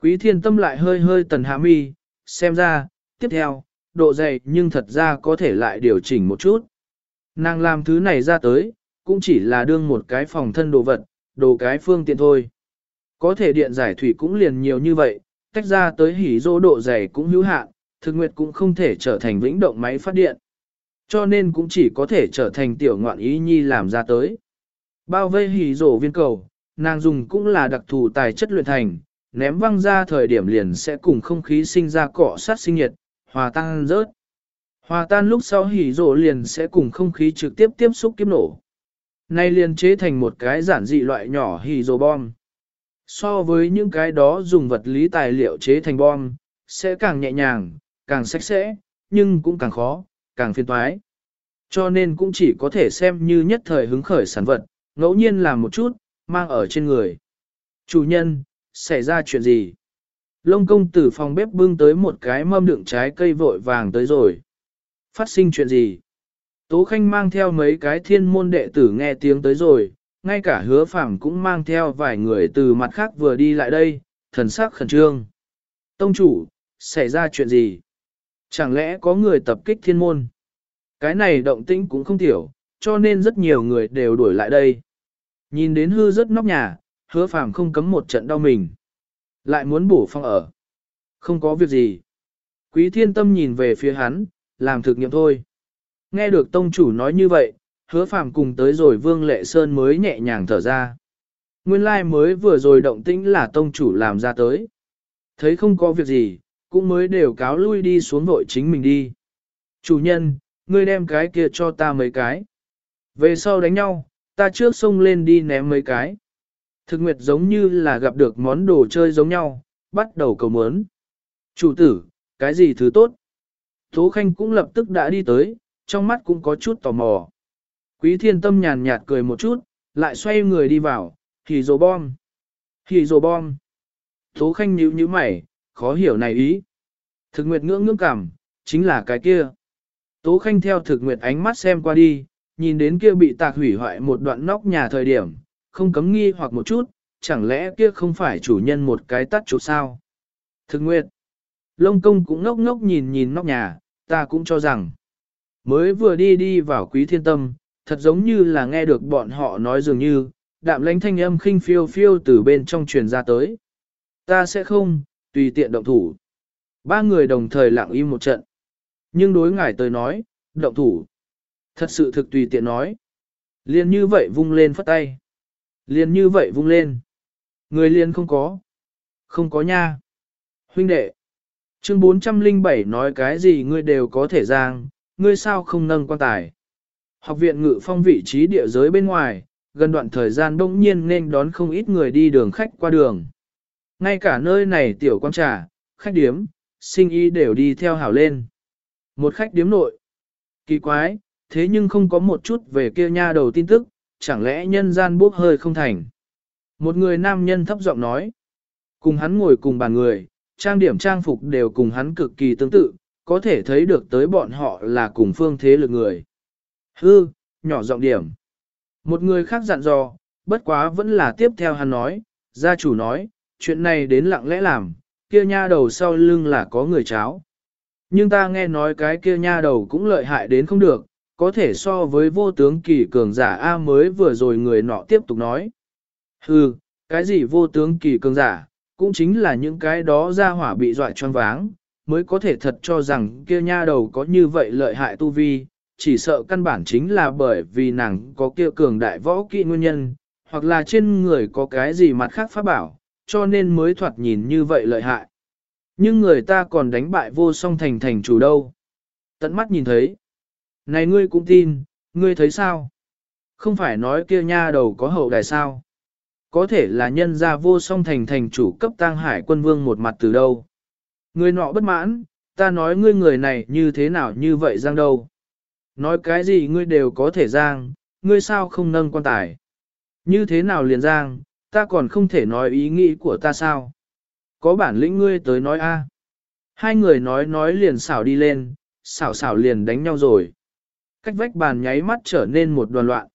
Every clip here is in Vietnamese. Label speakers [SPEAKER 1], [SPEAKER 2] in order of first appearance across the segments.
[SPEAKER 1] Quý thiên tâm lại hơi hơi tần hạ mi, xem ra, tiếp theo, độ dày nhưng thật ra có thể lại điều chỉnh một chút. Nàng làm thứ này ra tới, cũng chỉ là đương một cái phòng thân đồ vật, đồ cái phương tiện thôi. Có thể điện giải thủy cũng liền nhiều như vậy, tách ra tới hỉ dô độ dày cũng hữu hạn, thực nguyệt cũng không thể trở thành vĩnh động máy phát điện. Cho nên cũng chỉ có thể trở thành tiểu ngoạn ý nhi làm ra tới. Bao vây hỉ rổ viên cầu, nàng dùng cũng là đặc thù tài chất luyện thành, ném văng ra thời điểm liền sẽ cùng không khí sinh ra cọ sát sinh nhiệt, hòa tan rớt. Hòa tan lúc sau hỉ rổ liền sẽ cùng không khí trực tiếp tiếp xúc kiếp nổ. Nay liền chế thành một cái giản dị loại nhỏ hỉ rổ bom. So với những cái đó dùng vật lý tài liệu chế thành bom, sẽ càng nhẹ nhàng, càng sạch sẽ, nhưng cũng càng khó, càng phiền toái. Cho nên cũng chỉ có thể xem như nhất thời hứng khởi sản vật, ngẫu nhiên làm một chút, mang ở trên người. Chủ nhân, xảy ra chuyện gì? Lông công tử phòng bếp bưng tới một cái mâm đựng trái cây vội vàng tới rồi. Phát sinh chuyện gì? Tố Khanh mang theo mấy cái thiên môn đệ tử nghe tiếng tới rồi, ngay cả hứa Phạm cũng mang theo vài người từ mặt khác vừa đi lại đây, thần sắc khẩn trương. Tông chủ, xảy ra chuyện gì? Chẳng lẽ có người tập kích thiên môn? Cái này động tĩnh cũng không tiểu, cho nên rất nhiều người đều đuổi lại đây. Nhìn đến hư rất nóc nhà, hứa phàm không cấm một trận đau mình. Lại muốn bổ phong ở. Không có việc gì. Quý thiên tâm nhìn về phía hắn, làm thực nghiệm thôi. Nghe được tông chủ nói như vậy, hứa phàm cùng tới rồi vương lệ sơn mới nhẹ nhàng thở ra. Nguyên lai like mới vừa rồi động tĩnh là tông chủ làm ra tới. Thấy không có việc gì, cũng mới đều cáo lui đi xuống vội chính mình đi. Chủ nhân, ngươi đem cái kia cho ta mấy cái. Về sau đánh nhau, ta trước xông lên đi ném mấy cái. Thực nguyệt giống như là gặp được món đồ chơi giống nhau, bắt đầu cầu mớn. Chủ tử, cái gì thứ tốt? Tố Khanh cũng lập tức đã đi tới, trong mắt cũng có chút tò mò. Quý thiên tâm nhàn nhạt cười một chút, lại xoay người đi vào, Thì rồ bom. Thì rồ bom. Tố Khanh nhíu nhíu mày, khó hiểu này ý. Thực nguyệt ngưỡng ngưỡng cảm, chính là cái kia. Tố Khanh theo thực nguyệt ánh mắt xem qua đi, nhìn đến kia bị tạc hủy hoại một đoạn nóc nhà thời điểm, không cấm nghi hoặc một chút, chẳng lẽ kia không phải chủ nhân một cái tắt chỗ sao? Thực nguyệt, lông công cũng ngốc ngốc nhìn nhìn nóc nhà, ta cũng cho rằng, mới vừa đi đi vào quý thiên tâm, thật giống như là nghe được bọn họ nói dường như, đạm lãnh thanh âm khinh phiêu phiêu từ bên trong truyền ra tới. Ta sẽ không, tùy tiện động thủ. Ba người đồng thời lặng im một trận. Nhưng đối ngài tới nói, động thủ. Thật sự thực tùy tiện nói. Liên như vậy vung lên phất tay. Liên như vậy vung lên. Người liên không có. Không có nha. Huynh đệ. Chương 407 nói cái gì ngươi đều có thể giang, ngươi sao không nâng quan tài. Học viện ngự phong vị trí địa giới bên ngoài, gần đoạn thời gian đông nhiên nên đón không ít người đi đường khách qua đường. Ngay cả nơi này tiểu quan trà, khách điếm, sinh y đều đi theo hảo lên. Một khách điếm nội. Kỳ quái, thế nhưng không có một chút về kia nha đầu tin tức, chẳng lẽ nhân gian bốc hơi không thành. Một người nam nhân thấp giọng nói. Cùng hắn ngồi cùng bàn người, trang điểm trang phục đều cùng hắn cực kỳ tương tự, có thể thấy được tới bọn họ là cùng phương thế lực người. Hư, nhỏ giọng điểm. Một người khác dặn dò, bất quá vẫn là tiếp theo hắn nói, gia chủ nói, chuyện này đến lặng lẽ làm, kia nha đầu sau lưng là có người cháo. Nhưng ta nghe nói cái kia nha đầu cũng lợi hại đến không được, có thể so với vô tướng kỳ cường giả A mới vừa rồi người nọ tiếp tục nói. Hừ, cái gì vô tướng kỳ cường giả, cũng chính là những cái đó ra hỏa bị dọa choáng váng, mới có thể thật cho rằng kia nha đầu có như vậy lợi hại tu vi, chỉ sợ căn bản chính là bởi vì nàng có kia cường đại võ kỹ nguyên nhân, hoặc là trên người có cái gì mặt khác pháp bảo, cho nên mới thoạt nhìn như vậy lợi hại. Nhưng người ta còn đánh bại vô song thành thành chủ đâu. Tận mắt nhìn thấy. Này ngươi cũng tin, ngươi thấy sao? Không phải nói kia nha đầu có hậu đài sao? Có thể là nhân gia vô song thành thành chủ cấp tang hải quân vương một mặt từ đâu? Ngươi nọ bất mãn, ta nói ngươi người này như thế nào như vậy giang đâu? Nói cái gì ngươi đều có thể giang, ngươi sao không nâng quan tài? Như thế nào liền giang, ta còn không thể nói ý nghĩ của ta sao? Có bản lĩnh ngươi tới nói a. Hai người nói nói liền xảo đi lên, xảo xảo liền đánh nhau rồi. Cách vách bàn nháy mắt trở nên một đoàn loạn.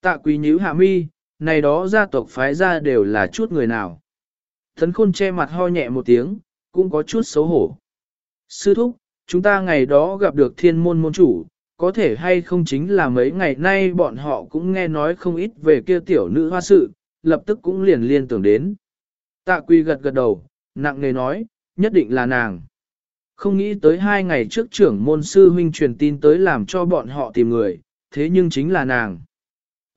[SPEAKER 1] Tạ quý nhíu hạ mi, này đó gia tộc phái ra đều là chút người nào. Thấn khôn che mặt ho nhẹ một tiếng, cũng có chút xấu hổ. Sư thúc, chúng ta ngày đó gặp được thiên môn môn chủ, có thể hay không chính là mấy ngày nay bọn họ cũng nghe nói không ít về kia tiểu nữ hoa sự, lập tức cũng liền liên tưởng đến. Tạ quy gật gật đầu, nặng nề nói, nhất định là nàng. Không nghĩ tới hai ngày trước trưởng môn sư huynh truyền tin tới làm cho bọn họ tìm người, thế nhưng chính là nàng.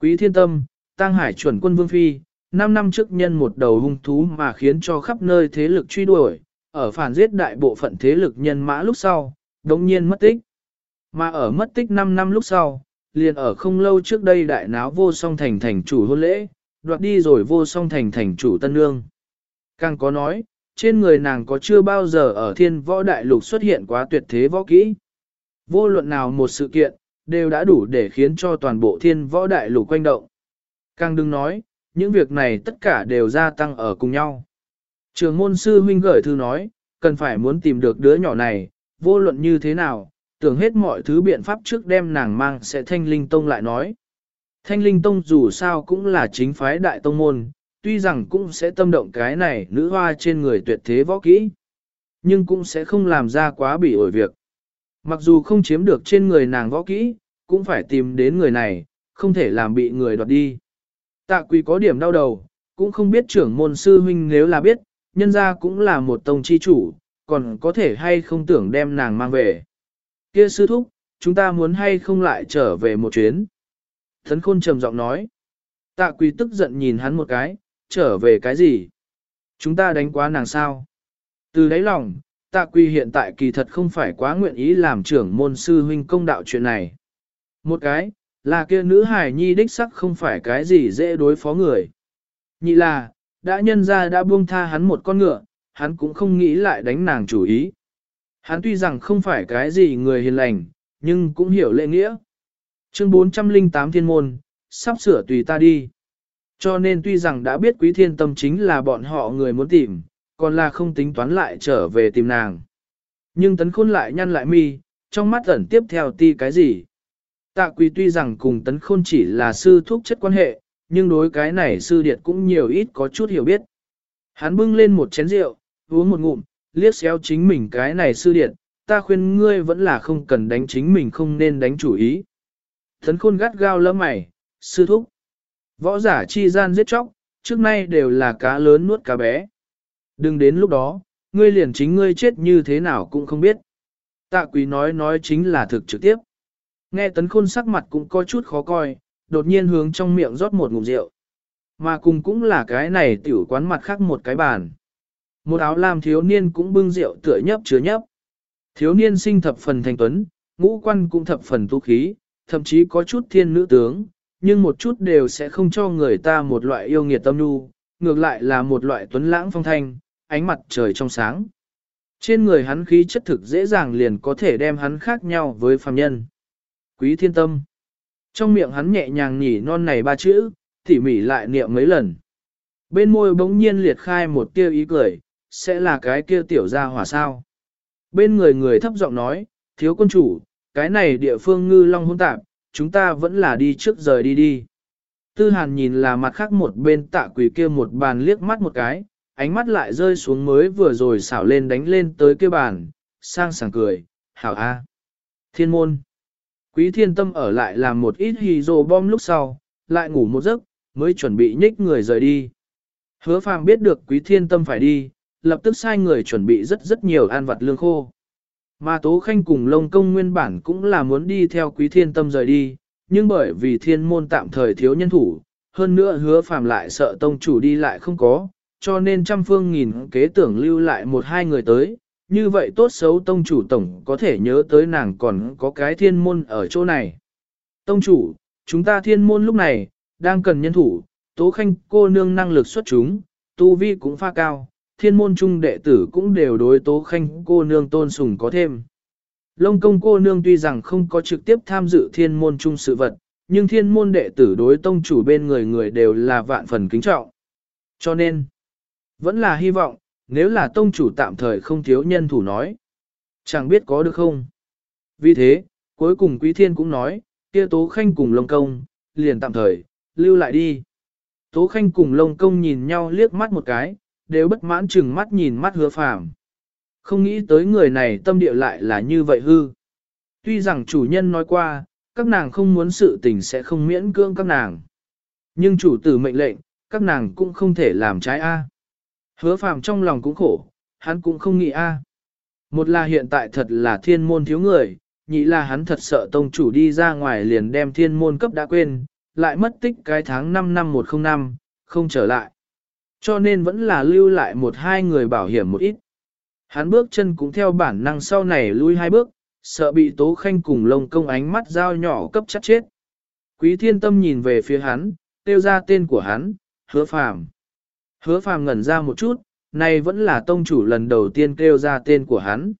[SPEAKER 1] Quý thiên tâm, tăng hải chuẩn quân vương phi, 5 năm trước nhân một đầu hung thú mà khiến cho khắp nơi thế lực truy đuổi, ở phản giết đại bộ phận thế lực nhân mã lúc sau, đồng nhiên mất tích. Mà ở mất tích 5 năm lúc sau, liền ở không lâu trước đây đại náo vô song thành thành chủ hôn lễ, đoạt đi rồi vô song thành thành chủ tân nương. Càng có nói, trên người nàng có chưa bao giờ ở thiên võ đại lục xuất hiện quá tuyệt thế võ kỹ. Vô luận nào một sự kiện, đều đã đủ để khiến cho toàn bộ thiên võ đại lục quanh động. Càng đừng nói, những việc này tất cả đều gia tăng ở cùng nhau. Trường môn sư huynh gửi thư nói, cần phải muốn tìm được đứa nhỏ này, vô luận như thế nào, tưởng hết mọi thứ biện pháp trước đem nàng mang sẽ thanh linh tông lại nói. Thanh linh tông dù sao cũng là chính phái đại tông môn, tuy rằng cũng sẽ tâm động cái này nữ hoa trên người tuyệt thế võ kỹ, nhưng cũng sẽ không làm ra quá bị ổi việc. Mặc dù không chiếm được trên người nàng võ kỹ, cũng phải tìm đến người này, không thể làm bị người đoạt đi. Tạ quỳ có điểm đau đầu, cũng không biết trưởng môn sư huynh nếu là biết, nhân ra cũng là một tông chi chủ, còn có thể hay không tưởng đem nàng mang về. Kia sư thúc, chúng ta muốn hay không lại trở về một chuyến. Thấn khôn trầm giọng nói. Tạ quỳ tức giận nhìn hắn một cái, trở về cái gì? Chúng ta đánh quá nàng sao? Từ đáy lòng, tạ quy hiện tại kỳ thật không phải quá nguyện ý làm trưởng môn sư huynh công đạo chuyện này. Một cái, là kia nữ hải nhi đích sắc không phải cái gì dễ đối phó người. Nhị là, đã nhân ra đã buông tha hắn một con ngựa, hắn cũng không nghĩ lại đánh nàng chủ ý. Hắn tuy rằng không phải cái gì người hiền lành, nhưng cũng hiểu lệ nghĩa. Chương 408 thiên môn, sắp sửa tùy ta đi. Cho nên tuy rằng đã biết quý thiên tâm chính là bọn họ người muốn tìm, còn là không tính toán lại trở về tìm nàng. Nhưng tấn khôn lại nhăn lại mi, trong mắt ẩn tiếp theo ti cái gì. Tạ quý tuy rằng cùng tấn khôn chỉ là sư thúc chất quan hệ, nhưng đối cái này sư điệt cũng nhiều ít có chút hiểu biết. Hắn bưng lên một chén rượu, uống một ngụm, liếc xéo chính mình cái này sư điện, ta khuyên ngươi vẫn là không cần đánh chính mình không nên đánh chủ ý. Thấn khôn gắt gao lỡ mày, sư thúc. Võ giả chi gian giết chóc, trước nay đều là cá lớn nuốt cá bé. Đừng đến lúc đó, ngươi liền chính ngươi chết như thế nào cũng không biết. Tạ quý nói nói chính là thực trực tiếp. Nghe tấn khôn sắc mặt cũng có chút khó coi, đột nhiên hướng trong miệng rót một ngụm rượu. Mà cùng cũng là cái này tiểu quán mặt khác một cái bàn. Một áo lam thiếu niên cũng bưng rượu tựa nhấp chứa nhấp. Thiếu niên sinh thập phần thành tuấn, ngũ quan cũng thập phần tu khí, thậm chí có chút thiên nữ tướng, nhưng một chút đều sẽ không cho người ta một loại yêu nghiệt tâm nhu, ngược lại là một loại tuấn lãng phong thanh, ánh mặt trời trong sáng. Trên người hắn khí chất thực dễ dàng liền có thể đem hắn khác nhau với phàm nhân. Quý thiên tâm. Trong miệng hắn nhẹ nhàng nhỉ non này ba chữ, tỉ mỉ lại niệm mấy lần. Bên môi bỗng nhiên liệt khai một tia ý cười, sẽ là cái kia tiểu gia hỏa sao. Bên người người thấp giọng nói, thiếu quân chủ, cái này địa phương ngư long hỗn tạp, chúng ta vẫn là đi trước rời đi đi. Tư hàn nhìn là mặt khác một bên tạ quỷ kia một bàn liếc mắt một cái, ánh mắt lại rơi xuống mới vừa rồi xảo lên đánh lên tới kia bàn, sang sảng cười, hảo a. Thiên môn. Quý thiên tâm ở lại làm một ít hì rồ bom lúc sau, lại ngủ một giấc, mới chuẩn bị nhích người rời đi. Hứa phàm biết được quý thiên tâm phải đi, lập tức sai người chuẩn bị rất rất nhiều ăn vặt lương khô. Mà Tố Khanh cùng Lông Công nguyên bản cũng là muốn đi theo quý thiên tâm rời đi, nhưng bởi vì thiên môn tạm thời thiếu nhân thủ, hơn nữa hứa phàm lại sợ tông chủ đi lại không có, cho nên trăm phương nghìn kế tưởng lưu lại một hai người tới, như vậy tốt xấu tông chủ tổng có thể nhớ tới nàng còn có cái thiên môn ở chỗ này. Tông chủ, chúng ta thiên môn lúc này, đang cần nhân thủ, tố khanh cô nương năng lực xuất chúng, tu vi cũng pha cao, thiên môn trung đệ tử cũng đều đối tố khanh cô nương tôn sùng có thêm. Lông công cô nương tuy rằng không có trực tiếp tham dự thiên môn trung sự vật, nhưng thiên môn đệ tử đối tông chủ bên người người đều là vạn phần kính trọng. Cho nên, vẫn là hy vọng, nếu là tông chủ tạm thời không thiếu nhân thủ nói. Chẳng biết có được không. Vì thế, cuối cùng quý thiên cũng nói, kia tố khanh cùng lông công, liền tạm thời, lưu lại đi. Tố khanh cùng lông công nhìn nhau liếc mắt một cái, đều bất mãn chừng mắt nhìn mắt hứa phàm. Không nghĩ tới người này tâm địa lại là như vậy hư. Tuy rằng chủ nhân nói qua, các nàng không muốn sự tình sẽ không miễn cưỡng các nàng. Nhưng chủ tử mệnh lệnh, các nàng cũng không thể làm trái A. Hứa phàm trong lòng cũng khổ, hắn cũng không nghĩ A. Một là hiện tại thật là thiên môn thiếu người, nhị là hắn thật sợ tông chủ đi ra ngoài liền đem thiên môn cấp đã quên, lại mất tích cái tháng 5 năm 105, không trở lại. Cho nên vẫn là lưu lại một hai người bảo hiểm một ít. Hắn bước chân cũng theo bản năng sau này lui hai bước, sợ bị tố khanh cùng lông công ánh mắt dao nhỏ cấp chắc chết. Quý thiên tâm nhìn về phía hắn, tiêu ra tên của hắn, hứa phàm. Hứa phàm ngẩn ra một chút, này vẫn là tông chủ lần đầu tiên kêu ra tên của hắn.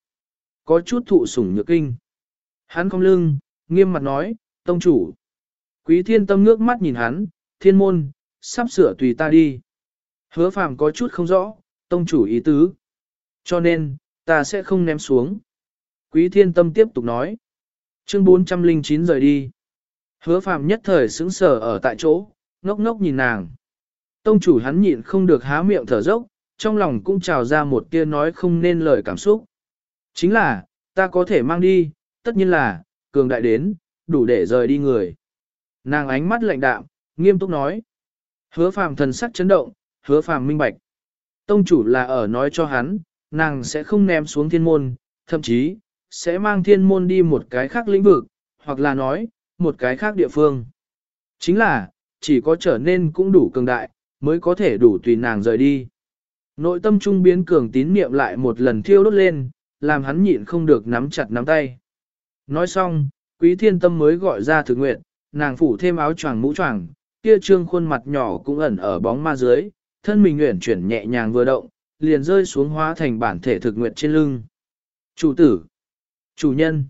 [SPEAKER 1] Có chút thụ sủng nhược kinh. Hắn không lưng, nghiêm mặt nói, tông chủ. Quý thiên tâm ngước mắt nhìn hắn, thiên môn, sắp sửa tùy ta đi. Hứa phàm có chút không rõ, tông chủ ý tứ. Cho nên, ta sẽ không ném xuống. Quý thiên tâm tiếp tục nói. Chương 409 rời đi. Hứa phàm nhất thời sững sờ ở tại chỗ, ngốc ngốc nhìn nàng. Tông chủ hắn nhịn không được há miệng thở dốc, trong lòng cũng trào ra một tia nói không nên lời cảm xúc. Chính là, ta có thể mang đi, tất nhiên là, cường đại đến, đủ để rời đi người. Nàng ánh mắt lạnh đạm, nghiêm túc nói. Hứa phàm thần sắc chấn động, hứa phàm minh bạch. Tông chủ là ở nói cho hắn, nàng sẽ không ném xuống thiên môn, thậm chí, sẽ mang thiên môn đi một cái khác lĩnh vực, hoặc là nói, một cái khác địa phương. Chính là, chỉ có trở nên cũng đủ cường đại, mới có thể đủ tùy nàng rời đi. Nội tâm trung biến cường tín niệm lại một lần thiêu đốt lên, làm hắn nhịn không được nắm chặt nắm tay. Nói xong, quý thiên tâm mới gọi ra thực nguyện, nàng phủ thêm áo choàng mũ choàng, kia trương khuôn mặt nhỏ cũng ẩn ở bóng ma dưới, thân mình nguyện chuyển nhẹ nhàng vừa động, liền rơi xuống hóa thành bản thể thực nguyện trên lưng. Chủ tử, chủ nhân,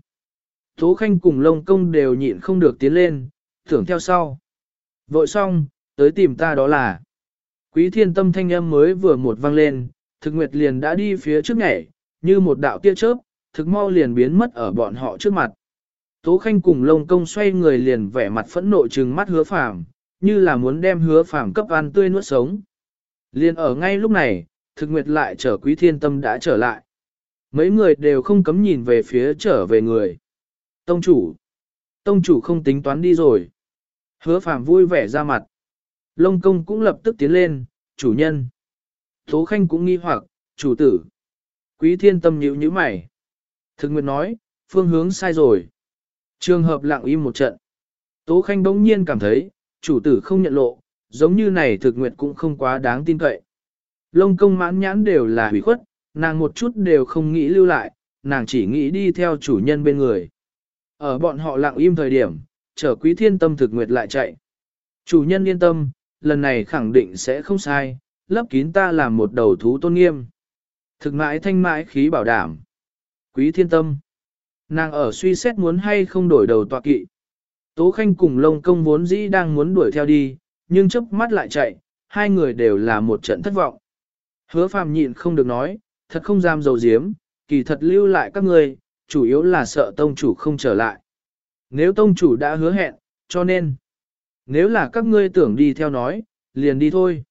[SPEAKER 1] Tố Khanh cùng Lông Công đều nhịn không được tiến lên, thưởng theo sau. Vội xong, tới tìm ta đó là. Quý thiên tâm thanh âm mới vừa một vang lên, thực nguyệt liền đã đi phía trước nhảy, như một đạo tia chớp, thực mau liền biến mất ở bọn họ trước mặt. Tố Khanh cùng Lông Công xoay người liền vẻ mặt phẫn nộ trừng mắt hứa phàm, như là muốn đem hứa phàm cấp ăn tươi nuốt sống. Liền ở ngay lúc này, thực nguyệt lại trở quý thiên tâm đã trở lại. Mấy người đều không cấm nhìn về phía trở về người. Tông chủ. Tông chủ không tính toán đi rồi. Hứa phàm vui vẻ ra mặt. Lông công cũng lập tức tiến lên, chủ nhân. Tố khanh cũng nghi hoặc, chủ tử. Quý thiên tâm nhíu nhíu mày. Thực nguyệt nói, phương hướng sai rồi. Trường hợp lặng im một trận. Tố khanh bỗng nhiên cảm thấy, chủ tử không nhận lộ, giống như này thực nguyệt cũng không quá đáng tin cậy. Lông công mãn nhãn đều là hủy khuất, nàng một chút đều không nghĩ lưu lại, nàng chỉ nghĩ đi theo chủ nhân bên người. Ở bọn họ lặng im thời điểm, chở quý thiên tâm thực nguyệt lại chạy. Chủ nhân yên tâm, lần này khẳng định sẽ không sai, lấp kín ta làm một đầu thú tôn nghiêm. Thực mãi thanh mãi khí bảo đảm. Quý thiên tâm. Nàng ở suy xét muốn hay không đổi đầu tọa kỵ. Tố Khanh cùng Lông Công vốn dĩ đang muốn đuổi theo đi, nhưng chớp mắt lại chạy, hai người đều là một trận thất vọng. Hứa phàm nhịn không được nói, thật không dám dầu diếm, kỳ thật lưu lại các ngươi, chủ yếu là sợ tông chủ không trở lại. Nếu tông chủ đã hứa hẹn, cho nên, nếu là các ngươi tưởng đi theo nói, liền đi thôi.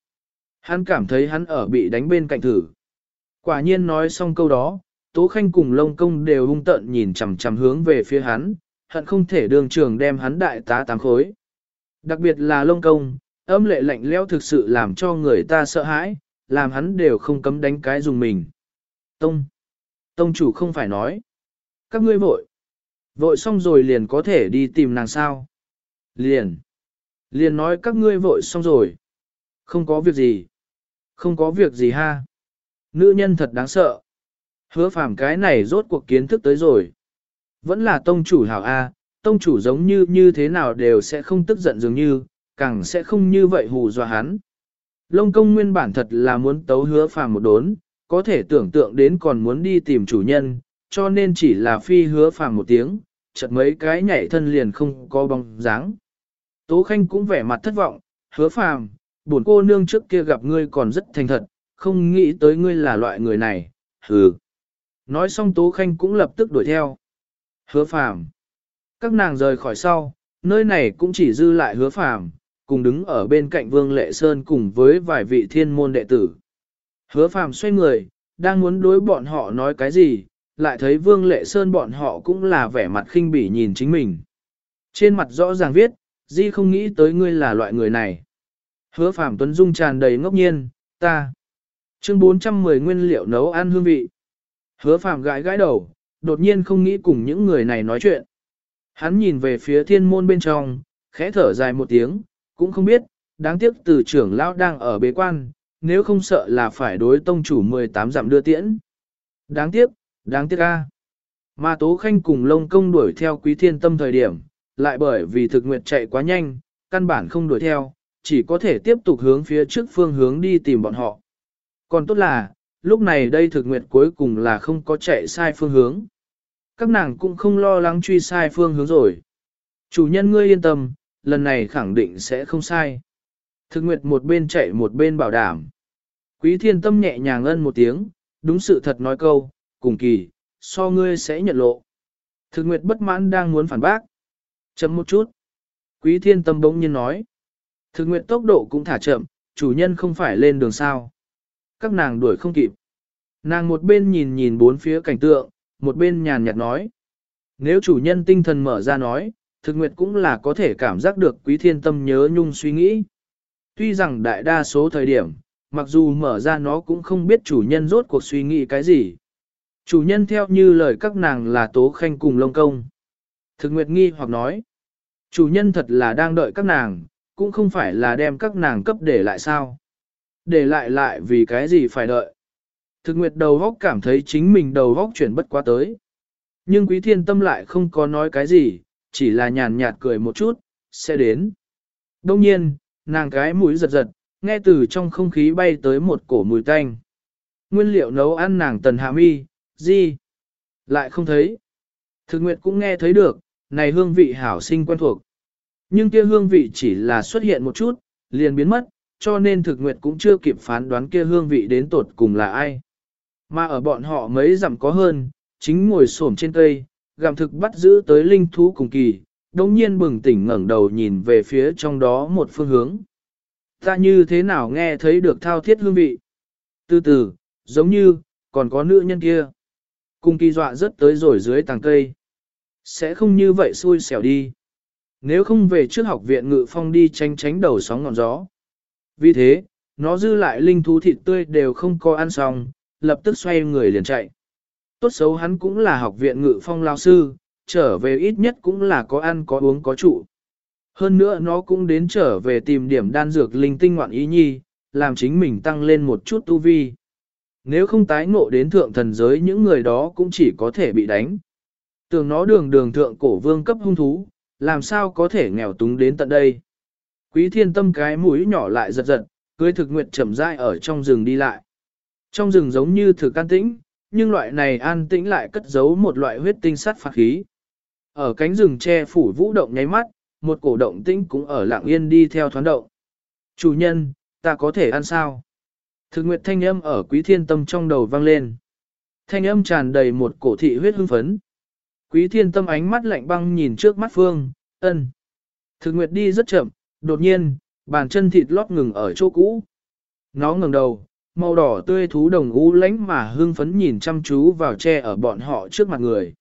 [SPEAKER 1] Hắn cảm thấy hắn ở bị đánh bên cạnh thử. Quả nhiên nói xong câu đó, Tố Khanh cùng Lông Công đều hung tận nhìn chằm chằm hướng về phía hắn, hận không thể đường trường đem hắn đại tá tám khối. Đặc biệt là Lông Công, âm lệ lạnh lẽo thực sự làm cho người ta sợ hãi, làm hắn đều không cấm đánh cái dùng mình. Tông. Tông chủ không phải nói. Các ngươi vội. Vội xong rồi liền có thể đi tìm nàng sao. Liền. Liền nói các ngươi vội xong rồi. Không có việc gì. Không có việc gì ha. Nữ nhân thật đáng sợ. Hứa phàm cái này rốt cuộc kiến thức tới rồi. Vẫn là tông chủ hảo A, tông chủ giống như như thế nào đều sẽ không tức giận dường như, càng sẽ không như vậy hù dọa hắn. Lông công nguyên bản thật là muốn tấu hứa phàm một đốn, có thể tưởng tượng đến còn muốn đi tìm chủ nhân, cho nên chỉ là phi hứa phàm một tiếng, chợt mấy cái nhảy thân liền không có bóng dáng. Tố Khanh cũng vẻ mặt thất vọng, hứa phàm, buồn cô nương trước kia gặp ngươi còn rất thành thật, không nghĩ tới ngươi là loại người này, hừ. Nói xong Tố Khanh cũng lập tức đuổi theo. Hứa phàm. Các nàng rời khỏi sau, nơi này cũng chỉ dư lại hứa phàm, cùng đứng ở bên cạnh Vương Lệ Sơn cùng với vài vị thiên môn đệ tử. Hứa phàm xoay người, đang muốn đối bọn họ nói cái gì, lại thấy Vương Lệ Sơn bọn họ cũng là vẻ mặt khinh bỉ nhìn chính mình. Trên mặt rõ ràng viết, Di không nghĩ tới ngươi là loại người này. Hứa phàm tuấn dung tràn đầy ngốc nhiên, ta. Chương 410 nguyên liệu nấu ăn hương vị. Hứa phàm gãi gãi đầu, đột nhiên không nghĩ cùng những người này nói chuyện. Hắn nhìn về phía thiên môn bên trong, khẽ thở dài một tiếng, cũng không biết, đáng tiếc từ trưởng lão đang ở bế quan, nếu không sợ là phải đối tông chủ 18 dặm đưa tiễn. Đáng tiếc, đáng tiếc a. Mà Tố Khanh cùng Lông Công đuổi theo Quý Thiên Tâm thời điểm, lại bởi vì thực nguyệt chạy quá nhanh, căn bản không đuổi theo, chỉ có thể tiếp tục hướng phía trước phương hướng đi tìm bọn họ. Còn tốt là, lúc này đây thực nguyệt cuối cùng là không có chạy sai phương hướng. Các nàng cũng không lo lắng truy sai phương hướng rồi. Chủ nhân ngươi yên tâm, lần này khẳng định sẽ không sai. Thực nguyệt một bên chạy một bên bảo đảm. Quý thiên tâm nhẹ nhàng ân một tiếng, đúng sự thật nói câu, cùng kỳ, so ngươi sẽ nhận lộ. Thực nguyệt bất mãn đang muốn phản bác. Chậm một chút. Quý thiên tâm bỗng nhiên nói. Thực nguyệt tốc độ cũng thả chậm, chủ nhân không phải lên đường sao. Các nàng đuổi không kịp. Nàng một bên nhìn nhìn bốn phía cảnh tượng, một bên nhàn nhạt nói. Nếu chủ nhân tinh thần mở ra nói, thực nguyệt cũng là có thể cảm giác được quý thiên tâm nhớ nhung suy nghĩ. Tuy rằng đại đa số thời điểm, mặc dù mở ra nó cũng không biết chủ nhân rốt cuộc suy nghĩ cái gì. Chủ nhân theo như lời các nàng là tố khanh cùng lông công. Thực nguyệt nghi hoặc nói, chủ nhân thật là đang đợi các nàng, cũng không phải là đem các nàng cấp để lại sao. Để lại lại vì cái gì phải đợi. Thực nguyệt đầu góc cảm thấy chính mình đầu góc chuyển bất quá tới. Nhưng quý thiên tâm lại không có nói cái gì, chỉ là nhàn nhạt cười một chút, sẽ đến. Đông nhiên, nàng cái mũi giật giật, nghe từ trong không khí bay tới một cổ mùi tanh. Nguyên liệu nấu ăn nàng tần hạ mi, gì? Lại không thấy. Thực nguyệt cũng nghe thấy được, này hương vị hảo sinh quen thuộc. Nhưng kia hương vị chỉ là xuất hiện một chút, liền biến mất, cho nên thực nguyệt cũng chưa kịp phán đoán kia hương vị đến tột cùng là ai. Mà ở bọn họ mấy dặm có hơn, chính ngồi xổm trên cây, gặm thực bắt giữ tới linh thú cùng kỳ, đồng nhiên bừng tỉnh ngẩng đầu nhìn về phía trong đó một phương hướng. Ta như thế nào nghe thấy được thao thiết hương vị? Từ từ, giống như, còn có nữ nhân kia. Cùng kỳ dọa rất tới rồi dưới tàng cây. Sẽ không như vậy xui xẻo đi. Nếu không về trước học viện ngự phong đi tránh tránh đầu sóng ngọn gió. Vì thế, nó dư lại linh thú thịt tươi đều không có ăn xong, lập tức xoay người liền chạy. Tốt xấu hắn cũng là học viện ngự phong lao sư, trở về ít nhất cũng là có ăn có uống có trụ. Hơn nữa nó cũng đến trở về tìm điểm đan dược linh tinh ngoạn ý nhi, làm chính mình tăng lên một chút tu vi. Nếu không tái ngộ đến thượng thần giới những người đó cũng chỉ có thể bị đánh. Tưởng nó đường đường thượng cổ vương cấp hung thú, làm sao có thể nghèo túng đến tận đây. Quý thiên tâm cái mũi nhỏ lại giật giật, cưới thực nguyệt chậm rãi ở trong rừng đi lại. Trong rừng giống như thực can tĩnh, nhưng loại này an tĩnh lại cất giấu một loại huyết tinh sát phạt khí. Ở cánh rừng che phủ vũ động nháy mắt, một cổ động tĩnh cũng ở lặng yên đi theo thoáng động. Chủ nhân, ta có thể ăn sao? Thực nguyệt thanh âm ở quý thiên tâm trong đầu vang lên. Thanh âm tràn đầy một cổ thị huyết hưng phấn. Quý thiên tâm ánh mắt lạnh băng nhìn trước mắt phương, ân. Thực nguyệt đi rất chậm, đột nhiên, bàn chân thịt lót ngừng ở chỗ cũ. Nó ngừng đầu, màu đỏ tươi thú đồng u lánh mà hương phấn nhìn chăm chú vào che ở bọn họ trước mặt người.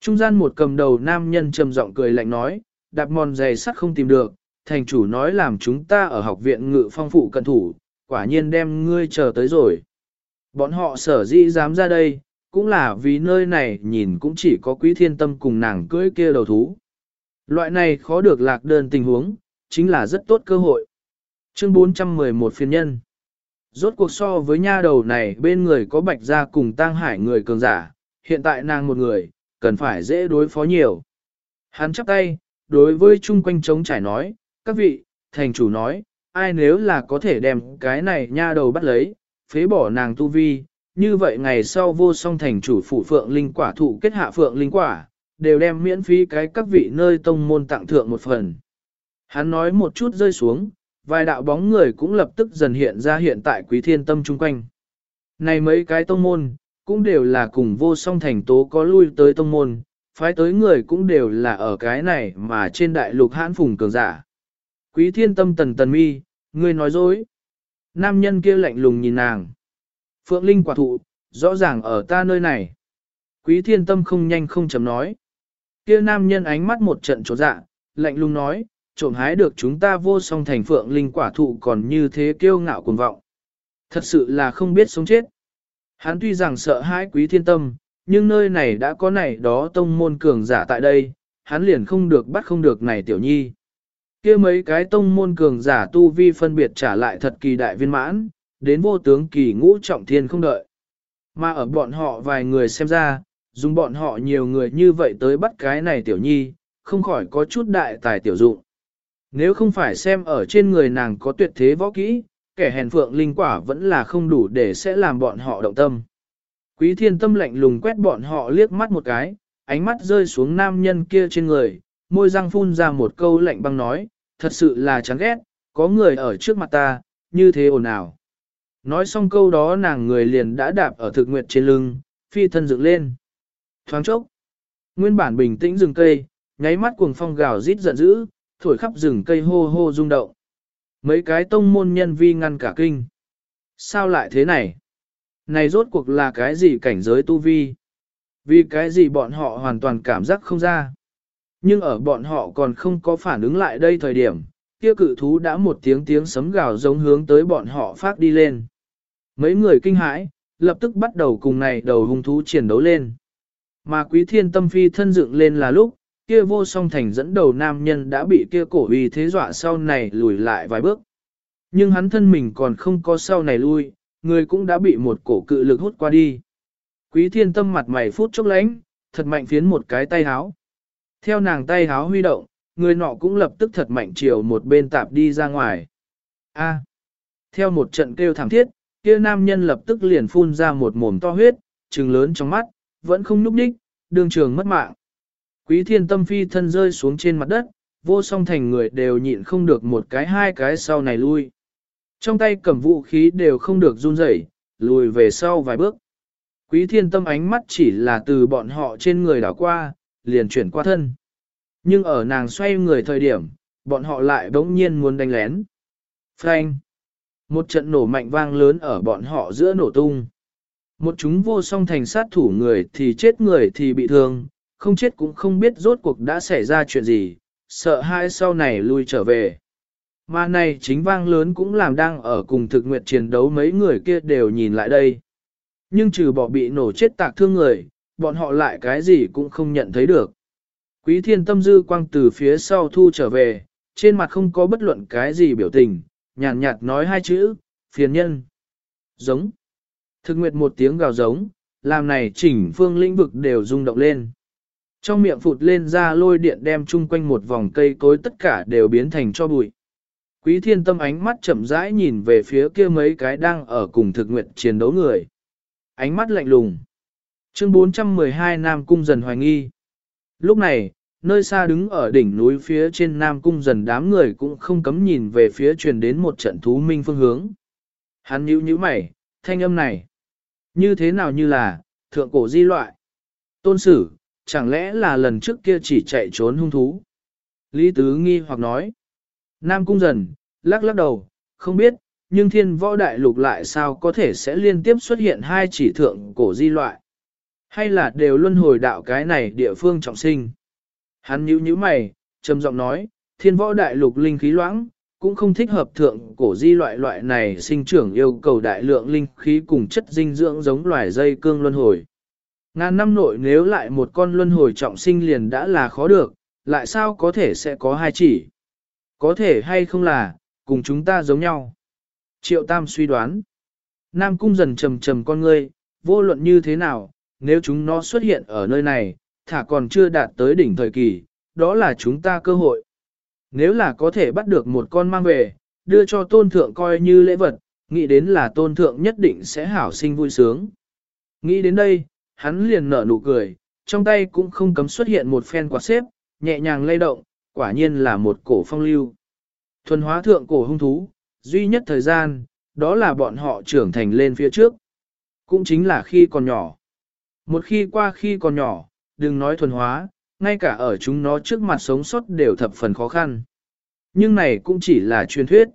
[SPEAKER 1] Trung gian một cầm đầu nam nhân trầm giọng cười lạnh nói, đạp mòn giày sắt không tìm được, thành chủ nói làm chúng ta ở học viện ngự phong phụ cận thủ, quả nhiên đem ngươi chờ tới rồi. Bọn họ sở dĩ dám ra đây, cũng là vì nơi này nhìn cũng chỉ có quý thiên tâm cùng nàng cưỡi kia đầu thú. Loại này khó được lạc đơn tình huống, chính là rất tốt cơ hội. Chương 411 phiên nhân Rốt cuộc so với nha đầu này bên người có bạch gia cùng tang hải người cường giả, hiện tại nàng một người, cần phải dễ đối phó nhiều. Hắn chắp tay, đối với chung quanh trống trải nói, các vị, thành chủ nói, ai nếu là có thể đem cái này nha đầu bắt lấy, phế bỏ nàng tu vi, như vậy ngày sau vô song thành chủ phủ phượng linh quả thụ kết hạ phượng linh quả, đều đem miễn phí cái các vị nơi tông môn tặng thượng một phần. Hắn nói một chút rơi xuống, vài đạo bóng người cũng lập tức dần hiện ra hiện tại quý thiên tâm chung quanh. Này mấy cái tông môn, cũng đều là cùng vô song thành tố có lui tới tông môn, phái tới người cũng đều là ở cái này mà trên đại lục hãn phùng cường giả. Quý thiên tâm tần tần mi, ngươi nói dối. Nam nhân kia lạnh lùng nhìn nàng. Phượng Linh quả thụ, rõ ràng ở ta nơi này. Quý thiên tâm không nhanh không chấm nói. Kia nam nhân ánh mắt một trận trốn dạ, lạnh lùng nói, trộm hái được chúng ta vô song thành Phượng Linh quả thụ còn như thế kiêu ngạo cuồng vọng. Thật sự là không biết sống chết. Hắn tuy rằng sợ hãi quý thiên tâm, nhưng nơi này đã có này đó tông môn cường giả tại đây, hắn liền không được bắt không được này tiểu nhi. kia mấy cái tông môn cường giả tu vi phân biệt trả lại thật kỳ đại viên mãn, đến vô tướng kỳ ngũ trọng thiên không đợi. Mà ở bọn họ vài người xem ra, dùng bọn họ nhiều người như vậy tới bắt cái này tiểu nhi, không khỏi có chút đại tài tiểu dụng. Nếu không phải xem ở trên người nàng có tuyệt thế võ kỹ, kẻ hèn phượng linh quả vẫn là không đủ để sẽ làm bọn họ động tâm. Quý thiên tâm lạnh lùng quét bọn họ liếc mắt một cái, ánh mắt rơi xuống nam nhân kia trên người, môi răng phun ra một câu lạnh băng nói, thật sự là chán ghét, có người ở trước mặt ta, như thế ồn ào. Nói xong câu đó nàng người liền đã đạp ở thực nguyệt trên lưng, phi thân dựng lên. Thoáng chốc, nguyên bản bình tĩnh rừng cây, nháy mắt cuồng phong gào rít giận dữ, thổi khắp rừng cây hô hô rung động. Mấy cái tông môn nhân vi ngăn cả kinh. Sao lại thế này? Này rốt cuộc là cái gì cảnh giới tu vi? Vì cái gì bọn họ hoàn toàn cảm giác không ra? Nhưng ở bọn họ còn không có phản ứng lại đây thời điểm, kia cự thú đã một tiếng tiếng sấm gào giống hướng tới bọn họ phát đi lên. Mấy người kinh hãi, lập tức bắt đầu cùng này đầu hung thú chiến đấu lên. Mà quý thiên tâm phi thân dựng lên là lúc, kia vô song thành dẫn đầu nam nhân đã bị kia cổ uy thế dọa sau này lùi lại vài bước. Nhưng hắn thân mình còn không có sau này lui, người cũng đã bị một cổ cự lực hút qua đi. Quý thiên tâm mặt mày phút chốc lánh, thật mạnh phiến một cái tay háo. Theo nàng tay háo huy động, người nọ cũng lập tức thật mạnh chiều một bên tạp đi ra ngoài. A. Theo một trận kêu thảm thiết, kia nam nhân lập tức liền phun ra một mồm to huyết, trừng lớn trong mắt, vẫn không nhúc đích, đường trường mất mạng. Quý thiên tâm phi thân rơi xuống trên mặt đất, vô song thành người đều nhịn không được một cái hai cái sau này lui. Trong tay cầm vũ khí đều không được run rẩy, lùi về sau vài bước. Quý thiên tâm ánh mắt chỉ là từ bọn họ trên người đảo qua, liền chuyển qua thân. Nhưng ở nàng xoay người thời điểm, bọn họ lại bỗng nhiên muốn đánh lén. Phanh! Một trận nổ mạnh vang lớn ở bọn họ giữa nổ tung. Một chúng vô song thành sát thủ người thì chết người thì bị thương, không chết cũng không biết rốt cuộc đã xảy ra chuyện gì, sợ hai sau này lui trở về. Mà này chính vang lớn cũng làm đang ở cùng thực nguyện chiến đấu mấy người kia đều nhìn lại đây. Nhưng trừ bỏ bị nổ chết tạc thương người, bọn họ lại cái gì cũng không nhận thấy được. Quý thiên tâm dư quang từ phía sau thu trở về, trên mặt không có bất luận cái gì biểu tình, nhàn nhạt, nhạt nói hai chữ, phiền nhân. Giống. Thực nguyệt một tiếng gào giống, làm này chỉnh phương lĩnh vực đều rung động lên. Trong miệng phụt lên ra lôi điện đem chung quanh một vòng cây cối tất cả đều biến thành cho bụi. Quý thiên tâm ánh mắt chậm rãi nhìn về phía kia mấy cái đang ở cùng thực nguyện chiến đấu người. Ánh mắt lạnh lùng. Chương 412 Nam Cung dần hoài nghi. Lúc này, nơi xa đứng ở đỉnh núi phía trên Nam Cung dần đám người cũng không cấm nhìn về phía truyền đến một trận thú minh phương hướng. Hắn nhíu nhíu mày, thanh âm này. Như thế nào như là, thượng cổ di loại. Tôn sử, chẳng lẽ là lần trước kia chỉ chạy trốn hung thú? Lý Tứ nghi hoặc nói. Nam Cung dần, lắc lắc đầu, không biết, nhưng thiên võ đại lục lại sao có thể sẽ liên tiếp xuất hiện hai chỉ thượng cổ di loại. Hay là đều luân hồi đạo cái này địa phương trọng sinh. Hắn nhíu nhíu mày, trầm giọng nói, thiên võ đại lục linh khí loãng, cũng không thích hợp thượng cổ di loại loại này sinh trưởng yêu cầu đại lượng linh khí cùng chất dinh dưỡng giống loài dây cương luân hồi. Ngàn năm nội nếu lại một con luân hồi trọng sinh liền đã là khó được, lại sao có thể sẽ có hai chỉ? Có thể hay không là, cùng chúng ta giống nhau. Triệu Tam suy đoán. Nam cung dần trầm trầm con ngươi, vô luận như thế nào, nếu chúng nó xuất hiện ở nơi này, thả còn chưa đạt tới đỉnh thời kỳ, đó là chúng ta cơ hội. Nếu là có thể bắt được một con mang về, đưa cho tôn thượng coi như lễ vật, nghĩ đến là tôn thượng nhất định sẽ hảo sinh vui sướng. Nghĩ đến đây, hắn liền nở nụ cười, trong tay cũng không cấm xuất hiện một phen quạt xếp, nhẹ nhàng lay động, quả nhiên là một cổ phong lưu. Thuần hóa thượng cổ hung thú, duy nhất thời gian, đó là bọn họ trưởng thành lên phía trước. Cũng chính là khi còn nhỏ. Một khi qua khi còn nhỏ, đừng nói thuần hóa, ngay cả ở chúng nó trước mặt sống sót đều thập phần khó khăn. Nhưng này cũng chỉ là truyền thuyết.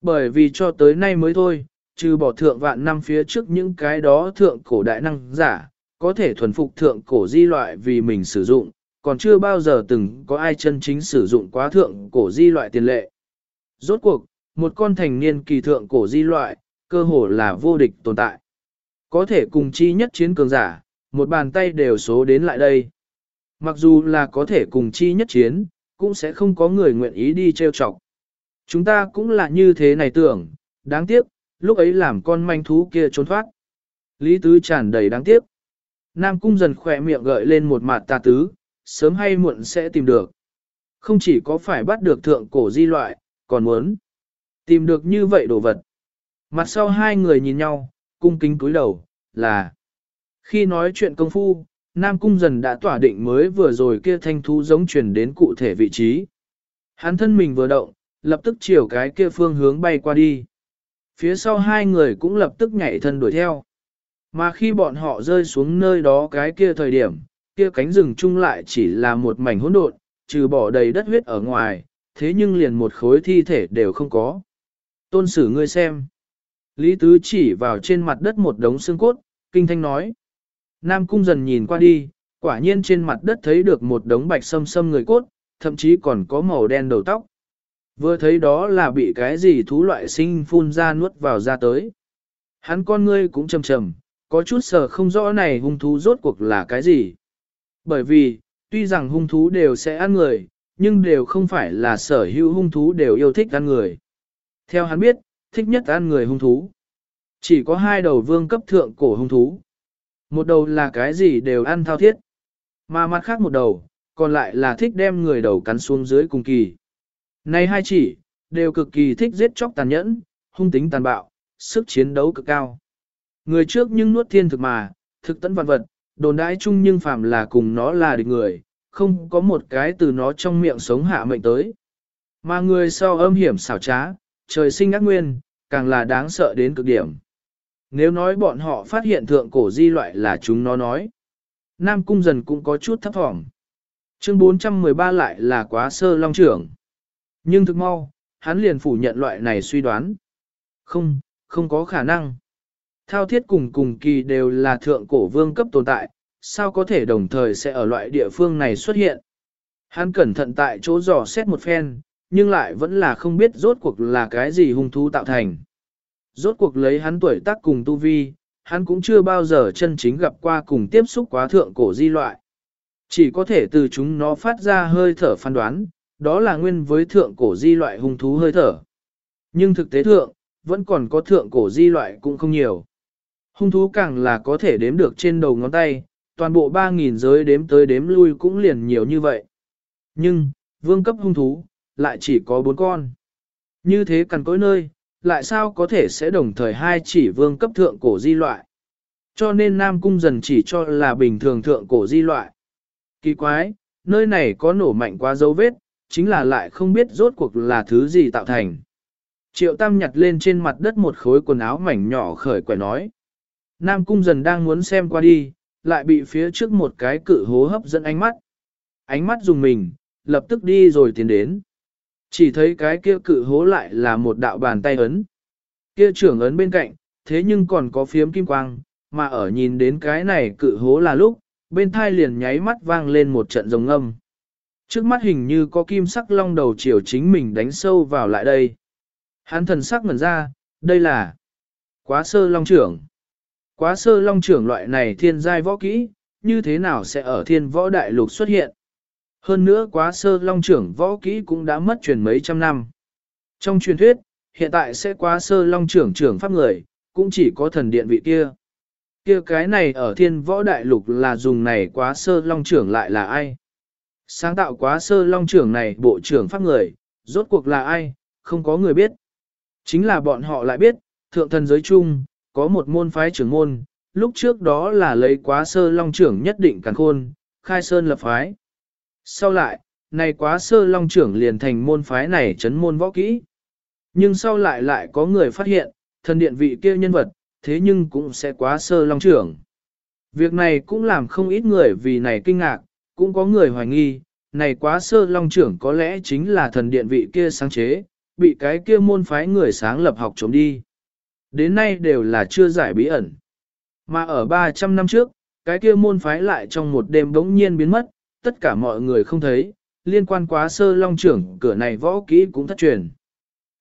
[SPEAKER 1] Bởi vì cho tới nay mới thôi, trừ bỏ thượng vạn năm phía trước những cái đó thượng cổ đại năng giả, có thể thuần phục thượng cổ di loại vì mình sử dụng, còn chưa bao giờ từng có ai chân chính sử dụng quá thượng cổ di loại tiền lệ. Rốt cuộc, một con thành niên kỳ thượng cổ di loại, cơ hồ là vô địch tồn tại. Có thể cùng chi nhất chiến cường giả, một bàn tay đều số đến lại đây. Mặc dù là có thể cùng chi nhất chiến, cũng sẽ không có người nguyện ý đi trêu chọc. Chúng ta cũng là như thế này tưởng, đáng tiếc, lúc ấy làm con manh thú kia trốn thoát. Lý Tứ tràn đầy đáng tiếc. Nam Cung dần khỏe miệng gợi lên một mặt tà tứ, sớm hay muộn sẽ tìm được. Không chỉ có phải bắt được thượng cổ di loại, còn muốn tìm được như vậy đồ vật. Mặt sau hai người nhìn nhau, cung kính cúi đầu, là khi nói chuyện công phu, Nam Cung dần đã tỏa định mới vừa rồi kia thanh thú giống truyền đến cụ thể vị trí. Hắn thân mình vừa động, lập tức chiều cái kia phương hướng bay qua đi. Phía sau hai người cũng lập tức nhảy thân đuổi theo. Mà khi bọn họ rơi xuống nơi đó cái kia thời điểm, kia cánh rừng chung lại chỉ là một mảnh hỗn độn, trừ bỏ đầy đất huyết ở ngoài, thế nhưng liền một khối thi thể đều không có. Tôn sử ngươi xem. Lý Tứ chỉ vào trên mặt đất một đống xương cốt, kinh thanh nói. Nam cung dần nhìn qua đi, quả nhiên trên mặt đất thấy được một đống bạch sâm sâm người cốt, thậm chí còn có màu đen đầu tóc. Vừa thấy đó là bị cái gì thú loại sinh phun ra nuốt vào ra tới. Hắn con ngươi cũng trầm trầm, có chút sợ không rõ này hung thú rốt cuộc là cái gì. Bởi vì, tuy rằng hung thú đều sẽ ăn người, nhưng đều không phải là sở hữu hung thú đều yêu thích ăn người. Theo hắn biết, thích nhất ăn người hung thú. Chỉ có hai đầu vương cấp thượng cổ hung thú. Một đầu là cái gì đều ăn thao thiết. Mà mặt khác một đầu, còn lại là thích đem người đầu cắn xuống dưới cùng kỳ. Này hai chỉ, đều cực kỳ thích giết chóc tàn nhẫn, hung tính tàn bạo, sức chiến đấu cực cao. Người trước nhưng nuốt thiên thực mà, thực tận vạn vật, đồn đãi chung nhưng phàm là cùng nó là địch người, không có một cái từ nó trong miệng sống hạ mệnh tới. Mà người sau âm hiểm xảo trá, trời sinh ác nguyên, càng là đáng sợ đến cực điểm. Nếu nói bọn họ phát hiện thượng cổ di loại là chúng nó nói. Nam Cung dần cũng có chút thấp thỏm. Chương 413 lại là quá sơ long trưởng. Nhưng thực mau, hắn liền phủ nhận loại này suy đoán. Không, không có khả năng. Thao thiết cùng cùng kỳ đều là thượng cổ vương cấp tồn tại, sao có thể đồng thời sẽ ở loại địa phương này xuất hiện. Hắn cẩn thận tại chỗ dò xét một phen, nhưng lại vẫn là không biết rốt cuộc là cái gì hung thú tạo thành. Rốt cuộc lấy hắn tuổi tác cùng tu vi, hắn cũng chưa bao giờ chân chính gặp qua cùng tiếp xúc quá thượng cổ di loại. Chỉ có thể từ chúng nó phát ra hơi thở phán đoán, đó là nguyên với thượng cổ di loại hung thú hơi thở. Nhưng thực tế thượng, vẫn còn có thượng cổ di loại cũng không nhiều. Hung thú càng là có thể đếm được trên đầu ngón tay, toàn bộ 3.000 giới đếm tới đếm lui cũng liền nhiều như vậy. Nhưng, vương cấp hung thú, lại chỉ có 4 con. Như thế cần cối nơi, lại sao có thể sẽ đồng thời hai chỉ vương cấp thượng cổ di loại. Cho nên Nam Cung dần chỉ cho là bình thường thượng cổ di loại. Kỳ quái, nơi này có nổ mạnh quá dấu vết, chính là lại không biết rốt cuộc là thứ gì tạo thành. Triệu Tam nhặt lên trên mặt đất một khối quần áo mảnh nhỏ khởi quẻ nói. Nam Cung dần đang muốn xem qua đi, lại bị phía trước một cái cự hố hấp dẫn ánh mắt. Ánh mắt dùng mình, lập tức đi rồi tiến đến. Chỉ thấy cái kia cự hố lại là một đạo bàn tay ấn. Kia trưởng ấn bên cạnh, thế nhưng còn có phiếm kim quang, mà ở nhìn đến cái này cự hố là lúc, bên thai liền nháy mắt vang lên một trận rồng âm. Trước mắt hình như có kim sắc long đầu chiều chính mình đánh sâu vào lại đây. Hắn thần sắc ngẩn ra, đây là quá sơ long trưởng. Quá sơ long trưởng loại này thiên giai võ kỹ, như thế nào sẽ ở thiên võ đại lục xuất hiện? Hơn nữa quá sơ long trưởng võ kỹ cũng đã mất truyền mấy trăm năm. Trong truyền thuyết, hiện tại sẽ quá sơ long trưởng trưởng pháp người, cũng chỉ có thần điện vị kia. Kia cái này ở thiên võ đại lục là dùng này quá sơ long trưởng lại là ai? Sáng tạo quá sơ long trưởng này bộ trưởng pháp người, rốt cuộc là ai, không có người biết. Chính là bọn họ lại biết, thượng thần giới chung, có một môn phái trưởng môn, lúc trước đó là lấy quá sơ long trưởng nhất định càng khôn, khai sơn lập phái. Sau lại, này quá sơ long trưởng liền thành môn phái này chấn môn võ kỹ. Nhưng sau lại lại có người phát hiện, thần điện vị kia nhân vật, thế nhưng cũng sẽ quá sơ long trưởng. Việc này cũng làm không ít người vì này kinh ngạc, cũng có người hoài nghi, này quá sơ long trưởng có lẽ chính là thần điện vị kia sáng chế, bị cái kia môn phái người sáng lập học chống đi. Đến nay đều là chưa giải bí ẩn. Mà ở 300 năm trước, cái kia môn phái lại trong một đêm bỗng nhiên biến mất, tất cả mọi người không thấy, liên quan quá sơ long trưởng cửa này võ kỹ cũng thất truyền.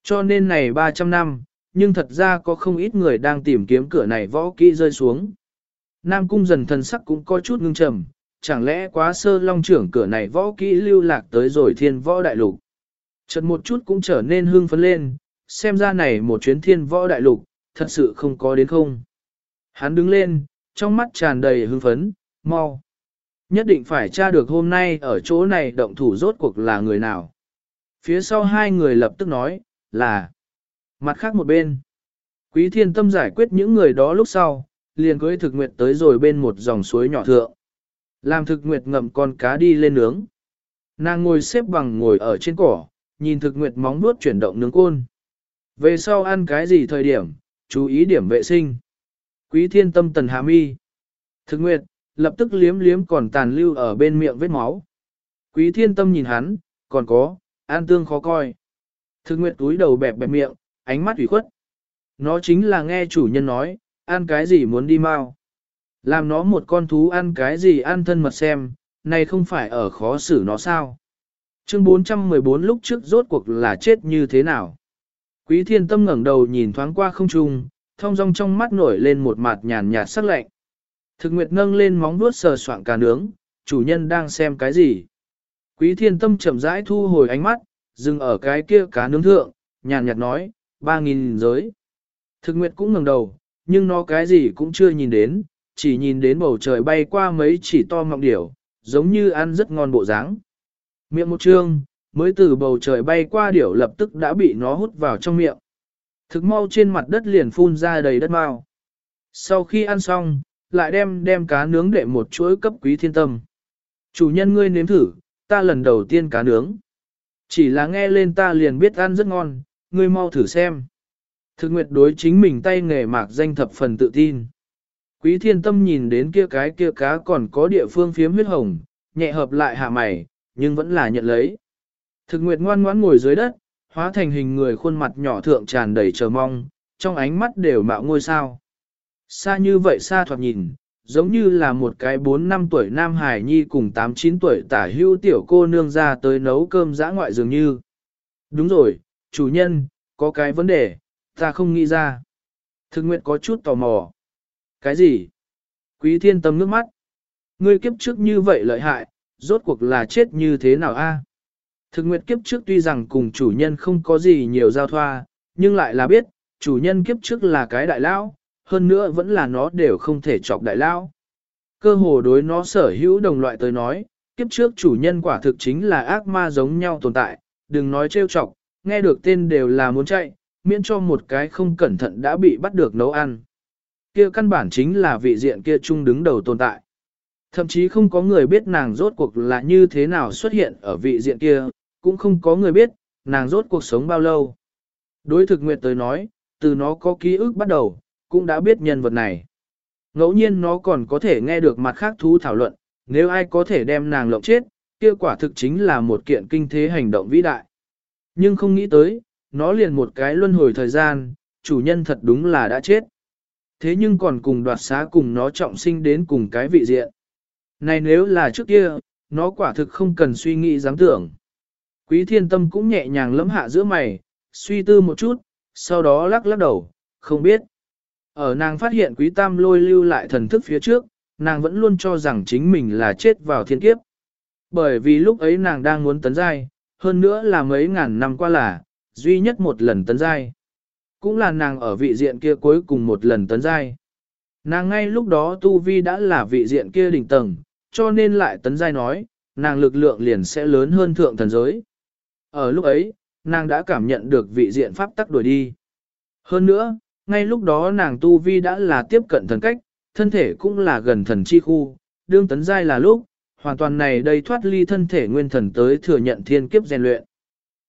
[SPEAKER 1] Cho nên này 300 năm, nhưng thật ra có không ít người đang tìm kiếm cửa này võ kỹ rơi xuống. Nam cung dần thần sắc cũng có chút ngưng trầm, chẳng lẽ quá sơ long trưởng cửa này võ kỹ lưu lạc tới rồi thiên võ đại lục. Chợt một chút cũng trở nên hưng phấn lên, xem ra này một chuyến thiên võ đại lục, thật sự không có đến không. Hắn đứng lên, trong mắt tràn đầy hưng phấn, mau. Nhất định phải tra được hôm nay ở chỗ này động thủ rốt cuộc là người nào. Phía sau hai người lập tức nói, là mặt khác một bên. Quý thiên tâm giải quyết những người đó lúc sau, liền cưới thực nguyệt tới rồi bên một dòng suối nhỏ thượng. Làm thực nguyệt ngậm con cá đi lên nướng. Nàng ngồi xếp bằng ngồi ở trên cỏ, nhìn thực nguyệt móng vuốt chuyển động nướng côn. Về sau ăn cái gì thời điểm, chú ý điểm vệ sinh. Quý thiên tâm tần hạ mi. Thực nguyệt, lập tức liếm liếm còn tàn lưu ở bên miệng vết máu. Quý thiên tâm nhìn hắn, còn có, an tương khó coi. Thực nguyệt túi đầu bẹp bẹp miệng, ánh mắt ủy khuất. Nó chính là nghe chủ nhân nói, ăn cái gì muốn đi mau. Làm nó một con thú ăn cái gì ăn thân mật xem, này không phải ở khó xử nó sao. Chương 414 lúc trước rốt cuộc là chết như thế nào. Quý thiên tâm ngẩng đầu nhìn thoáng qua không trung, thông rong trong mắt nổi lên một mặt nhàn nhạt sắc lạnh. Thực nguyệt nâng lên móng vuốt sờ soạn cá nướng, chủ nhân đang xem cái gì. Quý thiên tâm chậm rãi thu hồi ánh mắt, dừng ở cái kia cá nướng thượng, nhàn nhạt nói, ba nghìn giới. Thực nguyệt cũng ngẩng đầu, nhưng nó cái gì cũng chưa nhìn đến, chỉ nhìn đến bầu trời bay qua mấy chỉ to mọng điểu, giống như ăn rất ngon bộ dáng. Miệng một trương, mới từ bầu trời bay qua điểu lập tức đã bị nó hút vào trong miệng. Thực mau trên mặt đất liền phun ra đầy đất mau. Sau khi ăn xong, lại đem đem cá nướng để một chuỗi cấp quý thiên tâm. Chủ nhân ngươi nếm thử, ta lần đầu tiên cá nướng. Chỉ là nghe lên ta liền biết ăn rất ngon, ngươi mau thử xem. Thực nguyệt đối chính mình tay nghề mạc danh thập phần tự tin. Quý thiên tâm nhìn đến kia cái kia cá còn có địa phương phiếm huyết hồng, nhẹ hợp lại hạ mày, nhưng vẫn là nhận lấy. Thực nguyệt ngoan ngoãn ngồi dưới đất, hóa thành hình người khuôn mặt nhỏ thượng tràn đầy chờ mong, trong ánh mắt đều mạo ngôi sao. Xa như vậy xa thoạt nhìn, giống như là một cái 4 năm tuổi nam hải nhi cùng 8-9 tuổi tả hưu tiểu cô nương ra tới nấu cơm dã ngoại dường như. Đúng rồi, chủ nhân, có cái vấn đề, ta không nghĩ ra. Thực nguyện có chút tò mò. Cái gì? Quý thiên tâm nước mắt. Ngươi kiếp trước như vậy lợi hại, rốt cuộc là chết như thế nào a? Thực nguyệt kiếp trước tuy rằng cùng chủ nhân không có gì nhiều giao thoa, nhưng lại là biết, chủ nhân kiếp trước là cái đại lão, hơn nữa vẫn là nó đều không thể chọc đại lão. Cơ hồ đối nó sở hữu đồng loại tới nói, kiếp trước chủ nhân quả thực chính là ác ma giống nhau tồn tại, đừng nói trêu chọc, nghe được tên đều là muốn chạy, miễn cho một cái không cẩn thận đã bị bắt được nấu ăn. Kia căn bản chính là vị diện kia chung đứng đầu tồn tại. Thậm chí không có người biết nàng rốt cuộc là như thế nào xuất hiện ở vị diện kia, cũng không có người biết, nàng rốt cuộc sống bao lâu. Đối thực nguyệt tới nói, từ nó có ký ức bắt đầu, cũng đã biết nhân vật này. Ngẫu nhiên nó còn có thể nghe được mặt khác thú thảo luận, nếu ai có thể đem nàng lộng chết, kia quả thực chính là một kiện kinh thế hành động vĩ đại. Nhưng không nghĩ tới, nó liền một cái luân hồi thời gian, chủ nhân thật đúng là đã chết. Thế nhưng còn cùng đoạt xá cùng nó trọng sinh đến cùng cái vị diện. Này nếu là trước kia, nó quả thực không cần suy nghĩ dám tưởng. Quý thiên tâm cũng nhẹ nhàng lẫm hạ giữa mày, suy tư một chút, sau đó lắc lắc đầu, không biết. Ở nàng phát hiện quý tam lôi lưu lại thần thức phía trước, nàng vẫn luôn cho rằng chính mình là chết vào thiên kiếp. Bởi vì lúc ấy nàng đang muốn tấn giai, hơn nữa là mấy ngàn năm qua là, duy nhất một lần tấn giai. Cũng là nàng ở vị diện kia cuối cùng một lần tấn giai. Nàng ngay lúc đó tu vi đã là vị diện kia đỉnh tầng, cho nên lại tấn giai nói, nàng lực lượng liền sẽ lớn hơn thượng thần giới. Ở lúc ấy, nàng đã cảm nhận được vị diện pháp tắc đuổi đi. Hơn nữa, ngay lúc đó nàng tu vi đã là tiếp cận thần cách, thân thể cũng là gần thần chi khu, đương tấn giai là lúc, hoàn toàn này đây thoát ly thân thể nguyên thần tới thừa nhận thiên kiếp rèn luyện.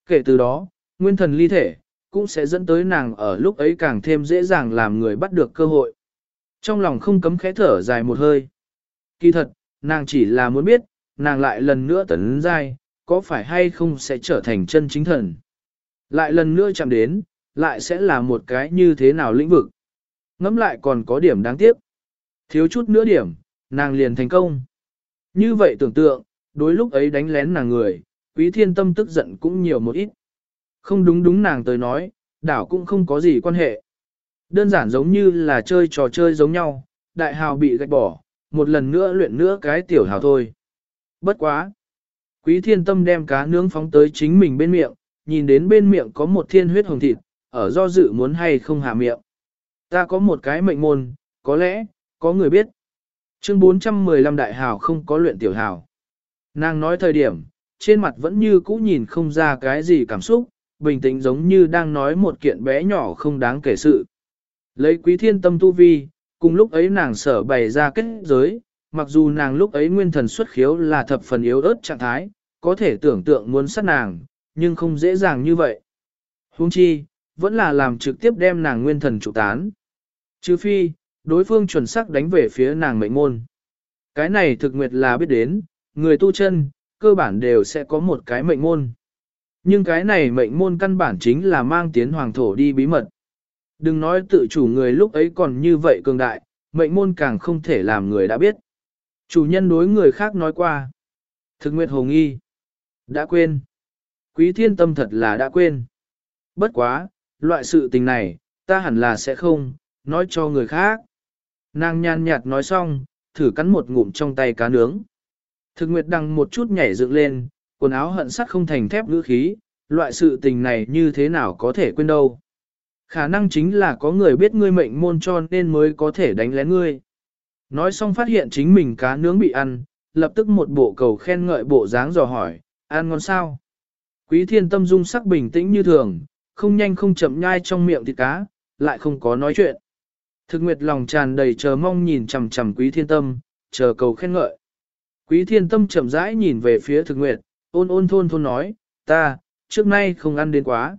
[SPEAKER 1] Kể từ đó, nguyên thần ly thể, cũng sẽ dẫn tới nàng ở lúc ấy càng thêm dễ dàng làm người bắt được cơ hội. Trong lòng không cấm khẽ thở dài một hơi. Kỳ thật, nàng chỉ là muốn biết, nàng lại lần nữa tấn giai, có phải hay không sẽ trở thành chân chính thần. Lại lần nữa chạm đến, lại sẽ là một cái như thế nào lĩnh vực. Ngắm lại còn có điểm đáng tiếc. Thiếu chút nữa điểm, nàng liền thành công. Như vậy tưởng tượng, đối lúc ấy đánh lén nàng người, quý thiên tâm tức giận cũng nhiều một ít. Không đúng đúng nàng tới nói, đảo cũng không có gì quan hệ. Đơn giản giống như là chơi trò chơi giống nhau, đại hào bị gạch bỏ, một lần nữa luyện nữa cái tiểu hào thôi. Bất quá. Quý thiên tâm đem cá nướng phóng tới chính mình bên miệng, nhìn đến bên miệng có một thiên huyết hồng thịt, ở do dự muốn hay không hạ miệng. Ta có một cái mệnh môn, có lẽ, có người biết. Chương 415 đại hào không có luyện tiểu hào. Nàng nói thời điểm, trên mặt vẫn như cũ nhìn không ra cái gì cảm xúc, bình tĩnh giống như đang nói một kiện bé nhỏ không đáng kể sự. Lấy quý thiên tâm tu vi, cùng lúc ấy nàng sở bày ra kết giới, mặc dù nàng lúc ấy nguyên thần xuất khiếu là thập phần yếu ớt trạng thái, có thể tưởng tượng muốn sát nàng, nhưng không dễ dàng như vậy. Huống chi, vẫn là làm trực tiếp đem nàng nguyên thần trụ tán. Chứ phi, đối phương chuẩn xác đánh về phía nàng mệnh môn. Cái này thực nguyệt là biết đến, người tu chân, cơ bản đều sẽ có một cái mệnh môn. Nhưng cái này mệnh môn căn bản chính là mang tiến hoàng thổ đi bí mật. Đừng nói tự chủ người lúc ấy còn như vậy cường đại, mệnh môn càng không thể làm người đã biết. Chủ nhân đối người khác nói qua. Thực nguyệt hồ nghi. Đã quên. Quý thiên tâm thật là đã quên. Bất quá, loại sự tình này, ta hẳn là sẽ không, nói cho người khác. Nàng nhàn nhạt nói xong, thử cắn một ngụm trong tay cá nướng. Thực nguyệt đằng một chút nhảy dựng lên, quần áo hận sắt không thành thép ngữ khí, loại sự tình này như thế nào có thể quên đâu. Khả năng chính là có người biết ngươi mệnh môn cho nên mới có thể đánh lén ngươi. Nói xong phát hiện chính mình cá nướng bị ăn, lập tức một bộ cầu khen ngợi bộ dáng dò hỏi, ăn ngon sao? Quý thiên tâm dung sắc bình tĩnh như thường, không nhanh không chậm nhai trong miệng thịt cá, lại không có nói chuyện. Thực nguyệt lòng tràn đầy chờ mong nhìn chằm chằm quý thiên tâm, chờ cầu khen ngợi. Quý thiên tâm chậm rãi nhìn về phía thực nguyệt, ôn ôn thôn thôn nói, ta, trước nay không ăn đến quá.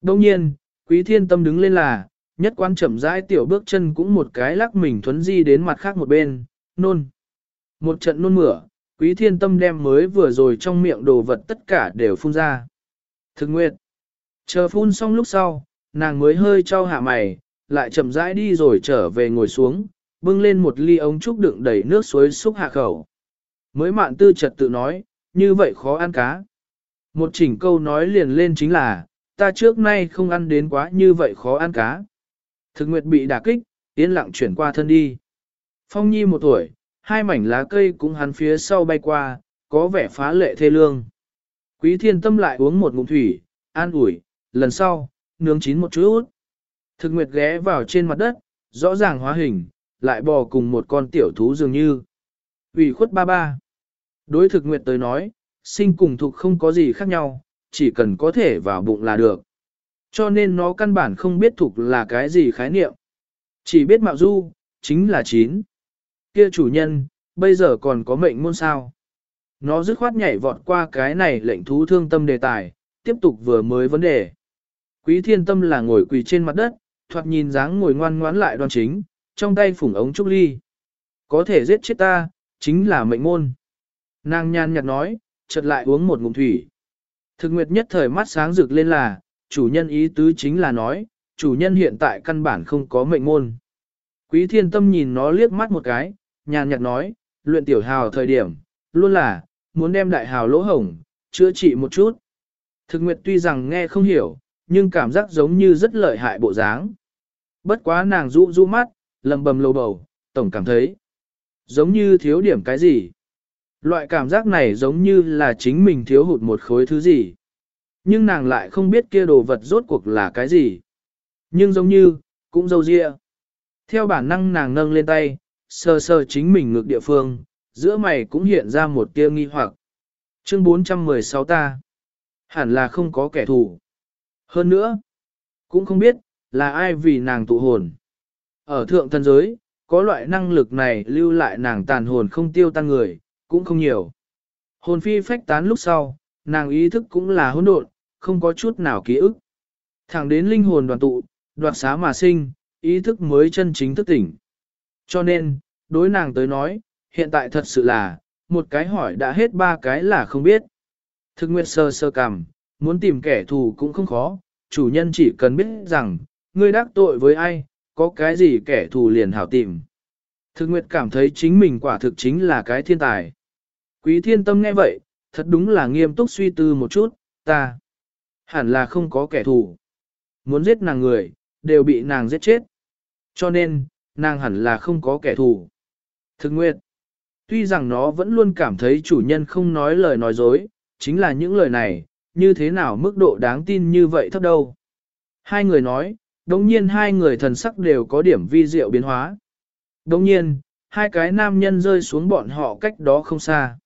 [SPEAKER 1] Đông nhiên, quý thiên tâm đứng lên là, nhất quan chậm rãi tiểu bước chân cũng một cái lắc mình thuấn di đến mặt khác một bên, nôn. Một trận nôn mửa, quý thiên tâm đem mới vừa rồi trong miệng đồ vật tất cả đều phun ra. Thực nguyệt. Chờ phun xong lúc sau, nàng mới hơi trao hạ mày, lại chậm rãi đi rồi trở về ngồi xuống, bưng lên một ly ống trúc đựng đầy nước suối xúc hạ khẩu. Mới mạn tư trật tự nói, như vậy khó ăn cá. Một chỉnh câu nói liền lên chính là, ta trước nay không ăn đến quá như vậy khó ăn cá. Thực nguyệt bị đả kích, yên lặng chuyển qua thân đi. Phong nhi một tuổi, hai mảnh lá cây cũng hắn phía sau bay qua, có vẻ phá lệ thê lương. Quý thiên tâm lại uống một ngụm thủy, an ủi, lần sau, nướng chín một chút. Thực nguyệt ghé vào trên mặt đất, rõ ràng hóa hình, lại bò cùng một con tiểu thú dường như. ủy khuất ba ba. Đối thực nguyệt tới nói, sinh cùng thuộc không có gì khác nhau, chỉ cần có thể vào bụng là được. Cho nên nó căn bản không biết thuộc là cái gì khái niệm. Chỉ biết mạo du, chính là chín. Kia chủ nhân, bây giờ còn có mệnh môn sao. Nó dứt khoát nhảy vọt qua cái này lệnh thú thương tâm đề tài, tiếp tục vừa mới vấn đề. Quý thiên tâm là ngồi quỳ trên mặt đất, thoạt nhìn dáng ngồi ngoan ngoãn lại đoan chính, trong tay phủng ống trúc ly. Có thể giết chết ta, chính là mệnh môn. Nàng nhan nhạt nói, chợt lại uống một ngụm thủy. Thực nguyệt nhất thời mắt sáng rực lên là, chủ nhân ý tứ chính là nói, chủ nhân hiện tại căn bản không có mệnh môn. Quý thiên tâm nhìn nó liếc mắt một cái, nhàn nhạt nói, luyện tiểu hào thời điểm, luôn là, muốn đem đại hào lỗ hổng, chữa trị một chút. Thực nguyệt tuy rằng nghe không hiểu, nhưng cảm giác giống như rất lợi hại bộ dáng. Bất quá nàng rũ rũ mắt, lầm bầm lầu bầu, tổng cảm thấy giống như thiếu điểm cái gì. Loại cảm giác này giống như là chính mình thiếu hụt một khối thứ gì. Nhưng nàng lại không biết kia đồ vật rốt cuộc là cái gì. Nhưng giống như, cũng dâu dịa. Theo bản năng nàng nâng lên tay, sờ sờ chính mình ngược địa phương, giữa mày cũng hiện ra một tia nghi hoặc. Chương 416 ta. Hẳn là không có kẻ thù. Hơn nữa, cũng không biết, là ai vì nàng tụ hồn. Ở thượng thân giới, có loại năng lực này lưu lại nàng tàn hồn không tiêu tan người, cũng không nhiều. Hồn phi phách tán lúc sau, nàng ý thức cũng là hỗn độn, không có chút nào ký ức. Thẳng đến linh hồn đoàn tụ, đoạt xá mà sinh, ý thức mới chân chính thức tỉnh. Cho nên, đối nàng tới nói, hiện tại thật sự là, một cái hỏi đã hết ba cái là không biết. Thực nguyệt sơ sơ cằm, muốn tìm kẻ thù cũng không khó, chủ nhân chỉ cần biết rằng, ngươi đắc tội với ai, có cái gì kẻ thù liền hảo tìm. Thực nguyệt cảm thấy chính mình quả thực chính là cái thiên tài. Quý thiên tâm nghe vậy, thật đúng là nghiêm túc suy tư một chút, ta hẳn là không có kẻ thù. Muốn giết nàng người, đều bị nàng giết chết. Cho nên, nàng hẳn là không có kẻ thù. Thực nguyệt, tuy rằng nó vẫn luôn cảm thấy chủ nhân không nói lời nói dối, chính là những lời này, như thế nào mức độ đáng tin như vậy thấp đâu. Hai người nói, đồng nhiên hai người thần sắc đều có điểm vi diệu biến hóa. Đồng nhiên, hai cái nam nhân rơi xuống bọn họ cách đó không xa.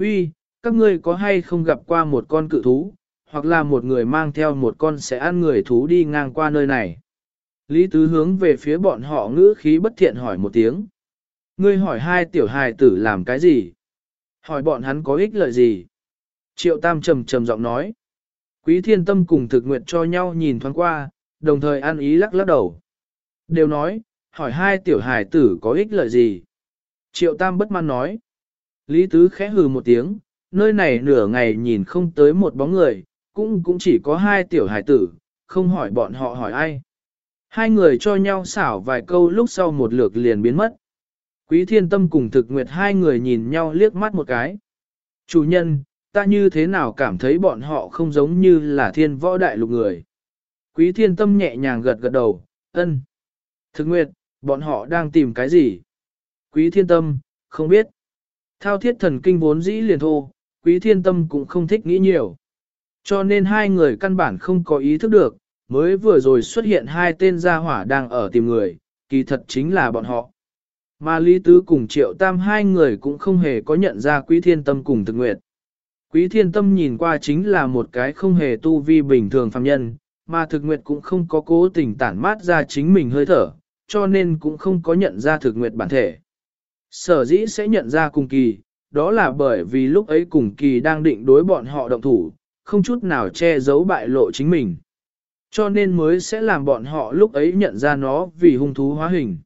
[SPEAKER 1] Uy, các ngươi có hay không gặp qua một con cự thú, hoặc là một người mang theo một con sẽ ăn người thú đi ngang qua nơi này. Lý Tứ hướng về phía bọn họ ngữ khí bất thiện hỏi một tiếng. Ngươi hỏi hai tiểu hài tử làm cái gì? Hỏi bọn hắn có ích lợi gì? Triệu Tam trầm trầm giọng nói. Quý thiên tâm cùng thực nguyện cho nhau nhìn thoáng qua, đồng thời ăn ý lắc lắc đầu. Đều nói, hỏi hai tiểu hài tử có ích lợi gì? Triệu Tam bất mãn nói. Lý Tứ khẽ hừ một tiếng, nơi này nửa ngày nhìn không tới một bóng người, cũng cũng chỉ có hai tiểu hải tử, không hỏi bọn họ hỏi ai. Hai người cho nhau xảo vài câu lúc sau một lượt liền biến mất. Quý thiên tâm cùng thực nguyệt hai người nhìn nhau liếc mắt một cái. Chủ nhân, ta như thế nào cảm thấy bọn họ không giống như là thiên võ đại lục người. Quý thiên tâm nhẹ nhàng gật gật đầu, ân. Thực nguyệt, bọn họ đang tìm cái gì? Quý thiên tâm, không biết. Thao thiết thần kinh vốn dĩ liền thô, quý thiên tâm cũng không thích nghĩ nhiều. Cho nên hai người căn bản không có ý thức được, mới vừa rồi xuất hiện hai tên gia hỏa đang ở tìm người, kỳ thật chính là bọn họ. Mà Lý Tứ cùng Triệu Tam hai người cũng không hề có nhận ra Quý Thiên Tâm cùng Thực Nguyệt. Quý Thiên Tâm nhìn qua chính là một cái không hề tu vi bình thường phàm nhân, mà Thực Nguyệt cũng không có cố tình tản mát ra chính mình hơi thở, cho nên cũng không có nhận ra Thực Nguyệt bản thể. Sở dĩ sẽ nhận ra cùng kỳ, đó là bởi vì lúc ấy cùng kỳ đang định đối bọn họ động thủ, không chút nào che giấu bại lộ chính mình. Cho nên mới sẽ làm bọn họ lúc ấy nhận ra nó vì hung thú hóa hình.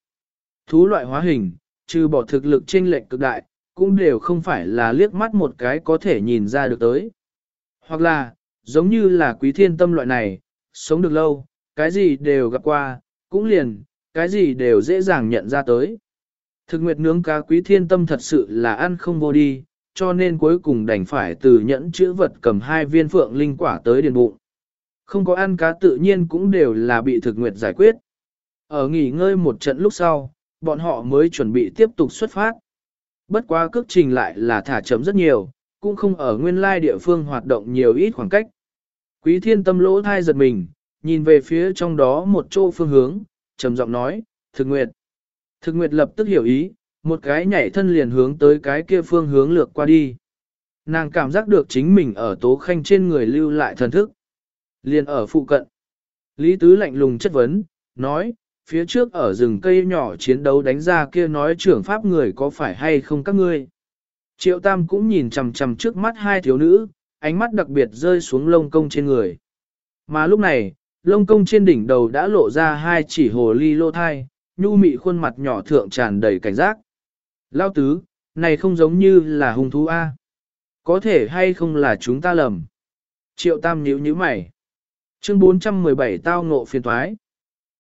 [SPEAKER 1] Thú loại hóa hình, trừ bỏ thực lực chênh lệch cực đại, cũng đều không phải là liếc mắt một cái có thể nhìn ra được tới. Hoặc là, giống như là quý thiên tâm loại này, sống được lâu, cái gì đều gặp qua, cũng liền, cái gì đều dễ dàng nhận ra tới. Thực nguyệt nướng cá quý thiên tâm thật sự là ăn không vô đi, cho nên cuối cùng đành phải từ nhẫn chữ vật cầm hai viên phượng linh quả tới điền bụng. Không có ăn cá tự nhiên cũng đều là bị thực nguyệt giải quyết. Ở nghỉ ngơi một trận lúc sau, bọn họ mới chuẩn bị tiếp tục xuất phát. Bất quá cước trình lại là thả chấm rất nhiều, cũng không ở nguyên lai địa phương hoạt động nhiều ít khoảng cách. Quý thiên tâm lỗ thai giật mình, nhìn về phía trong đó một chỗ phương hướng, trầm giọng nói, thực nguyệt. Thực nguyệt lập tức hiểu ý, một cái nhảy thân liền hướng tới cái kia phương hướng lược qua đi. Nàng cảm giác được chính mình ở tố khanh trên người lưu lại thần thức. Liền ở phụ cận. Lý Tứ lạnh lùng chất vấn, nói, phía trước ở rừng cây nhỏ chiến đấu đánh ra kia nói trưởng pháp người có phải hay không các ngươi. Triệu Tam cũng nhìn chằm chằm trước mắt hai thiếu nữ, ánh mắt đặc biệt rơi xuống lông công trên người. Mà lúc này, lông công trên đỉnh đầu đã lộ ra hai chỉ hồ ly lô thai, nhu mị khuôn mặt nhỏ thượng tràn đầy cảnh giác. Lao tứ, này không giống như là hung thú A. Có thể hay không là chúng ta lầm. Triệu Tam nhíu nhíu mày. Chương 417 tao ngộ phiền thoái.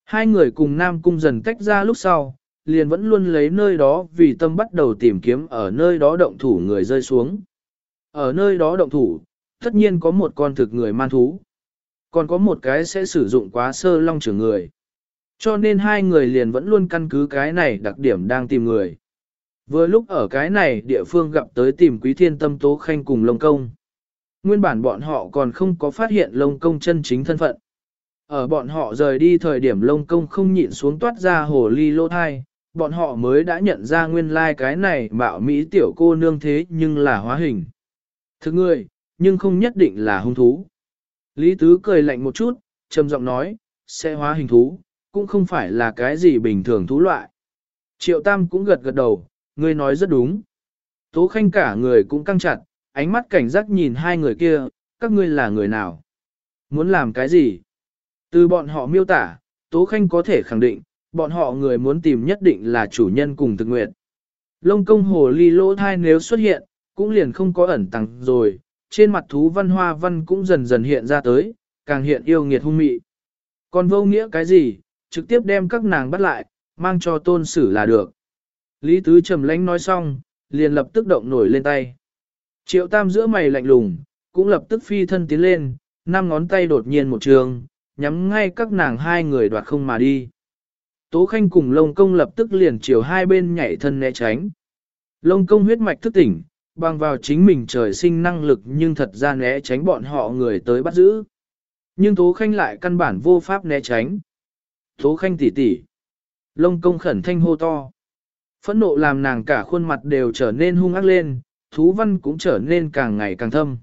[SPEAKER 1] Hai người cùng Nam Cung dần tách ra lúc sau, liền vẫn luôn lấy nơi đó vì tâm bắt đầu tìm kiếm ở nơi đó động thủ người rơi xuống. Ở nơi đó động thủ, tất nhiên có một con thực người man thú. Còn có một cái sẽ sử dụng quá sơ long trưởng người. Cho nên hai người liền vẫn luôn căn cứ cái này đặc điểm đang tìm người. Vừa lúc ở cái này địa phương gặp tới tìm quý thiên tâm tố khanh cùng lông công. Nguyên bản bọn họ còn không có phát hiện lông công chân chính thân phận. Ở bọn họ rời đi thời điểm lông công không nhịn xuống toát ra hồ ly lô thai, bọn họ mới đã nhận ra nguyên lai like cái này mạo Mỹ tiểu cô nương thế nhưng là hóa hình. Thực người, nhưng không nhất định là hung thú. Lý Tứ cười lạnh một chút, trầm giọng nói, sẽ hóa hình thú, cũng không phải là cái gì bình thường thú loại. Triệu Tam cũng gật gật đầu, ngươi nói rất đúng. Tố Khanh cả người cũng căng chặt, ánh mắt cảnh giác nhìn hai người kia, các ngươi là người nào? Muốn làm cái gì? Từ bọn họ miêu tả, Tố Khanh có thể khẳng định, bọn họ người muốn tìm nhất định là chủ nhân cùng thực nguyện. Lông công hồ ly lỗ thai nếu xuất hiện, cũng liền không có ẩn tàng rồi, trên mặt thú văn hoa văn cũng dần dần hiện ra tới, càng hiện yêu nghiệt hung mị. Còn vô nghĩa cái gì, trực tiếp đem các nàng bắt lại, mang cho tôn sử là được. Lý Tứ trầm lánh nói xong, liền lập tức động nổi lên tay. Triệu tam giữa mày lạnh lùng, cũng lập tức phi thân tiến lên, năm ngón tay đột nhiên một trường, nhắm ngay các nàng hai người đoạt không mà đi. Tố Khanh cùng Lông Công lập tức liền chiều hai bên nhảy thân né tránh. Lông Công huyết mạch thức tỉnh, bằng vào chính mình trời sinh năng lực nhưng thật ra né tránh bọn họ người tới bắt giữ. Nhưng Tố Khanh lại căn bản vô pháp né tránh. Tố Khanh tỉ tỉ. Lông Công khẩn thanh hô to. Phẫn nộ làm nàng cả khuôn mặt đều trở nên hung ác lên, thú văn cũng trở nên càng ngày càng thâm.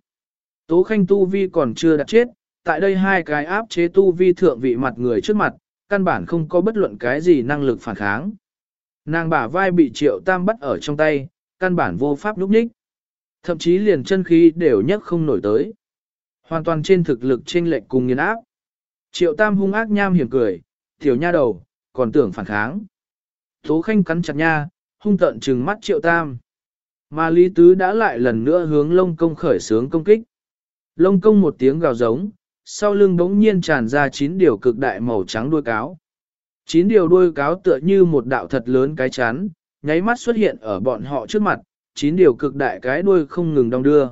[SPEAKER 1] Tố Khanh tu vi còn chưa đặt chết, tại đây hai cái áp chế tu vi thượng vị mặt người trước mặt, căn bản không có bất luận cái gì năng lực phản kháng. Nàng bả vai bị triệu tam bắt ở trong tay, căn bản vô pháp núp ních. Thậm chí liền chân khí đều nhấc không nổi tới. Hoàn toàn trên thực lực trên lệch cùng nghiền áp. Triệu tam hung ác nham hiểm cười, tiểu nha đầu, còn tưởng phản kháng. Tố khanh cắn chặt nha, hung tận trừng mắt triệu tam. Mà Lý Tứ đã lại lần nữa hướng lông công khởi sướng công kích. Lông công một tiếng gào giống, sau lưng bỗng nhiên tràn ra chín điều cực đại màu trắng đuôi cáo. Chín điều đuôi cáo tựa như một đạo thật lớn cái chán, nháy mắt xuất hiện ở bọn họ trước mặt, chín điều cực đại cái đuôi không ngừng đong đưa.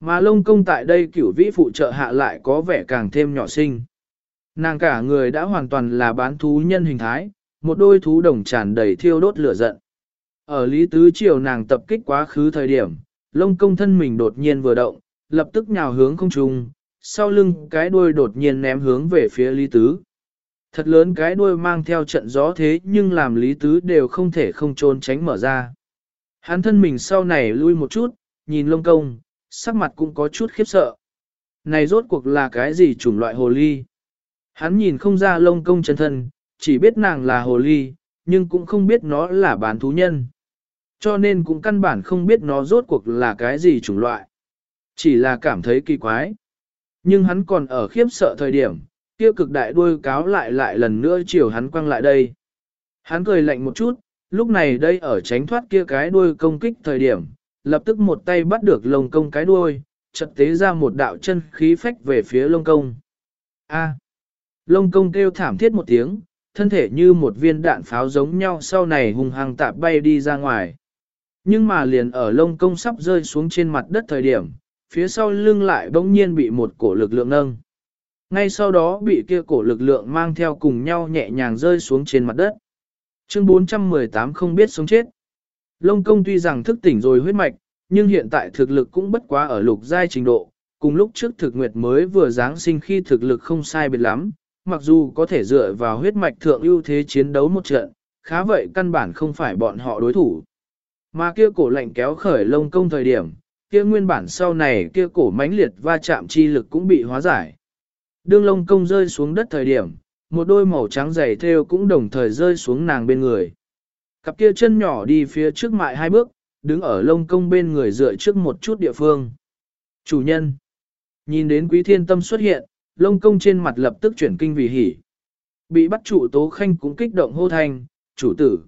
[SPEAKER 1] Mà lông công tại đây cửu vĩ phụ trợ hạ lại có vẻ càng thêm nhỏ sinh. Nàng cả người đã hoàn toàn là bán thú nhân hình thái, một đôi thú đồng tràn đầy thiêu đốt lửa giận. Ở Lý Tứ Triều nàng tập kích quá khứ thời điểm, lông công thân mình đột nhiên vừa động, lập tức nhào hướng không trung, sau lưng cái đuôi đột nhiên ném hướng về phía Lý Tứ. Thật lớn cái đuôi mang theo trận gió thế nhưng làm Lý Tứ đều không thể không trốn tránh mở ra. Hắn thân mình sau này lui một chút, nhìn lông công, sắc mặt cũng có chút khiếp sợ. Này rốt cuộc là cái gì chủng loại hồ ly? Hắn nhìn không ra lông công chân thân, chỉ biết nàng là hồ ly, nhưng cũng không biết nó là bán thú nhân. Cho nên cũng căn bản không biết nó rốt cuộc là cái gì chủng loại. Chỉ là cảm thấy kỳ quái. Nhưng hắn còn ở khiếp sợ thời điểm, kia cực đại đuôi cáo lại lại lần nữa chiều hắn quăng lại đây. Hắn cười lạnh một chút, lúc này đây ở tránh thoát kia cái đuôi công kích thời điểm, lập tức một tay bắt được lông công cái đuôi, chật tế ra một đạo chân khí phách về phía lông công. A. Lông công kêu thảm thiết một tiếng, thân thể như một viên đạn pháo giống nhau sau này hùng hăng tạp bay đi ra ngoài. Nhưng mà liền ở lông công sắp rơi xuống trên mặt đất thời điểm, phía sau lưng lại bỗng nhiên bị một cổ lực lượng nâng. Ngay sau đó bị kia cổ lực lượng mang theo cùng nhau nhẹ nhàng rơi xuống trên mặt đất. Chương 418 không biết sống chết. Lông công tuy rằng thức tỉnh rồi huyết mạch, nhưng hiện tại thực lực cũng bất quá ở lục giai trình độ, cùng lúc trước thực nguyệt mới vừa giáng sinh khi thực lực không sai biệt lắm, mặc dù có thể dựa vào huyết mạch thượng ưu thế chiến đấu một trận, khá vậy căn bản không phải bọn họ đối thủ. Mà kia cổ lạnh kéo khởi lông công thời điểm, kia nguyên bản sau này kia cổ mãnh liệt va chạm chi lực cũng bị hóa giải. Đương lông công rơi xuống đất thời điểm, một đôi màu trắng dày theo cũng đồng thời rơi xuống nàng bên người. Cặp kia chân nhỏ đi phía trước mại hai bước, đứng ở lông công bên người dựa trước một chút địa phương. Chủ nhân. Nhìn đến quý thiên tâm xuất hiện, lông công trên mặt lập tức chuyển kinh vì hỉ. Bị bắt trụ tố khanh cũng kích động hô thành, chủ tử.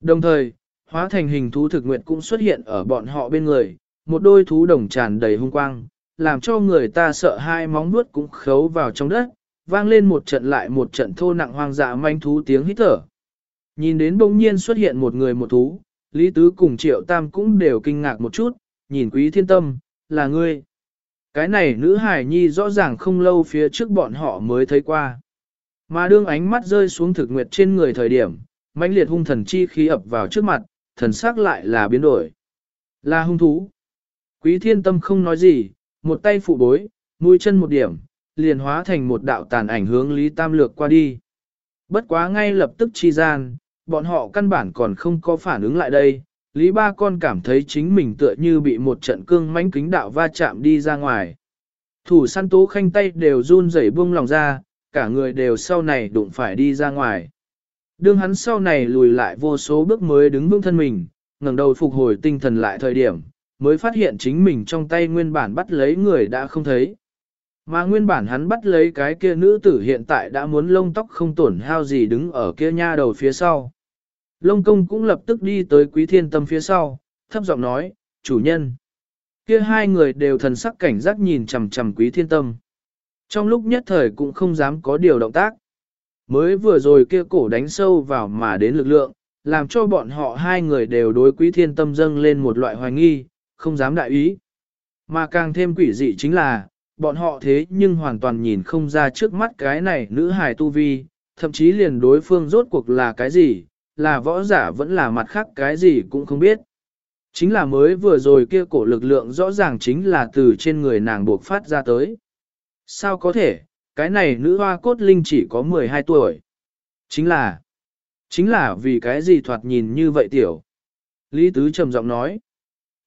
[SPEAKER 1] Đồng thời, hóa thành hình thú thực nguyện cũng xuất hiện ở bọn họ bên người, một đôi thú đồng tràn đầy hung quang, làm cho người ta sợ hai móng vuốt cũng khấu vào trong đất, vang lên một trận lại một trận thô nặng hoang dã manh thú tiếng hít thở. Nhìn đến bỗng nhiên xuất hiện một người một thú, Lý Tứ cùng Triệu Tam cũng đều kinh ngạc một chút, nhìn quý thiên tâm, là ngươi. Cái này nữ hải nhi rõ ràng không lâu phía trước bọn họ mới thấy qua. Mà đương ánh mắt rơi xuống thực nguyệt trên người thời điểm, mãnh liệt hung thần chi khí ập vào trước mặt, thần sắc lại là biến đổi. Là hung thú. Quý thiên tâm không nói gì, một tay phụ bối, mũi chân một điểm, liền hóa thành một đạo tàn ảnh hướng Lý Tam lược qua đi. Bất quá ngay lập tức chi gian, bọn họ căn bản còn không có phản ứng lại đây. Lý ba con cảm thấy chính mình tựa như bị một trận cương mãnh kính đạo va chạm đi ra ngoài. Thủ săn tố khanh tay đều run rẩy buông lòng ra, cả người đều sau này đụng phải đi ra ngoài. Đương hắn sau này lùi lại vô số bước mới đứng vững thân mình, ngẩng đầu phục hồi tinh thần lại thời điểm, mới phát hiện chính mình trong tay nguyên bản bắt lấy người đã không thấy. Mà nguyên bản hắn bắt lấy cái kia nữ tử hiện tại đã muốn lông tóc không tổn hao gì đứng ở kia nha đầu phía sau. Lông công cũng lập tức đi tới quý thiên tâm phía sau, thấp giọng nói, chủ nhân. Kia hai người đều thần sắc cảnh giác nhìn chằm chằm quý thiên tâm. Trong lúc nhất thời cũng không dám có điều động tác. Mới vừa rồi kia cổ đánh sâu vào mà đến lực lượng, làm cho bọn họ hai người đều đối quý thiên tâm dâng lên một loại hoài nghi, không dám đại ý. Mà càng thêm quỷ dị chính là, bọn họ thế nhưng hoàn toàn nhìn không ra trước mắt cái này nữ hài tu vi, thậm chí liền đối phương rốt cuộc là cái gì, là võ giả vẫn là mặt khác cái gì cũng không biết. Chính là mới vừa rồi kia cổ lực lượng rõ ràng chính là từ trên người nàng buộc phát ra tới. Sao có thể, cái này nữ hoa cốt linh chỉ có 12 tuổi. Chính là, chính là vì cái gì thoạt nhìn như vậy tiểu. Lý Tứ trầm giọng nói,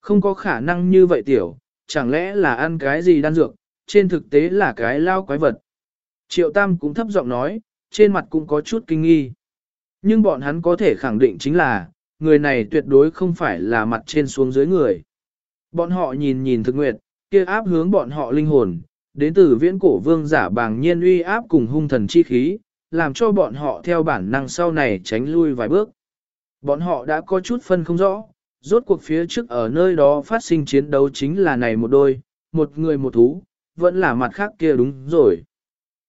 [SPEAKER 1] không có khả năng như vậy tiểu, chẳng lẽ là ăn cái gì đan dược, trên thực tế là cái lao quái vật. Triệu Tam cũng thấp giọng nói, trên mặt cũng có chút kinh nghi. Nhưng bọn hắn có thể khẳng định chính là, người này tuyệt đối không phải là mặt trên xuống dưới người. Bọn họ nhìn nhìn thực nguyệt, kia áp hướng bọn họ linh hồn, đến từ viễn cổ vương giả bàng nhiên uy áp cùng hung thần chi khí, làm cho bọn họ theo bản năng sau này tránh lui vài bước. Bọn họ đã có chút phân không rõ, rốt cuộc phía trước ở nơi đó phát sinh chiến đấu chính là này một đôi, một người một thú, vẫn là mặt khác kia đúng rồi.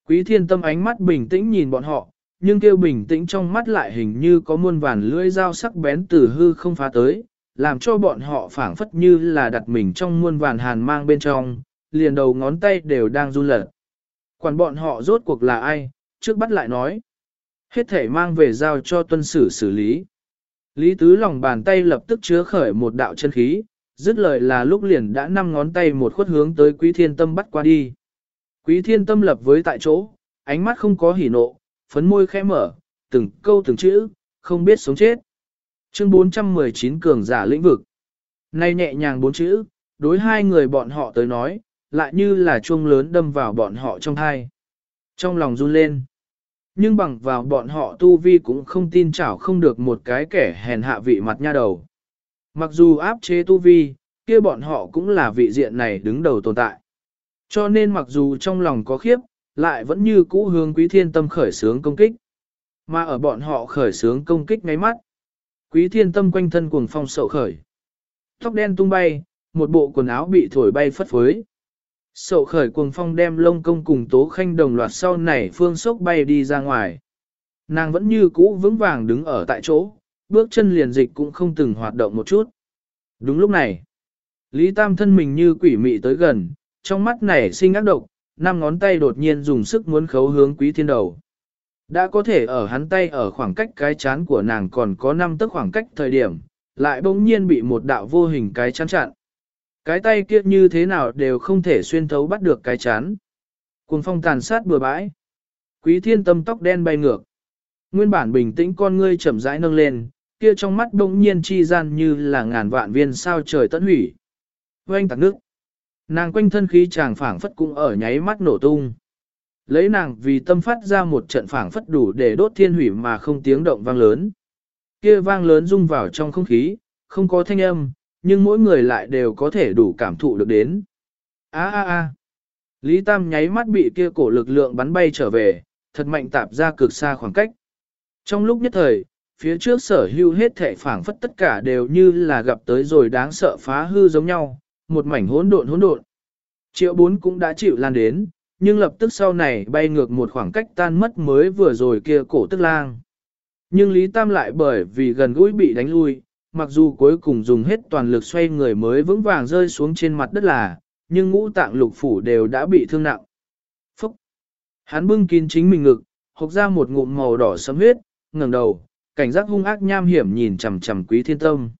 [SPEAKER 1] Quý thiên tâm ánh mắt bình tĩnh nhìn bọn họ, nhưng kêu bình tĩnh trong mắt lại hình như có muôn vàn lưỡi dao sắc bén từ hư không phá tới, làm cho bọn họ phảng phất như là đặt mình trong muôn vàn hàn mang bên trong, liền đầu ngón tay đều đang run lật. Quản bọn họ rốt cuộc là ai, trước bắt lại nói. Hết thể mang về giao cho tuân sử xử lý. Lý tứ lòng bàn tay lập tức chứa khởi một đạo chân khí, dứt lời là lúc liền đã năm ngón tay một khuất hướng tới quý thiên tâm bắt qua đi. Quý thiên tâm lập với tại chỗ, ánh mắt không có hỉ nộ, phấn môi khẽ mở, từng câu từng chữ, không biết sống chết. Chương 419 cường giả lĩnh vực. Nay nhẹ nhàng bốn chữ, đối hai người bọn họ tới nói, lại như là chuông lớn đâm vào bọn họ trong hai. Trong lòng run lên. Nhưng bằng vào bọn họ tu vi cũng không tin chảo không được một cái kẻ hèn hạ vị mặt nha đầu. Mặc dù áp chế tu vi, kia bọn họ cũng là vị diện này đứng đầu tồn tại. Cho nên mặc dù trong lòng có khiếp, lại vẫn như cũ hướng quý thiên tâm khởi sướng công kích. Mà ở bọn họ khởi sướng công kích ngay mắt. Quý thiên tâm quanh thân cuồng phong sậu khởi. Tóc đen tung bay, một bộ quần áo bị thổi bay phất phới. Sậu khởi cuồng phong đem lông công cùng tố khanh đồng loạt sau này phương sốc bay đi ra ngoài. Nàng vẫn như cũ vững vàng đứng ở tại chỗ, bước chân liền dịch cũng không từng hoạt động một chút. Đúng lúc này, Lý Tam thân mình như quỷ mị tới gần, trong mắt này sinh ác độc, năm ngón tay đột nhiên dùng sức muốn khấu hướng quý thiên đầu. Đã có thể ở hắn tay ở khoảng cách cái chán của nàng còn có năm tức khoảng cách thời điểm, lại bỗng nhiên bị một đạo vô hình cái chán chặn. Cái tay kia như thế nào đều không thể xuyên thấu bắt được cái chán. Cuồng phong tàn sát bừa bãi. Quý thiên tâm tóc đen bay ngược. Nguyên bản bình tĩnh con ngươi chậm rãi nâng lên, kia trong mắt bỗng nhiên chi gian như là ngàn vạn viên sao trời tận hủy. Oanh tạc nước. Nàng quanh thân khí chàng phảng phất cũng ở nháy mắt nổ tung. Lấy nàng vì tâm phát ra một trận phảng phất đủ để đốt thiên hủy mà không tiếng động vang lớn. Kia vang lớn rung vào trong không khí, không có thanh âm, nhưng mỗi người lại đều có thể đủ cảm thụ được đến. A a a. Lý Tam nháy mắt bị kia cổ lực lượng bắn bay trở về, thật mạnh tạp ra cực xa khoảng cách. Trong lúc nhất thời, phía trước sở hưu hết thể phảng phất tất cả đều như là gặp tới rồi đáng sợ phá hư giống nhau, một mảnh hỗn độn hỗn độn. Triệu bốn cũng đã chịu lan đến, nhưng lập tức sau này bay ngược một khoảng cách tan mất mới vừa rồi kia cổ tức lang. Nhưng Lý Tam lại bởi vì gần gũi bị đánh lui, mặc dù cuối cùng dùng hết toàn lực xoay người mới vững vàng rơi xuống trên mặt đất là, nhưng ngũ tạng lục phủ đều đã bị thương nặng. Phúc! Hắn bưng kín chính mình ngực, hộc ra một ngụm màu đỏ sấm huyết, ngẩng đầu, cảnh giác hung ác nham hiểm nhìn chằm chằm quý thiên tâm.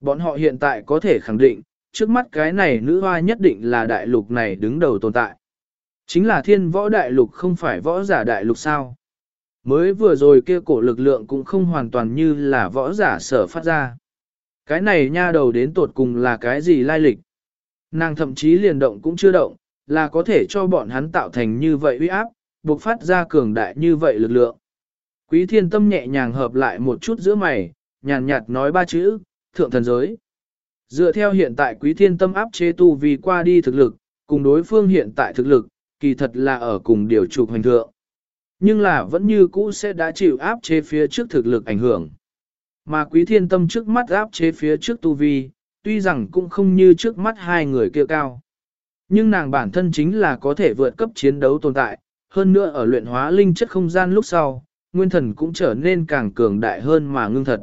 [SPEAKER 1] Bọn họ hiện tại có thể khẳng định, trước mắt cái này nữ hoa nhất định là đại lục này đứng đầu tồn tại. Chính là thiên võ đại lục không phải võ giả đại lục sao. Mới vừa rồi kia cổ lực lượng cũng không hoàn toàn như là võ giả sở phát ra. Cái này nha đầu đến tột cùng là cái gì lai lịch. Nàng thậm chí liền động cũng chưa động, là có thể cho bọn hắn tạo thành như vậy uy áp, buộc phát ra cường đại như vậy lực lượng. Quý thiên tâm nhẹ nhàng hợp lại một chút giữa mày, nhàn nhạt nói ba chữ, thượng thần giới. Dựa theo hiện tại quý thiên tâm áp chế tu vì qua đi thực lực, cùng đối phương hiện tại thực lực, kỳ thật là ở cùng điều trục hành thượng. Nhưng là vẫn như cũ sẽ đã chịu áp chế phía trước thực lực ảnh hưởng. Mà quý thiên tâm trước mắt áp chế phía trước tu vi, tuy rằng cũng không như trước mắt hai người kia cao. Nhưng nàng bản thân chính là có thể vượt cấp chiến đấu tồn tại, hơn nữa ở luyện hóa linh chất không gian lúc sau, nguyên thần cũng trở nên càng cường đại hơn mà ngưng thật.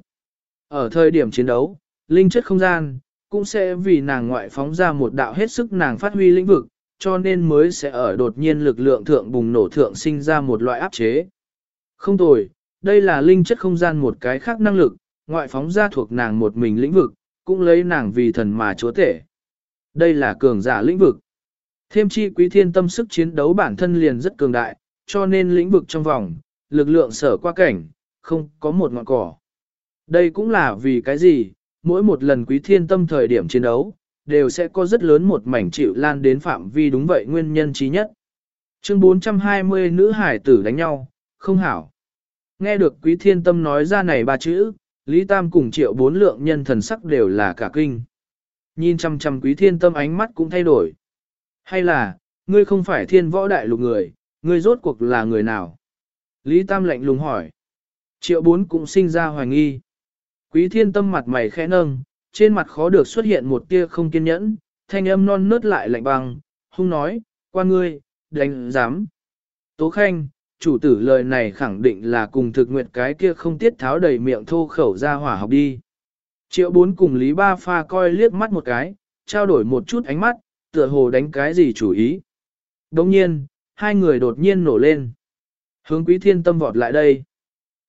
[SPEAKER 1] Ở thời điểm chiến đấu, linh chất không gian, cũng sẽ vì nàng ngoại phóng ra một đạo hết sức nàng phát huy lĩnh vực, cho nên mới sẽ ở đột nhiên lực lượng thượng bùng nổ thượng sinh ra một loại áp chế. Không tồi, đây là linh chất không gian một cái khác năng lực, ngoại phóng ra thuộc nàng một mình lĩnh vực, cũng lấy nàng vì thần mà chúa tể. Đây là cường giả lĩnh vực. Thêm chi quý thiên tâm sức chiến đấu bản thân liền rất cường đại, cho nên lĩnh vực trong vòng, lực lượng sở qua cảnh, không có một ngọn cỏ. Đây cũng là vì cái gì, mỗi một lần quý thiên tâm thời điểm chiến đấu, đều sẽ có rất lớn một mảnh chịu lan đến phạm vi đúng vậy nguyên nhân trí nhất. Chương 420 nữ hải tử đánh nhau, không hảo. Nghe được quý thiên tâm nói ra này ba chữ, Lý Tam cùng triệu bốn lượng nhân thần sắc đều là cả kinh. Nhìn chăm chăm quý thiên tâm ánh mắt cũng thay đổi. Hay là, ngươi không phải thiên võ đại lục người, ngươi rốt cuộc là người nào? Lý Tam lạnh lùng hỏi. Triệu bốn cũng sinh ra hoài nghi. Quý thiên tâm mặt mày khẽ nâng, trên mặt khó được xuất hiện một tia không kiên nhẫn, thanh âm non nớt lại lạnh băng, hung nói, qua ngươi, đánh dám. Tố Khanh, chủ tử lời này khẳng định là cùng thực nguyện cái kia không tiết tháo đầy miệng thô khẩu ra hỏa học đi. Triệu bốn cùng Lý Ba Pha coi liếc mắt một cái, trao đổi một chút ánh mắt, tựa hồ đánh cái gì chủ ý. Đồng nhiên, hai người đột nhiên nổ lên. Hướng quý thiên tâm vọt lại đây.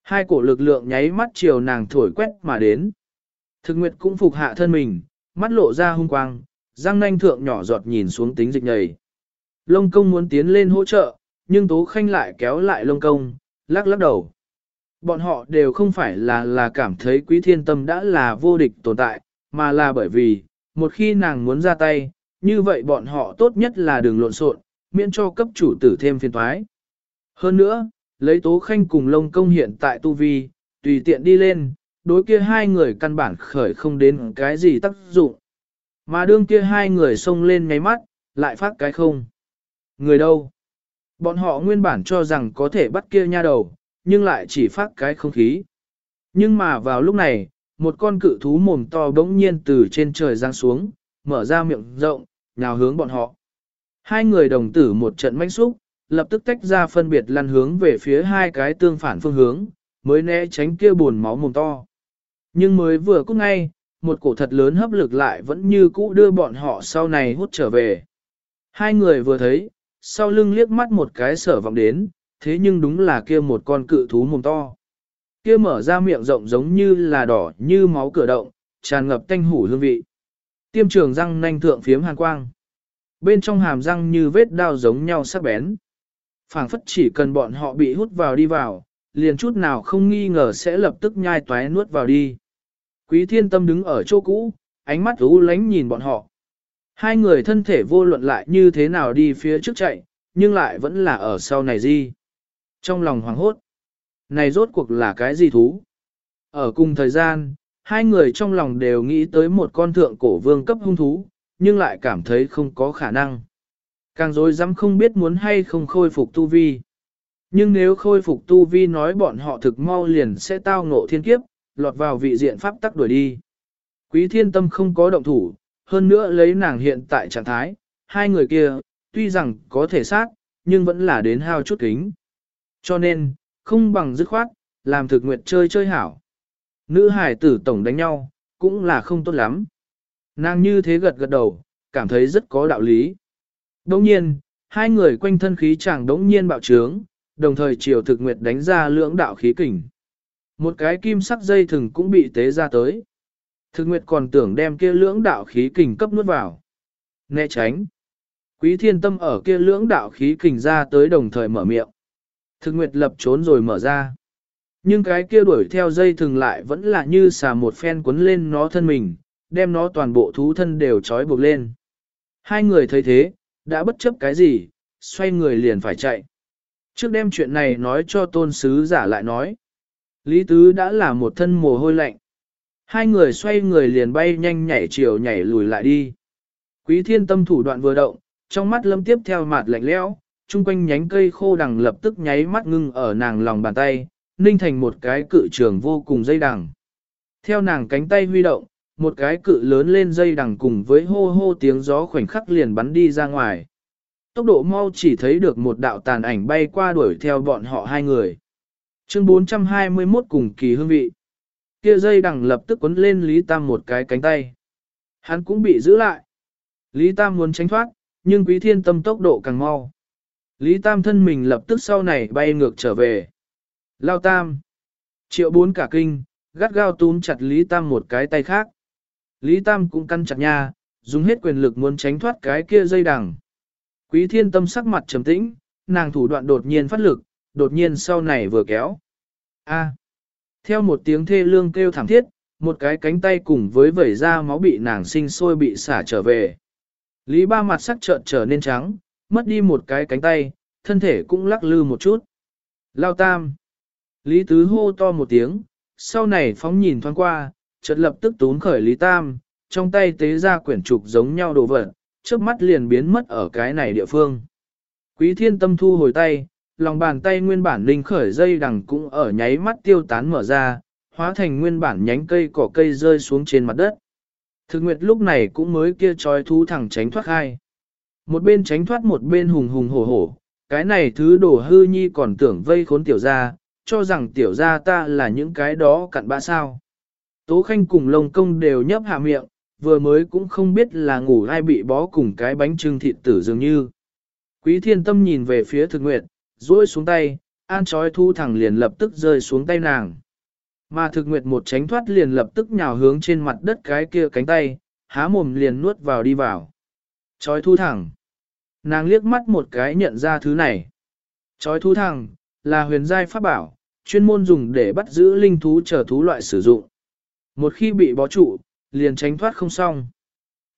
[SPEAKER 1] Hai cổ lực lượng nháy mắt chiều nàng thổi quét mà đến. Thực nguyệt cũng phục hạ thân mình, mắt lộ ra hung quang, răng nanh thượng nhỏ giọt nhìn xuống tính dịch nhầy. Lông công muốn tiến lên hỗ trợ, nhưng Tố Khanh lại kéo lại lông công, lắc lắc đầu. Bọn họ đều không phải là là cảm thấy quý thiên tâm đã là vô địch tồn tại, mà là bởi vì, một khi nàng muốn ra tay, như vậy bọn họ tốt nhất là đừng lộn xộn, miễn cho cấp chủ tử thêm phiền thoái. Hơn nữa, lấy Tố Khanh cùng lông công hiện tại tu vi, tùy tiện đi lên, đối kia hai người căn bản khởi không đến cái gì tác dụng. Mà đương kia hai người xông lên nháy mắt, lại phát cái không. Người đâu? Bọn họ nguyên bản cho rằng có thể bắt kia nha đầu, nhưng lại chỉ phát cái không khí. Nhưng mà vào lúc này, một con cự thú mồm to bỗng nhiên từ trên trời giáng xuống, mở ra miệng rộng, nhào hướng bọn họ. Hai người đồng tử một trận manh xúc, lập tức tách ra phân biệt lăn hướng về phía hai cái tương phản phương hướng, mới né tránh kia buồn máu mồm to. Nhưng mới vừa cút ngay, một cổ thật lớn hấp lực lại vẫn như cũ đưa bọn họ sau này hút trở về. Hai người vừa thấy, sau lưng liếc mắt một cái sở vọng đến, thế nhưng đúng là kia một con cự thú mồm to. Kia mở ra miệng rộng giống như là đỏ như máu cửa động, tràn ngập tanh hủ hương vị. Tiêm trường răng nanh thượng phiếm hàn quang. Bên trong hàm răng như vết đao giống nhau sắc bén phảng phất chỉ cần bọn họ bị hút vào đi vào, liền chút nào không nghi ngờ sẽ lập tức nhai toái nuốt vào đi. Quý thiên tâm đứng ở chỗ cũ, ánh mắt u lánh nhìn bọn họ. Hai người thân thể vô luận lại như thế nào đi phía trước chạy, nhưng lại vẫn là ở sau này gì. Trong lòng hoàng hốt, này rốt cuộc là cái gì thú? Ở cùng thời gian, hai người trong lòng đều nghĩ tới một con thượng cổ vương cấp hung thú, nhưng lại cảm thấy không có khả năng. Càng dối dám không biết muốn hay không khôi phục tu vi. Nhưng nếu khôi phục tu vi nói bọn họ thực mau liền sẽ tao ngộ thiên kiếp, lọt vào vị diện pháp tắc đuổi đi. Quý thiên tâm không có động thủ, hơn nữa lấy nàng hiện tại trạng thái, hai người kia, tuy rằng có thể sát, nhưng vẫn là đến hao chút kính. Cho nên, không bằng dứt khoát, làm thực nguyện chơi chơi hảo. Nữ hải tử tổng đánh nhau, cũng là không tốt lắm. Nàng như thế gật gật đầu, cảm thấy rất có đạo lý. Đồng nhiên, hai người quanh thân khí chẳng đống nhiên bạo trướng, đồng thời chiều thực nguyệt đánh ra lưỡng đạo khí kình. Một cái kim sắc dây thừng cũng bị tế ra tới. Thực nguyệt còn tưởng đem kia lưỡng đạo khí kình cấp nuốt vào. Né tránh. Quý thiên tâm ở kia lưỡng đạo khí kình ra tới đồng thời mở miệng. Thực nguyệt lập trốn rồi mở ra. Nhưng cái kia đuổi theo dây thừng lại vẫn là như xà một phen cuốn lên nó thân mình, đem nó toàn bộ thú thân đều trói buộc lên. Hai người thấy thế, đã bất chấp cái gì, xoay người liền phải chạy. Trước đem chuyện này nói cho tôn sứ giả lại nói. Lý Tứ đã là một thân mồ hôi lạnh. Hai người xoay người liền bay nhanh nhảy chiều nhảy lùi lại đi. Quý thiên tâm thủ đoạn vừa động, trong mắt lâm tiếp theo mặt lạnh lẽo, chung quanh nhánh cây khô đằng lập tức nháy mắt ngưng ở nàng lòng bàn tay, ninh thành một cái cự trường vô cùng dây đằng. Theo nàng cánh tay huy động, một cái cự lớn lên dây đằng cùng với hô hô tiếng gió khoảnh khắc liền bắn đi ra ngoài. Tốc độ mau chỉ thấy được một đạo tàn ảnh bay qua đuổi theo bọn họ hai người. Chương 421 cùng kỳ hương vị. Kia dây đằng lập tức quấn lên Lý Tam một cái cánh tay. Hắn cũng bị giữ lại. Lý Tam muốn tránh thoát, nhưng quý thiên tâm tốc độ càng mau. Lý Tam thân mình lập tức sau này bay ngược trở về. Lao Tam. Triệu bốn cả kinh, gắt gao túm chặt Lý Tam một cái tay khác. Lý Tam cũng căn chặt nha, dùng hết quyền lực muốn tránh thoát cái kia dây đằng. Quý thiên tâm sắc mặt trầm tĩnh, nàng thủ đoạn đột nhiên phát lực, đột nhiên sau này vừa kéo. A. Theo một tiếng thê lương kêu thảm thiết, một cái cánh tay cùng với vẩy ra máu bị nàng sinh sôi bị xả trở về. Lý ba mặt sắc trợn trở nên trắng, mất đi một cái cánh tay, thân thể cũng lắc lư một chút. Lao tam. Lý tứ hô to một tiếng, sau này phóng nhìn thoáng qua, chợt lập tức tún khởi Lý tam, trong tay tế ra quyển trục giống nhau đồ vật, trước mắt liền biến mất ở cái này địa phương. Quý thiên tâm thu hồi tay, lòng bàn tay nguyên bản linh khởi dây đằng cũng ở nháy mắt tiêu tán mở ra, hóa thành nguyên bản nhánh cây cỏ cây rơi xuống trên mặt đất. Thực nguyệt lúc này cũng mới kia trói thú thẳng tránh thoát hai. Một bên tránh thoát một bên hùng hùng hổ hổ, cái này thứ đồ hư nhi còn tưởng vây khốn tiểu gia, cho rằng tiểu gia ta là những cái đó cặn bã sao. Tố khanh cùng lông công đều nhấp hạ miệng, vừa mới cũng không biết là ngủ ai bị bó cùng cái bánh trưng thịt tử dường như. Quý thiên tâm nhìn về phía thực nguyệt, duỗi xuống tay, an trói thu thẳng liền lập tức rơi xuống tay nàng. Mà thực nguyệt một tránh thoát liền lập tức nhào hướng trên mặt đất cái kia cánh tay, há mồm liền nuốt vào đi vào. Chói thu thẳng. Nàng liếc mắt một cái nhận ra thứ này. Chói thu thẳng, là huyền giai pháp bảo, chuyên môn dùng để bắt giữ linh thú trở thú loại sử dụng. Một khi bị bó trụ, liền tránh thoát không xong.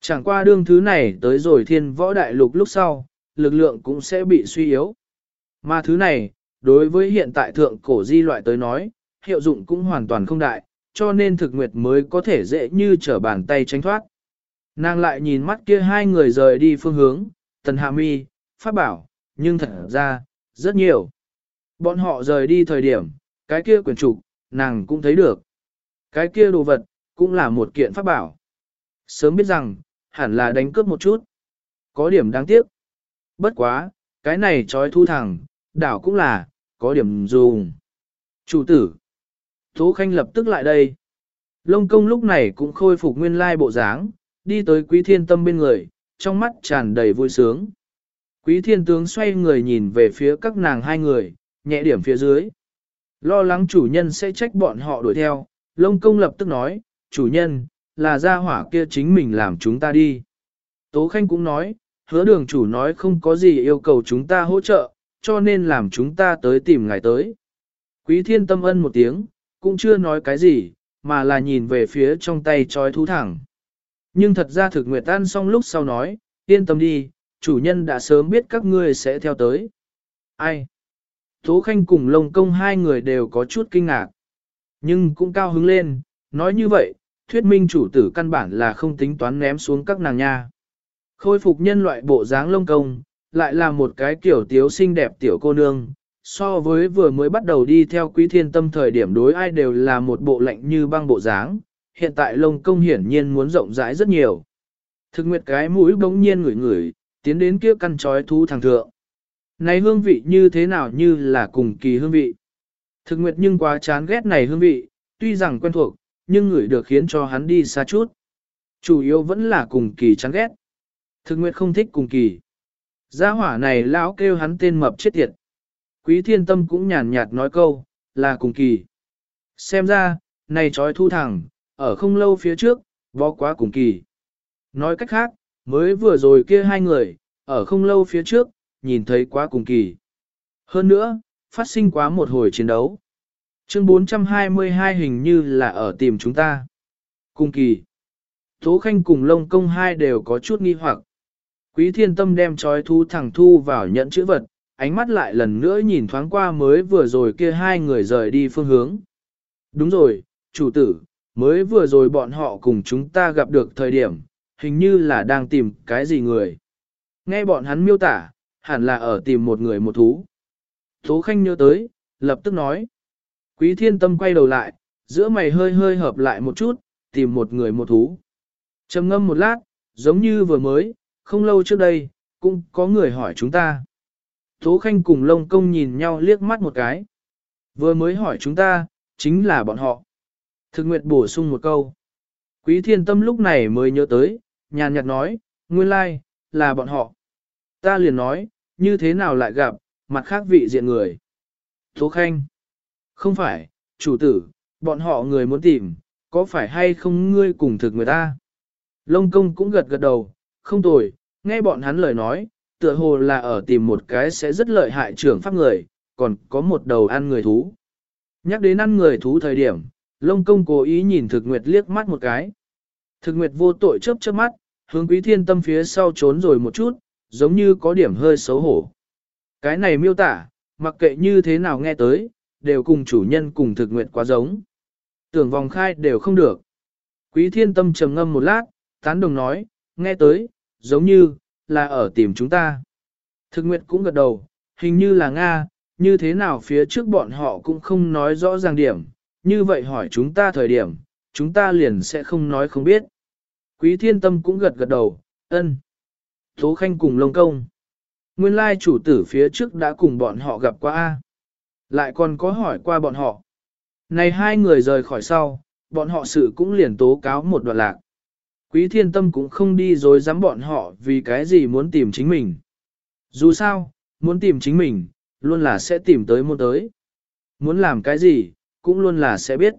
[SPEAKER 1] Chẳng qua đương thứ này tới rồi thiên võ đại lục lúc sau, lực lượng cũng sẽ bị suy yếu. Mà thứ này, đối với hiện tại thượng cổ di loại tới nói, hiệu dụng cũng hoàn toàn không đại, cho nên thực nguyệt mới có thể dễ như trở bàn tay tránh thoát. Nàng lại nhìn mắt kia hai người rời đi phương hướng, tần hạ mi, phát bảo, nhưng thật ra, rất nhiều. Bọn họ rời đi thời điểm, cái kia quyển trục, nàng cũng thấy được. Cái kia đồ vật, cũng là một kiện pháp bảo. Sớm biết rằng, hẳn là đánh cướp một chút. Có điểm đáng tiếc. Bất quá, cái này trói thu thẳng, đảo cũng là, có điểm dùng. Chủ tử. Tố Khanh lập tức lại đây. Lông công lúc này cũng khôi phục nguyên lai bộ dáng, đi tới quý thiên tâm bên người, trong mắt tràn đầy vui sướng. Quý thiên tướng xoay người nhìn về phía các nàng hai người, nhẹ điểm phía dưới. Lo lắng chủ nhân sẽ trách bọn họ đuổi theo, lông công lập tức nói, chủ nhân, là gia hỏa kia chính mình làm chúng ta đi. Tố Khanh cũng nói, hứa đường chủ nói không có gì yêu cầu chúng ta hỗ trợ, cho nên làm chúng ta tới tìm ngài tới. Quý thiên tâm ân một tiếng, cũng chưa nói cái gì, mà là nhìn về phía trong tay trói thú thẳng. Nhưng thật ra thực nguyệt tan xong lúc sau nói, yên tâm đi, chủ nhân đã sớm biết các ngươi sẽ theo tới. Ai? Tố Khanh cùng Lông Công hai người đều có chút kinh ngạc. Nhưng cũng cao hứng lên, nói như vậy, thuyết minh chủ tử căn bản là không tính toán ném xuống các nàng nha. Khôi phục nhân loại bộ dáng Lông Công, lại là một cái kiểu tiếu xinh đẹp tiểu cô nương, so với vừa mới bắt đầu đi theo quý thiên tâm thời điểm đối ai đều là một bộ lạnh như băng bộ dáng, hiện tại lông công hiển nhiên muốn rộng rãi rất nhiều. Thực nguyệt cái mũi bỗng nhiên ngửi ngửi, tiến đến kia căn trói thú thằng thượng. Này hương vị như thế nào như là cùng kỳ hương vị. Thực nguyệt nhưng quá chán ghét này hương vị, tuy rằng quen thuộc, nhưng ngửi được khiến cho hắn đi xa chút. Chủ yếu vẫn là cùng kỳ chán ghét. Thực nguyệt không thích cùng kỳ. Gia hỏa này lão kêu hắn tên mập chết tiệt. Quý thiên tâm cũng nhàn nhạt nói câu, là cùng kỳ. Xem ra, này trói thu thẳng, ở không lâu phía trước, vó quá cùng kỳ. Nói cách khác, mới vừa rồi kia hai người, ở không lâu phía trước, nhìn thấy quá cùng kỳ. Hơn nữa, phát sinh quá một hồi chiến đấu. Chương 422 hình như là ở tìm chúng ta. Cùng kỳ. Tố Khanh cùng Lông Công hai đều có chút nghi hoặc. Quý thiên tâm đem trói thu thẳng thu vào nhận chữ vật, ánh mắt lại lần nữa nhìn thoáng qua mới vừa rồi kia hai người rời đi phương hướng. Đúng rồi, chủ tử, mới vừa rồi bọn họ cùng chúng ta gặp được thời điểm, hình như là đang tìm cái gì người. Nghe bọn hắn miêu tả, hẳn là ở tìm một người một thú. Tố Khanh nhớ tới, lập tức nói. Quý thiên tâm quay đầu lại, giữa mày hơi hơi hợp lại một chút, tìm một người một thú. trầm ngâm một lát, giống như vừa mới, không lâu trước đây, cũng có người hỏi chúng ta. Tố Khanh cùng Lông Công nhìn nhau liếc mắt một cái. Vừa mới hỏi chúng ta, chính là bọn họ. Thực nguyệt bổ sung một câu. Quý thiên tâm lúc này mới nhớ tới, nhàn nhạt nói, nguyên lai, là bọn họ. Ta liền nói, như thế nào lại gặp, mặt khác vị diện người. Tố Khanh. Không phải, chủ tử, bọn họ người muốn tìm, có phải hay không ngươi cùng thực người ta? Lông công cũng gật gật đầu, không tồi, nghe bọn hắn lời nói, tựa hồ là ở tìm một cái sẽ rất lợi hại trưởng pháp người, còn có một đầu ăn người thú. Nhắc đến ăn người thú thời điểm, lông công cố ý nhìn thực nguyệt liếc mắt một cái. Thực nguyệt vô tội chớp chớp mắt, hướng quý thiên tâm phía sau trốn rồi một chút, giống như có điểm hơi xấu hổ. Cái này miêu tả, mặc kệ như thế nào nghe tới, đều cùng chủ nhân cùng thực nguyện quá giống. Tưởng vòng khai đều không được. Quý thiên tâm trầm ngâm một lát, tán đồng nói, nghe tới, giống như, là ở tìm chúng ta. Thực nguyện cũng gật đầu, hình như là Nga, như thế nào phía trước bọn họ cũng không nói rõ ràng điểm, như vậy hỏi chúng ta thời điểm, chúng ta liền sẽ không nói không biết. Quý thiên tâm cũng gật gật đầu, ân. Tố Khanh cùng lông công. Nguyên lai chủ tử phía trước đã cùng bọn họ gặp qua A. Lại còn có hỏi qua bọn họ. Này hai người rời khỏi sau, bọn họ sự cũng liền tố cáo một đoạn lạc. Quý thiên tâm cũng không đi dối dám bọn họ vì cái gì muốn tìm chính mình. Dù sao, muốn tìm chính mình, luôn là sẽ tìm tới một tới. Muốn làm cái gì, cũng luôn là sẽ biết.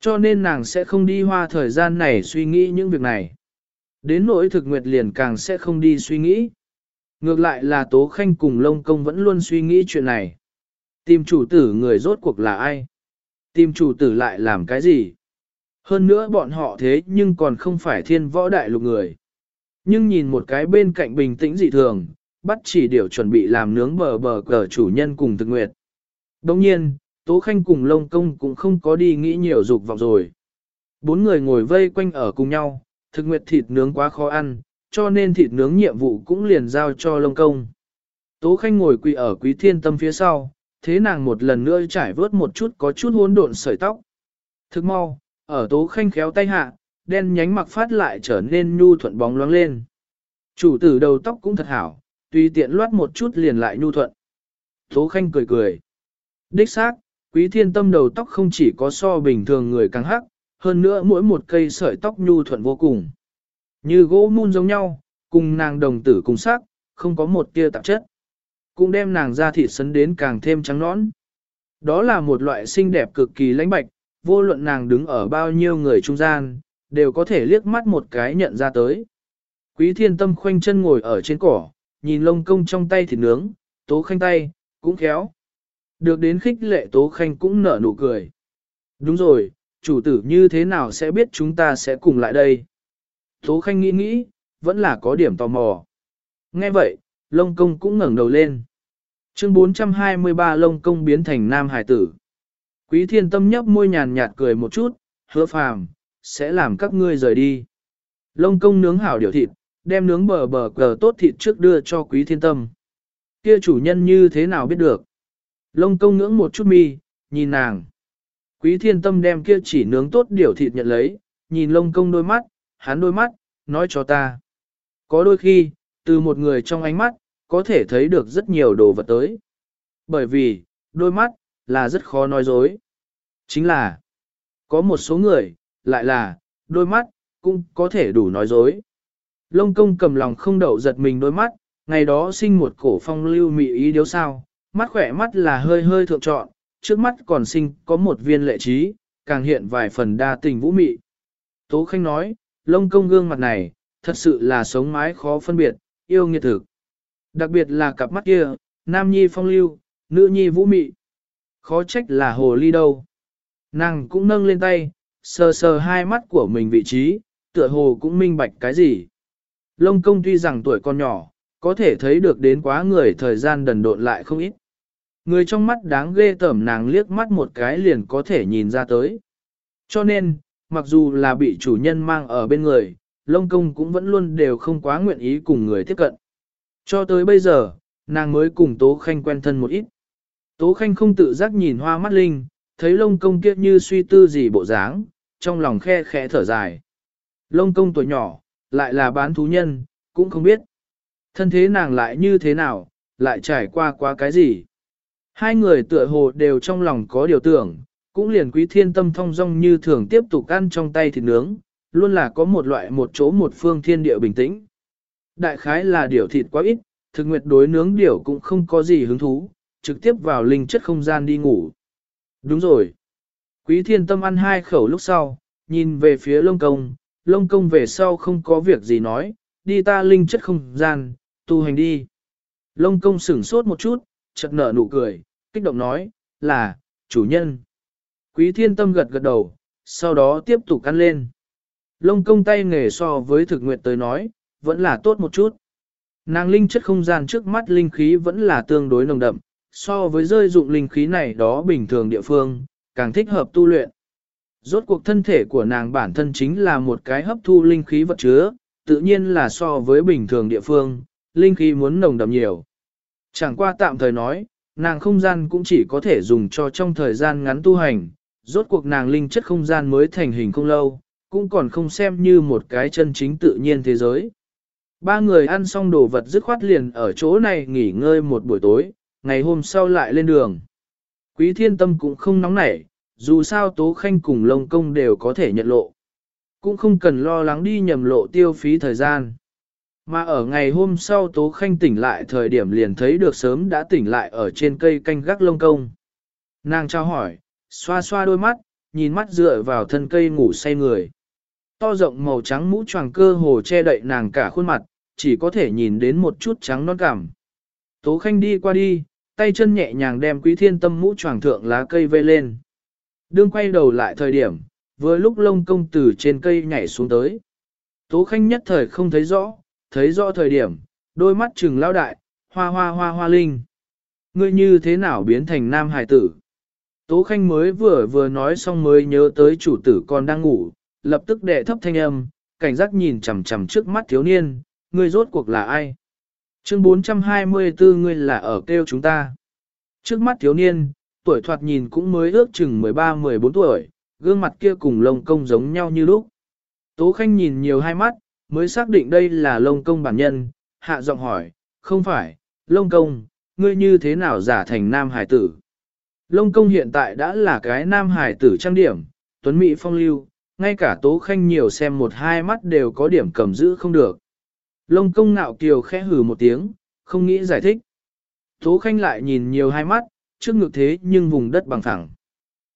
[SPEAKER 1] Cho nên nàng sẽ không đi hoa thời gian này suy nghĩ những việc này. Đến nỗi thực nguyệt liền càng sẽ không đi suy nghĩ. Ngược lại là Tố Khanh cùng Lông Công vẫn luôn suy nghĩ chuyện này. Tìm chủ tử người rốt cuộc là ai? Tìm chủ tử lại làm cái gì? Hơn nữa bọn họ thế nhưng còn không phải thiên võ đại lục người. Nhưng nhìn một cái bên cạnh bình tĩnh dị thường, bắt chỉ điều chuẩn bị làm nướng bờ bờ cờ chủ nhân cùng thực nguyệt. Đồng nhiên, Tố Khanh cùng Lông Công cũng không có đi nghĩ nhiều dục vọng rồi. Bốn người ngồi vây quanh ở cùng nhau, thực nguyệt thịt nướng quá khó ăn, cho nên thịt nướng nhiệm vụ cũng liền giao cho Lông Công. Tố Khanh ngồi quỳ ở quý thiên tâm phía sau, thế nàng một lần nữa trải vớt một chút có chút hỗn độn sợi tóc. Thức mau, ở Tố Khanh khéo tay hạ, đen nhánh mặc phát lại trở nên nhu thuận bóng loáng lên. Chủ tử đầu tóc cũng thật hảo, tùy tiện loát một chút liền lại nhu thuận. Tố Khanh cười cười. Đích xác, quý thiên tâm đầu tóc không chỉ có so bình thường người càng hắc, hơn nữa mỗi một cây sợi tóc nhu thuận vô cùng. Như gỗ mun giống nhau, cùng nàng đồng tử cùng sắc, không có một tia tạp chất. Cũng đem nàng ra thịt sấn đến càng thêm trắng nõn. Đó là một loại xinh đẹp cực kỳ lãnh bạch, vô luận nàng đứng ở bao nhiêu người trung gian, đều có thể liếc mắt một cái nhận ra tới. Quý thiên tâm khoanh chân ngồi ở trên cỏ, nhìn lông công trong tay thịt nướng, tố khanh tay, cũng khéo. Được đến khích lệ tố khanh cũng nở nụ cười. Đúng rồi, chủ tử như thế nào sẽ biết chúng ta sẽ cùng lại đây? Tố Khanh nghĩ nghĩ, vẫn là có điểm tò mò. Nghe vậy, Lông Công cũng ngẩng đầu lên. Chương 423 Lông Công biến thành nam hải tử. Quý thiên tâm nhấp môi nhàn nhạt cười một chút, hứa phàm, sẽ làm các ngươi rời đi. Lông công nướng hảo điều thịt, đem nướng bờ bờ cờ tốt thịt trước đưa cho quý thiên tâm. Kia chủ nhân như thế nào biết được? Lông công nướng một chút mi, nhìn nàng. Quý thiên tâm đem kia chỉ nướng tốt điều thịt nhận lấy, nhìn lông công đôi mắt, hắn đôi mắt, nói cho ta. Có đôi khi, từ một người trong ánh mắt, có thể thấy được rất nhiều đồ vật tới. Bởi vì, đôi mắt, là rất khó nói dối. Chính là, có một số người, lại là, đôi mắt, cũng có thể đủ nói dối. Lông công cầm lòng không đậu giật mình đôi mắt, ngày đó sinh một cổ phong lưu mị ý điếu sao, mắt khỏe mắt là hơi hơi thượng trọn, trước mắt còn sinh có một viên lệ trí, càng hiện vài phần đa tình vũ mị. Tố Khanh nói, lông công gương mặt này, thật sự là sống mái khó phân biệt, yêu nghiệt thực. Đặc biệt là cặp mắt kia, nam nhi phong lưu, nữ nhi vũ mị. Khó trách là hồ ly đâu. Nàng cũng nâng lên tay, sờ sờ hai mắt của mình vị trí, tựa hồ cũng minh bạch cái gì. Lông công tuy rằng tuổi còn nhỏ, có thể thấy được đến quá người thời gian đần độn lại không ít. Người trong mắt đáng ghê tởm nàng liếc mắt một cái liền có thể nhìn ra tới. Cho nên, mặc dù là bị chủ nhân mang ở bên người, lông công cũng vẫn luôn đều không quá nguyện ý cùng người tiếp cận. Cho tới bây giờ, nàng mới cùng Tố Khanh quen thân một ít. Tố Khanh không tự giác nhìn hoa mắt linh, thấy lông công kia như suy tư gì bộ dáng, trong lòng khe khẽ thở dài. Lông công tuổi nhỏ, lại là bán thú nhân, cũng không biết. Thân thế nàng lại như thế nào, lại trải qua quá cái gì. Hai người tựa hồ đều trong lòng có điều tưởng, cũng liền quý thiên tâm thong dong như thường tiếp tục ăn trong tay thịt nướng, luôn là có một loại một chỗ một phương thiên địa bình tĩnh. Đại khái là điều thịt quá ít, thực nguyệt đối nướng điểu cũng không có gì hứng thú, trực tiếp vào linh chất không gian đi ngủ. Đúng rồi. Quý thiên tâm ăn hai khẩu lúc sau, nhìn về phía lông công, lông công về sau không có việc gì nói, đi ta linh chất không gian, tu hành đi. Lông công sửng sốt một chút, chợt nở nụ cười, kích động nói, là, chủ nhân. Quý thiên tâm gật gật đầu, sau đó tiếp tục ăn lên. Lông công tay nghề so với thực nguyện tới nói, vẫn là tốt một chút. Nàng linh chất không gian trước mắt linh khí vẫn là tương đối nồng đậm, so với rơi dụng linh khí này đó bình thường địa phương, càng thích hợp tu luyện. Rốt cuộc thân thể của nàng bản thân chính là một cái hấp thu linh khí vật chứa, tự nhiên là so với bình thường địa phương, linh khí muốn nồng đậm nhiều. Chẳng qua tạm thời nói, nàng không gian cũng chỉ có thể dùng cho trong thời gian ngắn tu hành, rốt cuộc nàng linh chất không gian mới thành hình không lâu, cũng còn không xem như một cái chân chính tự nhiên thế giới. Ba người ăn xong đồ vật dứt khoát liền ở chỗ này nghỉ ngơi một buổi tối, ngày hôm sau lại lên đường. Quý thiên tâm cũng không nóng nảy, dù sao Tố Khanh cùng Lông Công đều có thể nhận lộ. Cũng không cần lo lắng đi nhầm lộ tiêu phí thời gian. Mà ở ngày hôm sau Tố Khanh tỉnh lại thời điểm liền thấy được sớm đã tỉnh lại ở trên cây canh gác Lông Công. Nàng trao hỏi, xoa xoa đôi mắt, nhìn mắt dựa vào thân cây ngủ say người. To rộng màu trắng mũ choàng cơ hồ che đậy nàng cả khuôn mặt, chỉ có thể nhìn đến một chút trắng non cảm. Tố Khanh đi qua đi, tay chân nhẹ nhàng đem quý thiên tâm mũ choàng thượng lá cây vây lên. Đương quay đầu lại thời điểm, vừa lúc lông công tử trên cây nhảy xuống tới. Tố khanh nhất thời không thấy rõ, thấy rõ thời điểm, đôi mắt trừng lao đại, hoa hoa hoa hoa linh. Ngươi như thế nào biến thành nam hải tử? Tố khanh mới vừa vừa nói xong mới nhớ tới chủ tử còn đang ngủ, lập tức đệ thấp thanh âm, cảnh giác nhìn chằm chằm trước mắt thiếu niên, ngươi rốt cuộc là ai? Chương 424 ngươi là ở kêu chúng ta. Trước mắt thiếu niên, tuổi thoạt nhìn cũng mới ước chừng 13-14 tuổi, gương mặt kia cùng lông công giống nhau như lúc. Tố Khanh nhìn nhiều hai mắt, mới xác định đây là lông công bản nhân, hạ giọng hỏi, không phải, lông công, ngươi như thế nào giả thành nam hải tử? Lông công hiện tại đã là cái nam hải tử trang điểm, tuấn mỹ phong lưu, ngay cả Tố Khanh nhiều xem một hai mắt đều có điểm cầm giữ không được. Lông công ngạo kiều khẽ hừ một tiếng, không nghĩ giải thích. Tố Khanh lại nhìn nhiều hai mắt, trước ngực thế nhưng vùng đất bằng phẳng.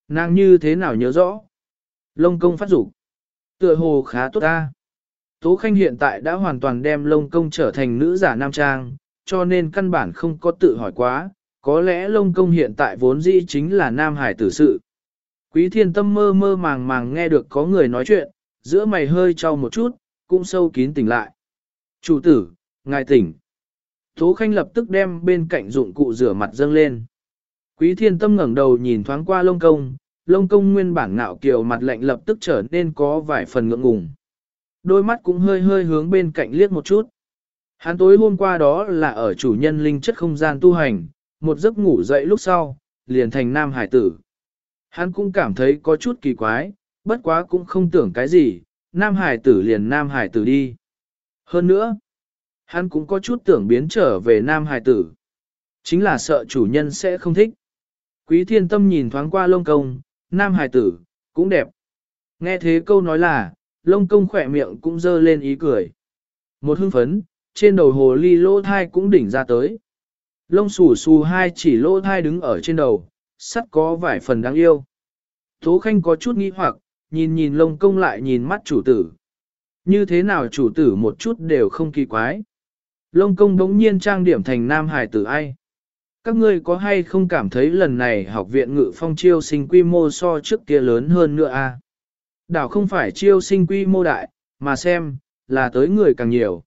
[SPEAKER 1] Nàng như thế nào nhớ rõ? Lông công phát dục Tựa hồ khá tốt ta. Tố Khanh hiện tại đã hoàn toàn đem lông công trở thành nữ giả nam trang, cho nên căn bản không có tự hỏi quá, có lẽ lông công hiện tại vốn dĩ chính là nam hải tử sự. Quý thiên tâm mơ mơ màng màng nghe được có người nói chuyện, giữa mày hơi trao một chút, cũng sâu kín tỉnh lại. Chủ tử, ngài tỉnh. Tố Khanh lập tức đem bên cạnh dụng cụ rửa mặt dâng lên. Quý thiên tâm ngẩng đầu nhìn thoáng qua lông công, lông công nguyên bản ngạo kiều mặt lạnh lập tức trở nên có vài phần ngượng ngùng. Đôi mắt cũng hơi hơi hướng bên cạnh liếc một chút. Hắn tối hôm qua đó là ở chủ nhân linh chất không gian tu hành, một giấc ngủ dậy lúc sau, liền thành nam hải tử. Hắn cũng cảm thấy có chút kỳ quái, bất quá cũng không tưởng cái gì, nam hải tử liền nam hải tử đi. Hơn nữa, hắn cũng có chút tưởng biến trở về nam hải tử. Chính là sợ chủ nhân sẽ không thích. Quý thiên tâm nhìn thoáng qua lông công, nam Hải tử, cũng đẹp. Nghe thế câu nói là, lông công khỏe miệng cũng dơ lên ý cười. Một hưng phấn, trên đầu hồ ly lỗ thai cũng đỉnh ra tới. Lông xù xù hai chỉ lỗ thai đứng ở trên đầu, sắt có vài phần đáng yêu. Tố khanh có chút nghi hoặc, nhìn nhìn lông công lại nhìn mắt chủ tử. Như thế nào chủ tử một chút đều không kỳ quái. Lông công đống nhiên trang điểm thành nam hài tử ai các ngươi có hay không cảm thấy lần này học viện ngự phong chiêu sinh quy mô so trước kia lớn hơn nữa a? À? Đảo không phải chiêu sinh quy mô đại, mà xem, là tới người càng nhiều.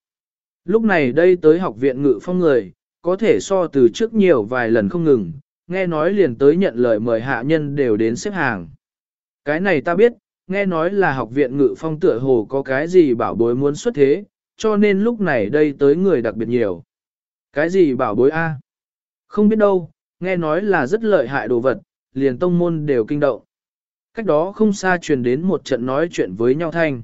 [SPEAKER 1] Lúc này đây tới học viện ngự phong người, có thể so từ trước nhiều vài lần không ngừng, nghe nói liền tới nhận lời mời hạ nhân đều đến xếp hàng. Cái này ta biết, nghe nói là học viện ngự phong tựa hồ có cái gì bảo bối muốn xuất thế, cho nên lúc này đây tới người đặc biệt nhiều. Cái gì bảo bối A? Không biết đâu, nghe nói là rất lợi hại đồ vật, liền tông môn đều kinh động. cách đó không xa truyền đến một trận nói chuyện với nhau thanh.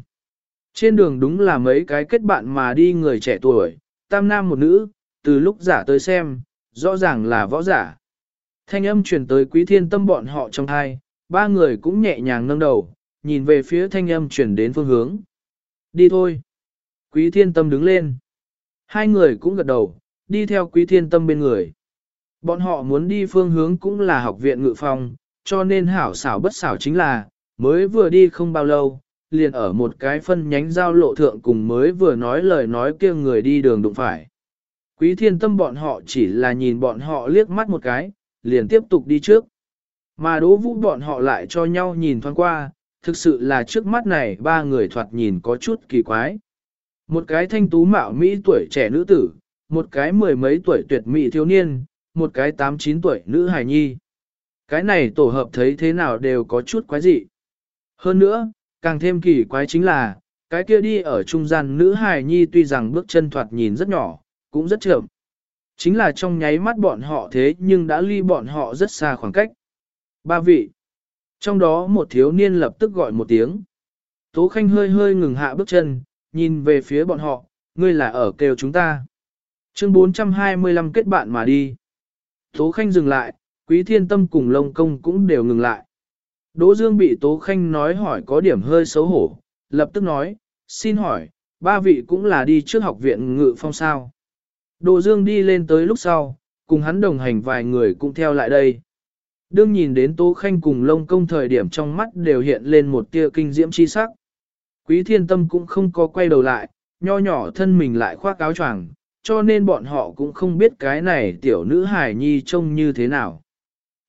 [SPEAKER 1] Trên đường đúng là mấy cái kết bạn mà đi người trẻ tuổi, tam nam một nữ, từ lúc giả tới xem, rõ ràng là võ giả. Thanh âm truyền tới quý thiên tâm bọn họ trong hai, ba người cũng nhẹ nhàng nâng đầu, nhìn về phía thanh âm truyền đến phương hướng. Đi thôi. Quý thiên tâm đứng lên. Hai người cũng gật đầu, đi theo quý thiên tâm bên người. Bọn họ muốn đi phương hướng cũng là học viện ngự phòng, cho nên hảo xảo bất xảo chính là, mới vừa đi không bao lâu, liền ở một cái phân nhánh giao lộ thượng cùng mới vừa nói lời nói kia người đi đường đụng phải. Quý thiên tâm bọn họ chỉ là nhìn bọn họ liếc mắt một cái, liền tiếp tục đi trước. Mà đố vũ bọn họ lại cho nhau nhìn thoáng qua, thực sự là trước mắt này ba người thoạt nhìn có chút kỳ quái. Một cái thanh tú mạo Mỹ tuổi trẻ nữ tử, một cái mười mấy tuổi tuyệt mỹ thiếu niên, một cái tám chín tuổi nữ hài nhi. Cái này tổ hợp thấy thế nào đều có chút quái dị. Hơn nữa, càng thêm kỳ quái chính là, cái kia đi ở trung gian nữ hài nhi tuy rằng bước chân thoạt nhìn rất nhỏ, cũng rất chậm. Chính là trong nháy mắt bọn họ thế nhưng đã ly bọn họ rất xa khoảng cách. Ba vị. Trong đó một thiếu niên lập tức gọi một tiếng. Tố Khanh hơi hơi ngừng hạ bước chân, nhìn về phía bọn họ, ngươi là ở kêu chúng ta. Chương 425 kết bạn mà đi. Tố Khanh dừng lại, Quý Thiên Tâm cùng Lông Công cũng đều ngừng lại. Đỗ Dương bị Tố Khanh nói hỏi có điểm hơi xấu hổ, lập tức nói, xin hỏi, ba vị cũng là đi trước học viện ngự phong sao. Đỗ Dương đi lên tới lúc sau, cùng hắn đồng hành vài người cũng theo lại đây. Đương nhìn đến Tố Khanh cùng Lông Công thời điểm trong mắt đều hiện lên một tia kinh diễm chi sắc. Quý Thiên Tâm cũng không có quay đầu lại, nho nhỏ thân mình lại khoác áo choàng, cho nên bọn họ cũng không biết cái này tiểu nữ hải nhi trông như thế nào.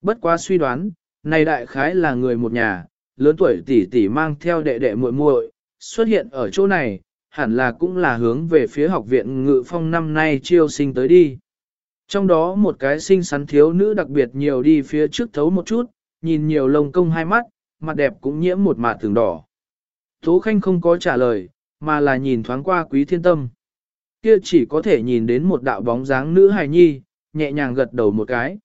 [SPEAKER 1] Bất quá suy đoán, này đại khái là người một nhà, lớn tuổi tỷ tỷ mang theo đệ đệ muội muội xuất hiện ở chỗ này, hẳn là cũng là hướng về phía học viện ngự phong năm nay chiêu sinh tới đi. Trong đó một cái xinh xắn thiếu nữ đặc biệt nhiều đi phía trước thấu một chút, nhìn nhiều lông công hai mắt, mặt đẹp cũng nhiễm một mạt thường đỏ. Tố Khanh không có trả lời, mà là nhìn thoáng qua quý thiên tâm. Kia chỉ có thể nhìn đến một đạo bóng dáng nữ hài nhi, nhẹ nhàng gật đầu một cái.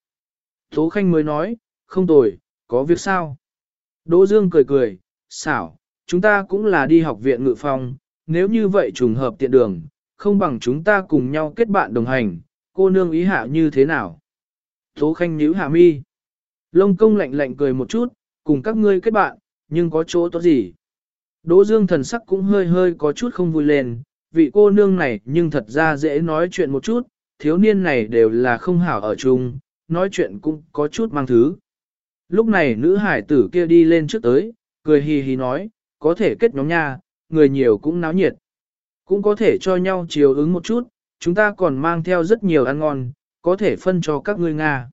[SPEAKER 1] Tố Khanh mới nói, không tồi, có việc sao? Đỗ Dương cười cười, xảo, chúng ta cũng là đi học viện ngự phong, nếu như vậy trùng hợp tiện đường, không bằng chúng ta cùng nhau kết bạn đồng hành, cô nương ý hạ như thế nào? Tố Khanh nhíu hạ mi. Lông công lạnh lạnh cười một chút, cùng các ngươi kết bạn, nhưng có chỗ tốt gì? Đỗ Dương thần sắc cũng hơi hơi có chút không vui lên, vị cô nương này nhưng thật ra dễ nói chuyện một chút, thiếu niên này đều là không hảo ở chung, nói chuyện cũng có chút mang thứ. Lúc này nữ hải tử kia đi lên trước tới, cười hì hì nói, có thể kết nhóm nha, người nhiều cũng náo nhiệt. Cũng có thể cho nhau chiều ứng một chút, chúng ta còn mang theo rất nhiều ăn ngon, có thể phân cho các ngươi Nga.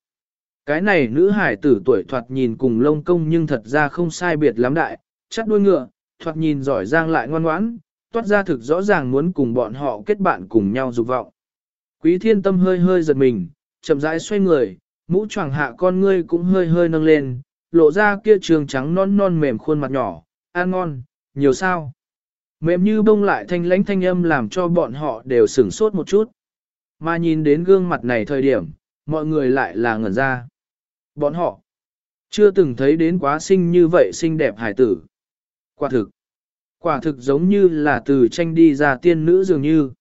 [SPEAKER 1] Cái này nữ hải tử tuổi thoạt nhìn cùng lông công nhưng thật ra không sai biệt lắm đại, chắc đuôi ngựa, thoạt nhìn giỏi giang lại ngoan ngoãn, toát ra thực rõ ràng muốn cùng bọn họ kết bạn cùng nhau dục vọng. Quý thiên tâm hơi hơi giật mình, chậm rãi xoay người, mũ choàng hạ con ngươi cũng hơi hơi nâng lên, lộ ra kia trường trắng non non mềm khuôn mặt nhỏ, ăn ngon, nhiều sao. Mềm như bông lại thanh lãnh thanh âm làm cho bọn họ đều sửng sốt một chút. Mà nhìn đến gương mặt này thời điểm, mọi người lại là ngẩn ra. Bọn họ chưa từng thấy đến quá xinh như vậy xinh đẹp hải tử. Quả thực, quả thực giống như là từ tranh đi ra tiên nữ dường như.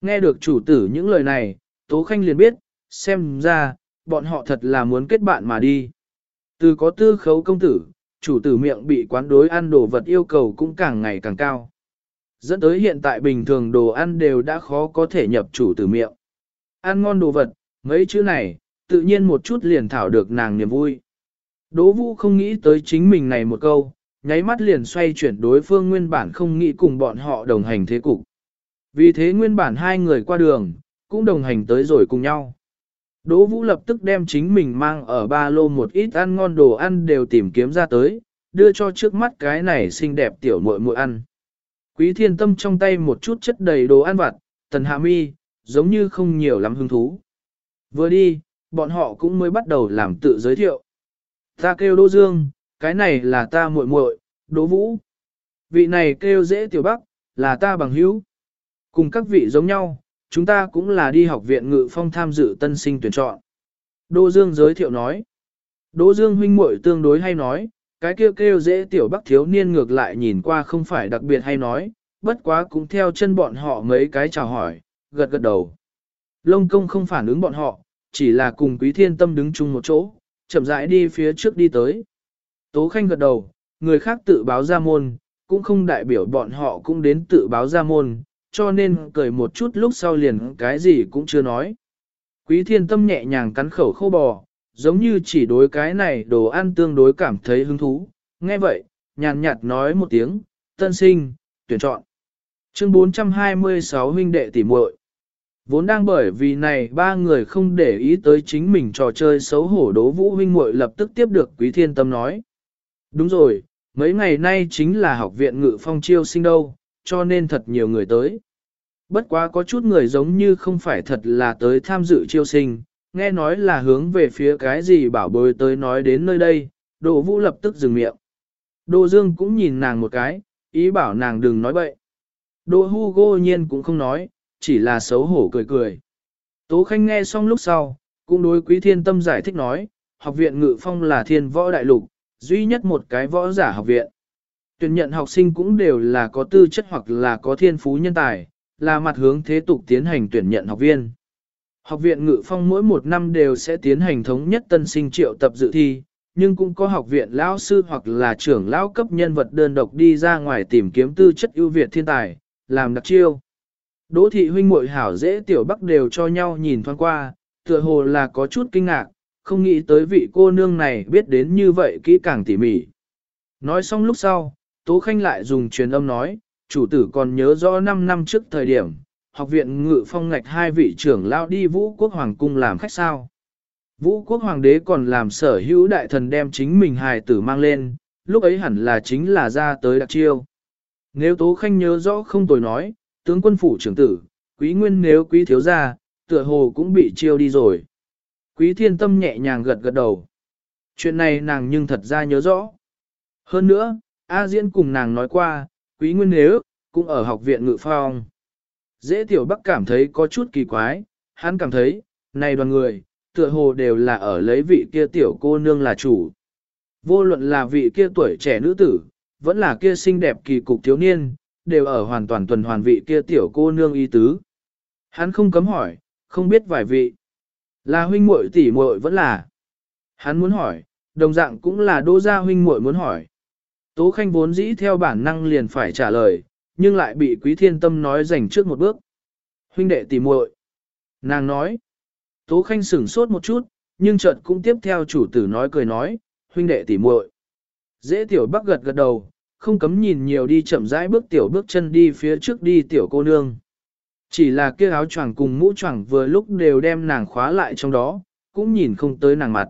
[SPEAKER 1] Nghe được chủ tử những lời này, Tố Khanh liền biết, xem ra, bọn họ thật là muốn kết bạn mà đi. Từ có tư khấu công tử, chủ tử miệng bị quán đối ăn đồ vật yêu cầu cũng càng ngày càng cao. Dẫn tới hiện tại bình thường đồ ăn đều đã khó có thể nhập chủ từ miệng. Ăn ngon đồ vật, mấy chữ này, tự nhiên một chút liền thảo được nàng niềm vui. Đỗ vũ không nghĩ tới chính mình này một câu, nháy mắt liền xoay chuyển đối phương nguyên bản không nghĩ cùng bọn họ đồng hành thế cục. Vì thế nguyên bản hai người qua đường, cũng đồng hành tới rồi cùng nhau. Đỗ Vũ lập tức đem chính mình mang ở ba lô một ít ăn ngon đồ ăn đều tìm kiếm ra tới, đưa cho trước mắt cái này xinh đẹp tiểu muội muội ăn. Quý thiên tâm trong tay một chút chất đầy đồ ăn vặt, tần hạ mi, giống như không nhiều lắm hứng thú. Vừa đi, bọn họ cũng mới bắt đầu làm tự giới thiệu. Ta kêu Đỗ Dương, cái này là ta muội muội, Đỗ Vũ. Vị này kêu dễ tiểu bắc, là ta bằng hữu. Cùng các vị giống nhau, chúng ta cũng là đi học viện ngự phong tham dự tân sinh tuyển chọn. Đỗ Dương giới thiệu nói. Đỗ Dương huynh muội tương đối hay nói, cái kêu kêu dễ tiểu bắc thiếu niên ngược lại nhìn qua không phải đặc biệt hay nói, bất quá cũng theo chân bọn họ mấy cái chào hỏi, gật gật đầu. Lông công không phản ứng bọn họ, chỉ là cùng quý thiên tâm đứng chung một chỗ, chậm rãi đi phía trước đi tới. Tố Khanh gật đầu, người khác tự báo ra môn, cũng không đại biểu bọn họ cũng đến tự báo ra môn, cho nên cười một chút lúc sau liền cái gì cũng chưa nói. Quý thiên tâm nhẹ nhàng cắn khẩu khô bò, giống như chỉ đối cái này đồ ăn tương đối cảm thấy hứng thú. Nghe vậy, nhàn nhạt nói một tiếng, tân sinh, tuyển chọn. Chương 426 huynh đệ tỉ muội Vốn đang bởi vì này ba người không để ý tới chính mình trò chơi xấu hổ đố vũ huynh muội lập tức tiếp được quý thiên tâm nói. Đúng rồi, mấy ngày nay chính là học viện ngự phong chiêu sinh đâu, cho nên thật nhiều người tới. Bất quá có chút người giống như không phải thật là tới tham dự chiêu sinh, nghe nói là hướng về phía cái gì bảo bối tới nói đến nơi đây, Đỗ Vũ lập tức dừng miệng. Đỗ Dương cũng nhìn nàng một cái, ý bảo nàng đừng nói bậy. Đỗ Hugo nhiên cũng không nói, chỉ là xấu hổ cười cười. Tố Khanh nghe xong lúc sau, cũng đối Quý Thiên Tâm giải thích nói, học viện Ngự Phong là thiên võ đại lục, duy nhất một cái võ giả học viện. Tuyển nhận học sinh cũng đều là có tư chất hoặc là có thiên phú nhân tài, là mặt hướng thế tục tiến hành tuyển nhận học viên. Học viện Ngự Phong mỗi một năm đều sẽ tiến hành thống nhất tân sinh triệu tập dự thi, nhưng cũng có học viện lão sư hoặc là trưởng lão cấp nhân vật đơn độc đi ra ngoài tìm kiếm tư chất ưu việt thiên tài, làm đặc chiêu. Đỗ thị huynh muội hảo dễ tiểu bắc đều cho nhau nhìn thoáng qua, tựa hồ là có chút kinh ngạc, không nghĩ tới vị cô nương này biết đến như vậy kỹ càng tỉ mỉ. Nói xong lúc sau, Tố Khanh lại dùng truyền âm nói, chủ tử còn nhớ rõ 5 năm trước thời điểm, học viện ngự phong ngạch hai vị trưởng lao đi vũ quốc hoàng cung làm khách sao. Vũ quốc hoàng đế còn làm sở hữu đại thần đem chính mình hài tử mang lên, lúc ấy hẳn là chính là ra tới đặc chiêu. Nếu Tố Khanh nhớ rõ không tồi nói, tướng quân phủ trưởng tử, quý nguyên nếu quý thiếu gia, tựa hồ cũng bị chiêu đi rồi. Quý thiên tâm nhẹ nhàng gật gật đầu. Chuyện này nàng nhưng thật ra nhớ rõ. Hơn nữa, A Diễn cùng nàng nói qua, quý nguyên nếu, cũng ở học viện ngự phong. Dễ tiểu bắc cảm thấy có chút kỳ quái, hắn cảm thấy, này đoàn người, tựa hồ đều là ở lấy vị kia tiểu cô nương là chủ. Vô luận là vị kia tuổi trẻ nữ tử, vẫn là kia xinh đẹp kỳ cục thiếu niên, đều ở hoàn toàn tuần hoàn vị kia tiểu cô nương y tứ. Hắn không cấm hỏi, không biết vài vị. Là huynh muội tỷ muội vẫn là. Hắn muốn hỏi, đồng dạng cũng là đô gia huynh muội muốn hỏi. Tố Khanh vốn dĩ theo bản năng liền phải trả lời, nhưng lại bị Quý Thiên Tâm nói dành trước một bước. Huynh đệ tỷ muội. Nàng nói. Tố Khanh sửng sốt một chút, nhưng chợt cũng tiếp theo chủ tử nói cười nói, huynh đệ tỷ muội. Dễ tiểu bắc gật gật đầu, không cấm nhìn nhiều đi chậm rãi bước tiểu bước chân đi phía trước đi tiểu cô nương. Chỉ là kia áo choàng cùng mũ choàng vừa lúc đều đem nàng khóa lại trong đó, cũng nhìn không tới nàng mặt.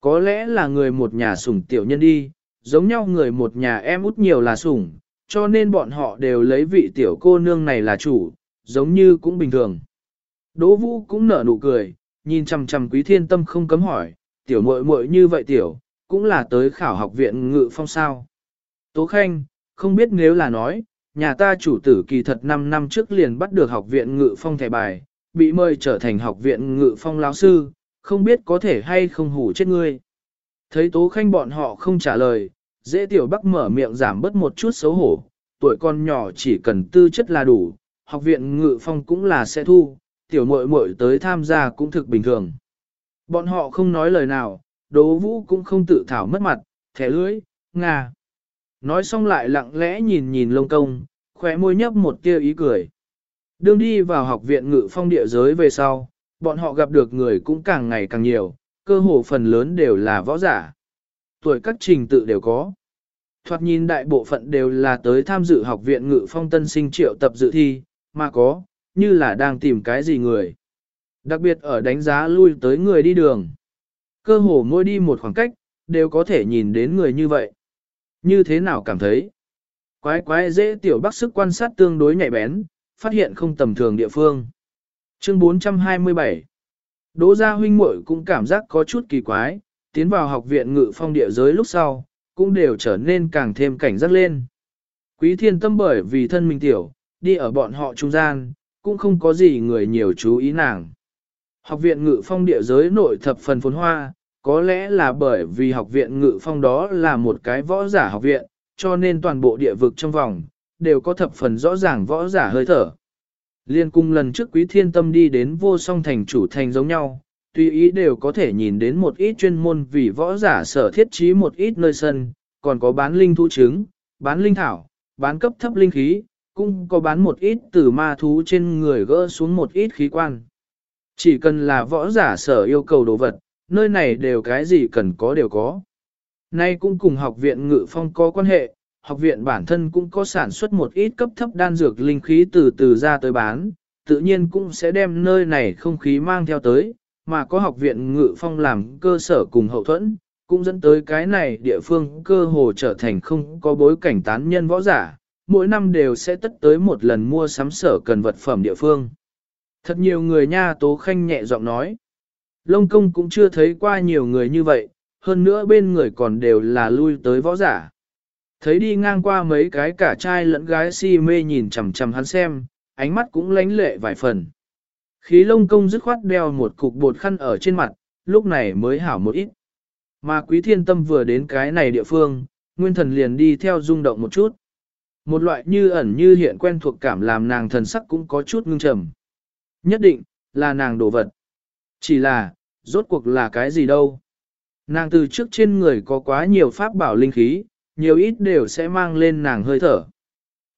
[SPEAKER 1] Có lẽ là người một nhà sủng tiểu nhân đi, giống nhau người một nhà em út nhiều là sủng, cho nên bọn họ đều lấy vị tiểu cô nương này là chủ, giống như cũng bình thường. Đỗ Vũ cũng nở nụ cười, nhìn chằm chằm Quý Thiên Tâm không cấm hỏi, tiểu muội muội như vậy tiểu, cũng là tới khảo học viện ngự phong sao. Tố Khanh, không biết nếu là nói, nhà ta chủ tử kỳ thật 5 năm trước liền bắt được học viện ngự phong thẻ bài, bị mời trở thành học viện ngự phong lão sư, không biết có thể hay không hủ chết ngươi. Thấy Tố Khanh bọn họ không trả lời, dễ tiểu bắc mở miệng giảm bớt một chút xấu hổ, tuổi con nhỏ chỉ cần tư chất là đủ, học viện ngự phong cũng là sẽ thu, tiểu muội muội tới tham gia cũng thực bình thường. Bọn họ không nói lời nào, đố Vũ cũng không tự thảo mất mặt, thẻ lưỡi, ngà. Nói xong lại lặng lẽ nhìn nhìn lông công, khóe môi nhấp một tia ý cười. Đương đi vào học viện ngự phong địa giới về sau, bọn họ gặp được người cũng càng ngày càng nhiều, cơ hồ phần lớn đều là võ giả. Tuổi các trình tự đều có. Thoạt nhìn đại bộ phận đều là tới tham dự học viện ngự phong tân sinh triệu tập dự thi, mà có, như là đang tìm cái gì người. Đặc biệt ở đánh giá lui tới người đi đường. Cơ hồ mỗi đi một khoảng cách, đều có thể nhìn đến người như vậy. Như thế nào cảm thấy? Quái quái dễ tiểu bác sức quan sát tương đối nhạy bén, phát hiện không tầm thường địa phương. Chương 427 Đỗ gia huynh muội cũng cảm giác có chút kỳ quái, tiến vào học viện ngự phong địa giới lúc sau, cũng đều trở nên càng thêm cảnh giác lên. Quý thiên tâm bởi vì thân mình tiểu, đi ở bọn họ trung gian, cũng không có gì người nhiều chú ý nàng. Học viện ngự phong địa giới nội thập phần phồn hoa, có lẽ là bởi vì học viện ngự phong đó là một cái võ giả học viện, cho nên toàn bộ địa vực trong vòng, đều có thập phần rõ ràng võ giả hơi thở. Liên cung lần trước quý thiên tâm đi đến vô song thành chủ thành giống nhau, tùy ý đều có thể nhìn đến một ít chuyên môn vì võ giả sở thiết trí một ít nơi sân, còn có bán linh thú trứng, bán linh thảo, bán cấp thấp linh khí, cũng có bán một ít từ ma thú trên người gỡ xuống một ít khí quan. Chỉ cần là võ giả sở yêu cầu đồ vật, nơi này đều cái gì cần có đều có. Nay cũng cùng học viện ngự phong có quan hệ, học viện bản thân cũng có sản xuất một ít cấp thấp đan dược linh khí từ từ ra tới bán, tự nhiên cũng sẽ đem nơi này không khí mang theo tới, mà có học viện ngự phong làm cơ sở cùng hậu thuẫn, cũng dẫn tới cái này địa phương cơ hồ trở thành không có bối cảnh tán nhân võ giả, mỗi năm đều sẽ tất tới một lần mua sắm sở cần vật phẩm địa phương. Thật nhiều người nha Tố Khanh nhẹ giọng nói. Lông công cũng chưa thấy qua nhiều người như vậy, hơn nữa bên người còn đều là lui tới võ giả. Thấy đi ngang qua mấy cái cả trai lẫn gái si mê nhìn chằm chằm hắn xem, ánh mắt cũng lánh lệ vài phần. Khí lông công dứt khoát đeo một cục bột khăn ở trên mặt, lúc này mới hảo một ít. Mà quý thiên tâm vừa đến cái này địa phương, nguyên thần liền đi theo rung động một chút. Một loại như ẩn như hiện quen thuộc cảm làm nàng thần sắc cũng có chút ngưng trầm. Nhất định, là nàng đồ vật. Chỉ là, rốt cuộc là cái gì đâu. Nàng từ trước trên người có quá nhiều pháp bảo linh khí, nhiều ít đều sẽ mang lên nàng hơi thở.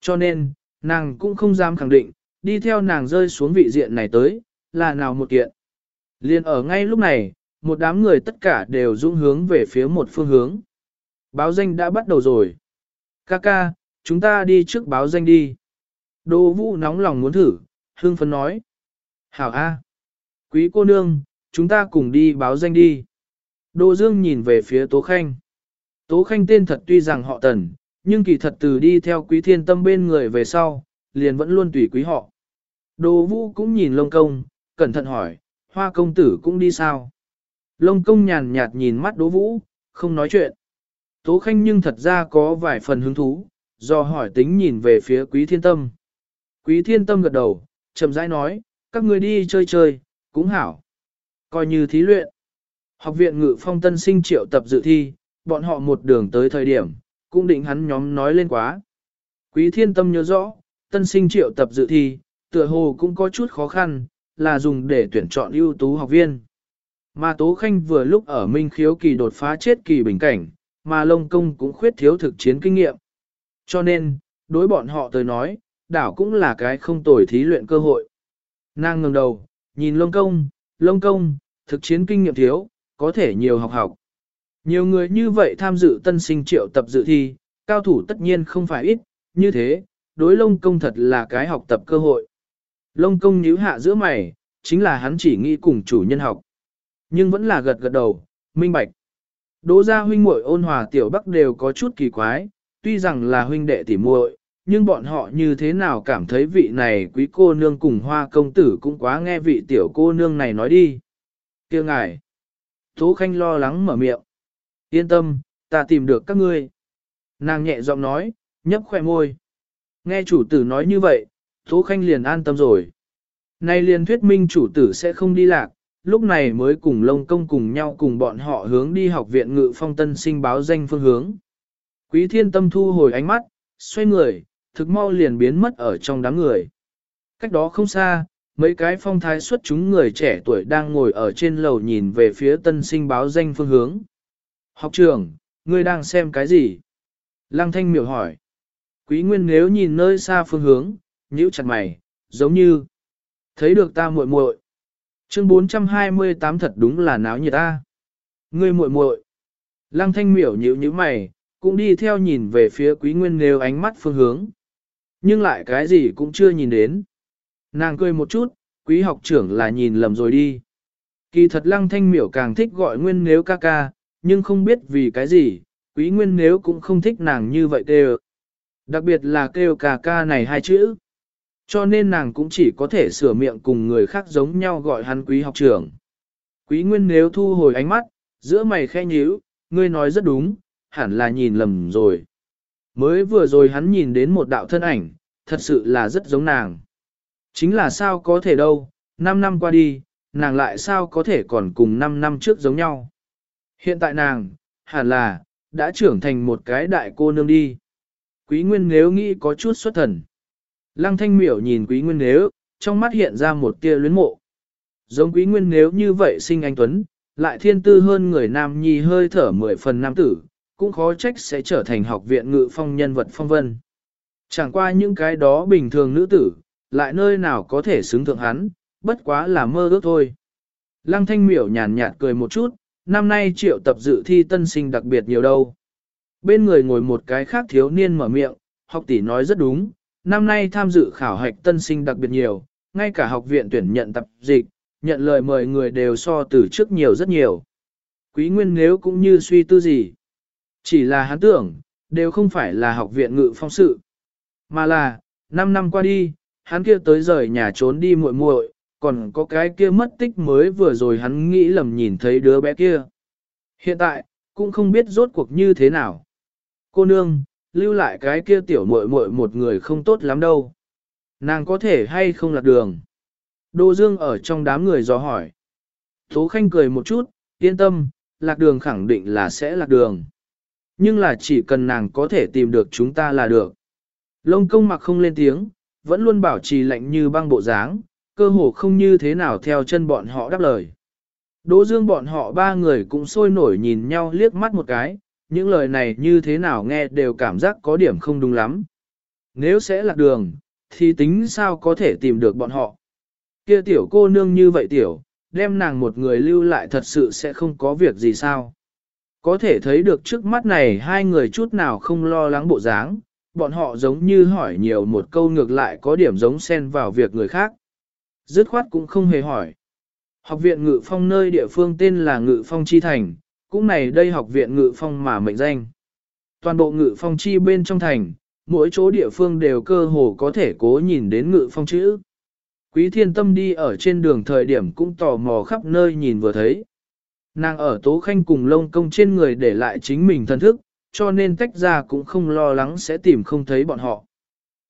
[SPEAKER 1] Cho nên, nàng cũng không dám khẳng định, đi theo nàng rơi xuống vị diện này tới, là nào một kiện. Liên ở ngay lúc này, một đám người tất cả đều dũng hướng về phía một phương hướng. Báo danh đã bắt đầu rồi. Kaka, chúng ta đi trước báo danh đi. Đô vũ nóng lòng muốn thử, hương phấn nói. Hảo A. Quý cô nương, chúng ta cùng đi báo danh đi. Đô Dương nhìn về phía Tố Khanh. Tố Khanh tên thật tuy rằng họ tần, nhưng kỳ thật từ đi theo quý thiên tâm bên người về sau, liền vẫn luôn tùy quý họ. Đồ Vũ cũng nhìn Lông Công, cẩn thận hỏi, hoa công tử cũng đi sao? Lông Công nhàn nhạt nhìn mắt Đỗ Vũ, không nói chuyện. Tố Khanh nhưng thật ra có vài phần hứng thú, do hỏi tính nhìn về phía quý thiên tâm. Quý thiên tâm gật đầu, chậm rãi nói, các người đi chơi chơi, cũng hảo. Coi như thí luyện. Học viện ngự phong tân sinh triệu tập dự thi, bọn họ một đường tới thời điểm, cũng định hắn nhóm nói lên quá. Quý thiên tâm nhớ rõ, tân sinh triệu tập dự thi, tựa hồ cũng có chút khó khăn, là dùng để tuyển chọn ưu tú học viên. Mà Tố Khanh vừa lúc ở Minh Khiếu kỳ đột phá chết kỳ bình cảnh, mà Lông Công cũng khuyết thiếu thực chiến kinh nghiệm. Cho nên, đối bọn họ tới nói, đảo cũng là cái không tồi thí luyện cơ hội. Nàng ngẩng đầu, nhìn Lông Công, Lông Công, thực chiến kinh nghiệm thiếu, có thể nhiều học học. Nhiều người như vậy tham dự tân sinh triệu tập dự thi, cao thủ tất nhiên không phải ít, như thế, đối lông công thật là cái học tập cơ hội. Lông công nhíu hạ giữa mày, chính là hắn chỉ nghĩ cùng chủ nhân học. Nhưng vẫn là gật gật đầu, minh bạch. Đỗ gia huynh muội ôn hòa tiểu bắc đều có chút kỳ quái, tuy rằng là huynh đệ tỉ muội, nhưng bọn họ như thế nào cảm thấy vị này quý cô nương cùng hoa công tử cũng quá nghe vị tiểu cô nương này nói đi. kia ngài. Tố Khanh lo lắng mở miệng. Yên tâm, ta tìm được các ngươi. Nàng nhẹ giọng nói, nhấp khoe môi. Nghe chủ tử nói như vậy, Tố Khanh liền an tâm rồi. Nay liền thuyết minh chủ tử sẽ không đi lạc, lúc này mới cùng lông công cùng nhau cùng bọn họ hướng đi học viện ngự phong tân sinh báo danh phương hướng. Quý thiên tâm thu hồi ánh mắt, xoay người, thực mau liền biến mất ở trong đám người. Cách đó không xa, mấy cái phong thái xuất chúng người trẻ tuổi đang ngồi ở trên lầu nhìn về phía tân sinh báo danh phương hướng. Học trưởng, ngươi đang xem cái gì? Lăng thanh miểu hỏi. Quý nguyên nếu nhìn nơi xa phương hướng, nhíu chặt mày, giống như thấy được ta muội muội. Chương 428 thật đúng là náo nhiệt ta. Ngươi muội muội. Lăng thanh miểu nhíu nhíu mày, cũng đi theo nhìn về phía quý nguyên nếu ánh mắt phương hướng. Nhưng lại cái gì cũng chưa nhìn đến. Nàng cười một chút, quý học trưởng là nhìn lầm rồi đi. Kỳ thật lăng thanh miểu càng thích gọi nguyên nếu ca ca, nhưng không biết vì cái gì, quý nguyên nếu cũng không thích nàng như vậy kêu. Đặc biệt là kêu ca ca này hai chữ. Cho nên nàng cũng chỉ có thể sửa miệng cùng người khác giống nhau gọi hắn quý học trưởng. Quý nguyên nếu thu hồi ánh mắt, giữa mày khe nhíu, ngươi nói rất đúng, hẳn là nhìn lầm rồi. Mới vừa rồi hắn nhìn đến một đạo thân ảnh, thật sự là rất giống nàng. Chính là sao có thể đâu, 5 năm qua đi, nàng lại sao có thể còn cùng 5 năm trước giống nhau. Hiện tại nàng, hẳn là, đã trưởng thành một cái đại cô nương đi. Quý Nguyên nếu nghĩ có chút xuất thần. Lăng thanh miểu nhìn Quý Nguyên nếu, trong mắt hiện ra một tia luyến mộ. Giống Quý Nguyên nếu như vậy sinh anh Tuấn, lại thiên tư hơn người nam nhi hơi thở mười phần nam tử, cũng khó trách sẽ trở thành học viện ngự phong nhân vật phong vân. Chẳng qua những cái đó bình thường nữ tử, lại nơi nào có thể xứng thượng hắn, bất quá là mơ ước thôi. Lăng thanh miểu nhàn nhạt cười một chút, năm nay triệu tập dự thi tân sinh đặc biệt nhiều đâu. Bên người ngồi một cái khác thiếu niên mở miệng, học tỷ nói rất đúng, năm nay tham dự khảo hạch tân sinh đặc biệt nhiều, ngay cả học viện tuyển nhận tập dịch, nhận lời mời người đều so từ trước nhiều rất nhiều. Quý nguyên nếu cũng như suy tư gì. Chỉ là hắn tưởng, đều không phải là học viện ngự phong sự. Mà là, 5 năm qua đi, hắn kia tới rời nhà trốn đi muội muội, còn có cái kia mất tích mới vừa rồi hắn nghĩ lầm nhìn thấy đứa bé kia. Hiện tại, cũng không biết rốt cuộc như thế nào. Cô nương, lưu lại cái kia tiểu muội muội một người không tốt lắm đâu. Nàng có thể hay không lạc đường. Đô Dương ở trong đám người dò hỏi. Tố Khanh cười một chút, yên tâm, lạc đường khẳng định là sẽ lạc đường. Nhưng là chỉ cần nàng có thể tìm được chúng ta là được. Lông công mặc không lên tiếng, vẫn luôn bảo trì lạnh như băng bộ dáng, cơ hồ không như thế nào theo chân bọn họ đáp lời. Đỗ Dương bọn họ ba người cũng sôi nổi nhìn nhau liếc mắt một cái, những lời này như thế nào nghe đều cảm giác có điểm không đúng lắm. Nếu sẽ lạc đường, thì tính sao có thể tìm được bọn họ. Kia tiểu cô nương như vậy tiểu, đem nàng một người lưu lại thật sự sẽ không có việc gì sao. Có thể thấy được trước mắt này hai người chút nào không lo lắng bộ dáng, bọn họ giống như hỏi nhiều một câu ngược lại có điểm giống xen vào việc người khác. Dứt khoát cũng không hề hỏi. Học viện ngự phong nơi địa phương tên là ngự phong chi thành, cũng này đây học viện ngự phong mà mệnh danh. Toàn bộ ngự phong chi bên trong thành, mỗi chỗ địa phương đều cơ hồ có thể cố nhìn đến ngự phong chữ. Quý thiên tâm đi ở trên đường thời điểm cũng tò mò khắp nơi nhìn vừa thấy. Nàng ở tố khanh cùng lông công trên người để lại chính mình thân thức, cho nên tách ra cũng không lo lắng sẽ tìm không thấy bọn họ.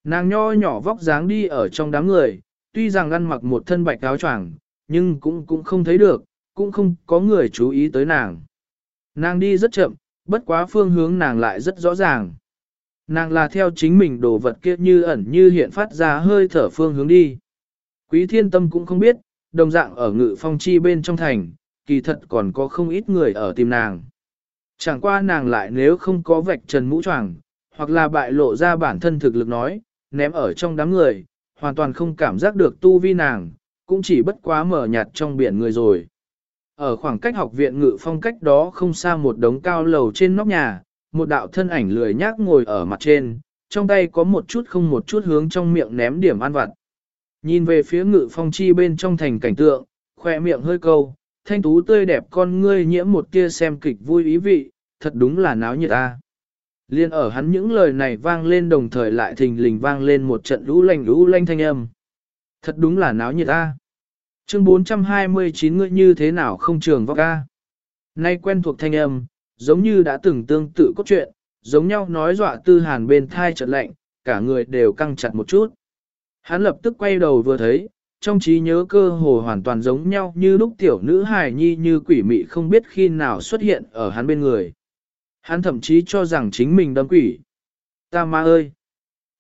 [SPEAKER 1] Nàng nho nhỏ vóc dáng đi ở trong đám người, tuy rằng ăn mặc một thân bạch áo choàng, nhưng cũng cũng không thấy được, cũng không có người chú ý tới nàng. Nàng đi rất chậm, bất quá phương hướng nàng lại rất rõ ràng. Nàng là theo chính mình đồ vật kia như ẩn như hiện phát ra hơi thở phương hướng đi. Quý thiên tâm cũng không biết, đồng dạng ở ngự phong chi bên trong thành, kỳ thật còn có không ít người ở tìm nàng. Chẳng qua nàng lại nếu không có vạch trần mũ tràng, hoặc là bại lộ ra bản thân thực lực nói, ném ở trong đám người, hoàn toàn không cảm giác được tu vi nàng, cũng chỉ bất quá mở nhạt trong biển người rồi. Ở khoảng cách học viện ngự phong cách đó không xa một đống cao lầu trên nóc nhà, một đạo thân ảnh lười nhác ngồi ở mặt trên, trong tay có một chút không một chút hướng trong miệng ném điểm ăn vặt. Nhìn về phía ngự phong chi bên trong thành cảnh tượng, khoe miệng hơi câu, thanh tú tươi đẹp con ngươi nhiễm một tia xem kịch vui ý vị, thật đúng là náo nhiệt ta. Liên ở hắn những lời này vang lên đồng thời lại thình lình vang lên một trận lũ lanh lũ lanh thanh âm. Thật đúng là náo nhiệt ta. Chương 429 ngươi như thế nào không trường vóc ca. Nay quen thuộc thanh âm, giống như đã từng tương tự cốt truyện, giống nhau nói dọa tư hàn bên thai chợt lạnh, cả người đều căng chặt một chút. Hắn lập tức quay đầu vừa thấy, trong trí nhớ cơ hồ hoàn toàn giống nhau như lúc tiểu nữ hài nhi như quỷ mị không biết khi nào xuất hiện ở hắn bên người. Hắn thậm chí cho rằng chính mình đâm quỷ. Ta ma ơi!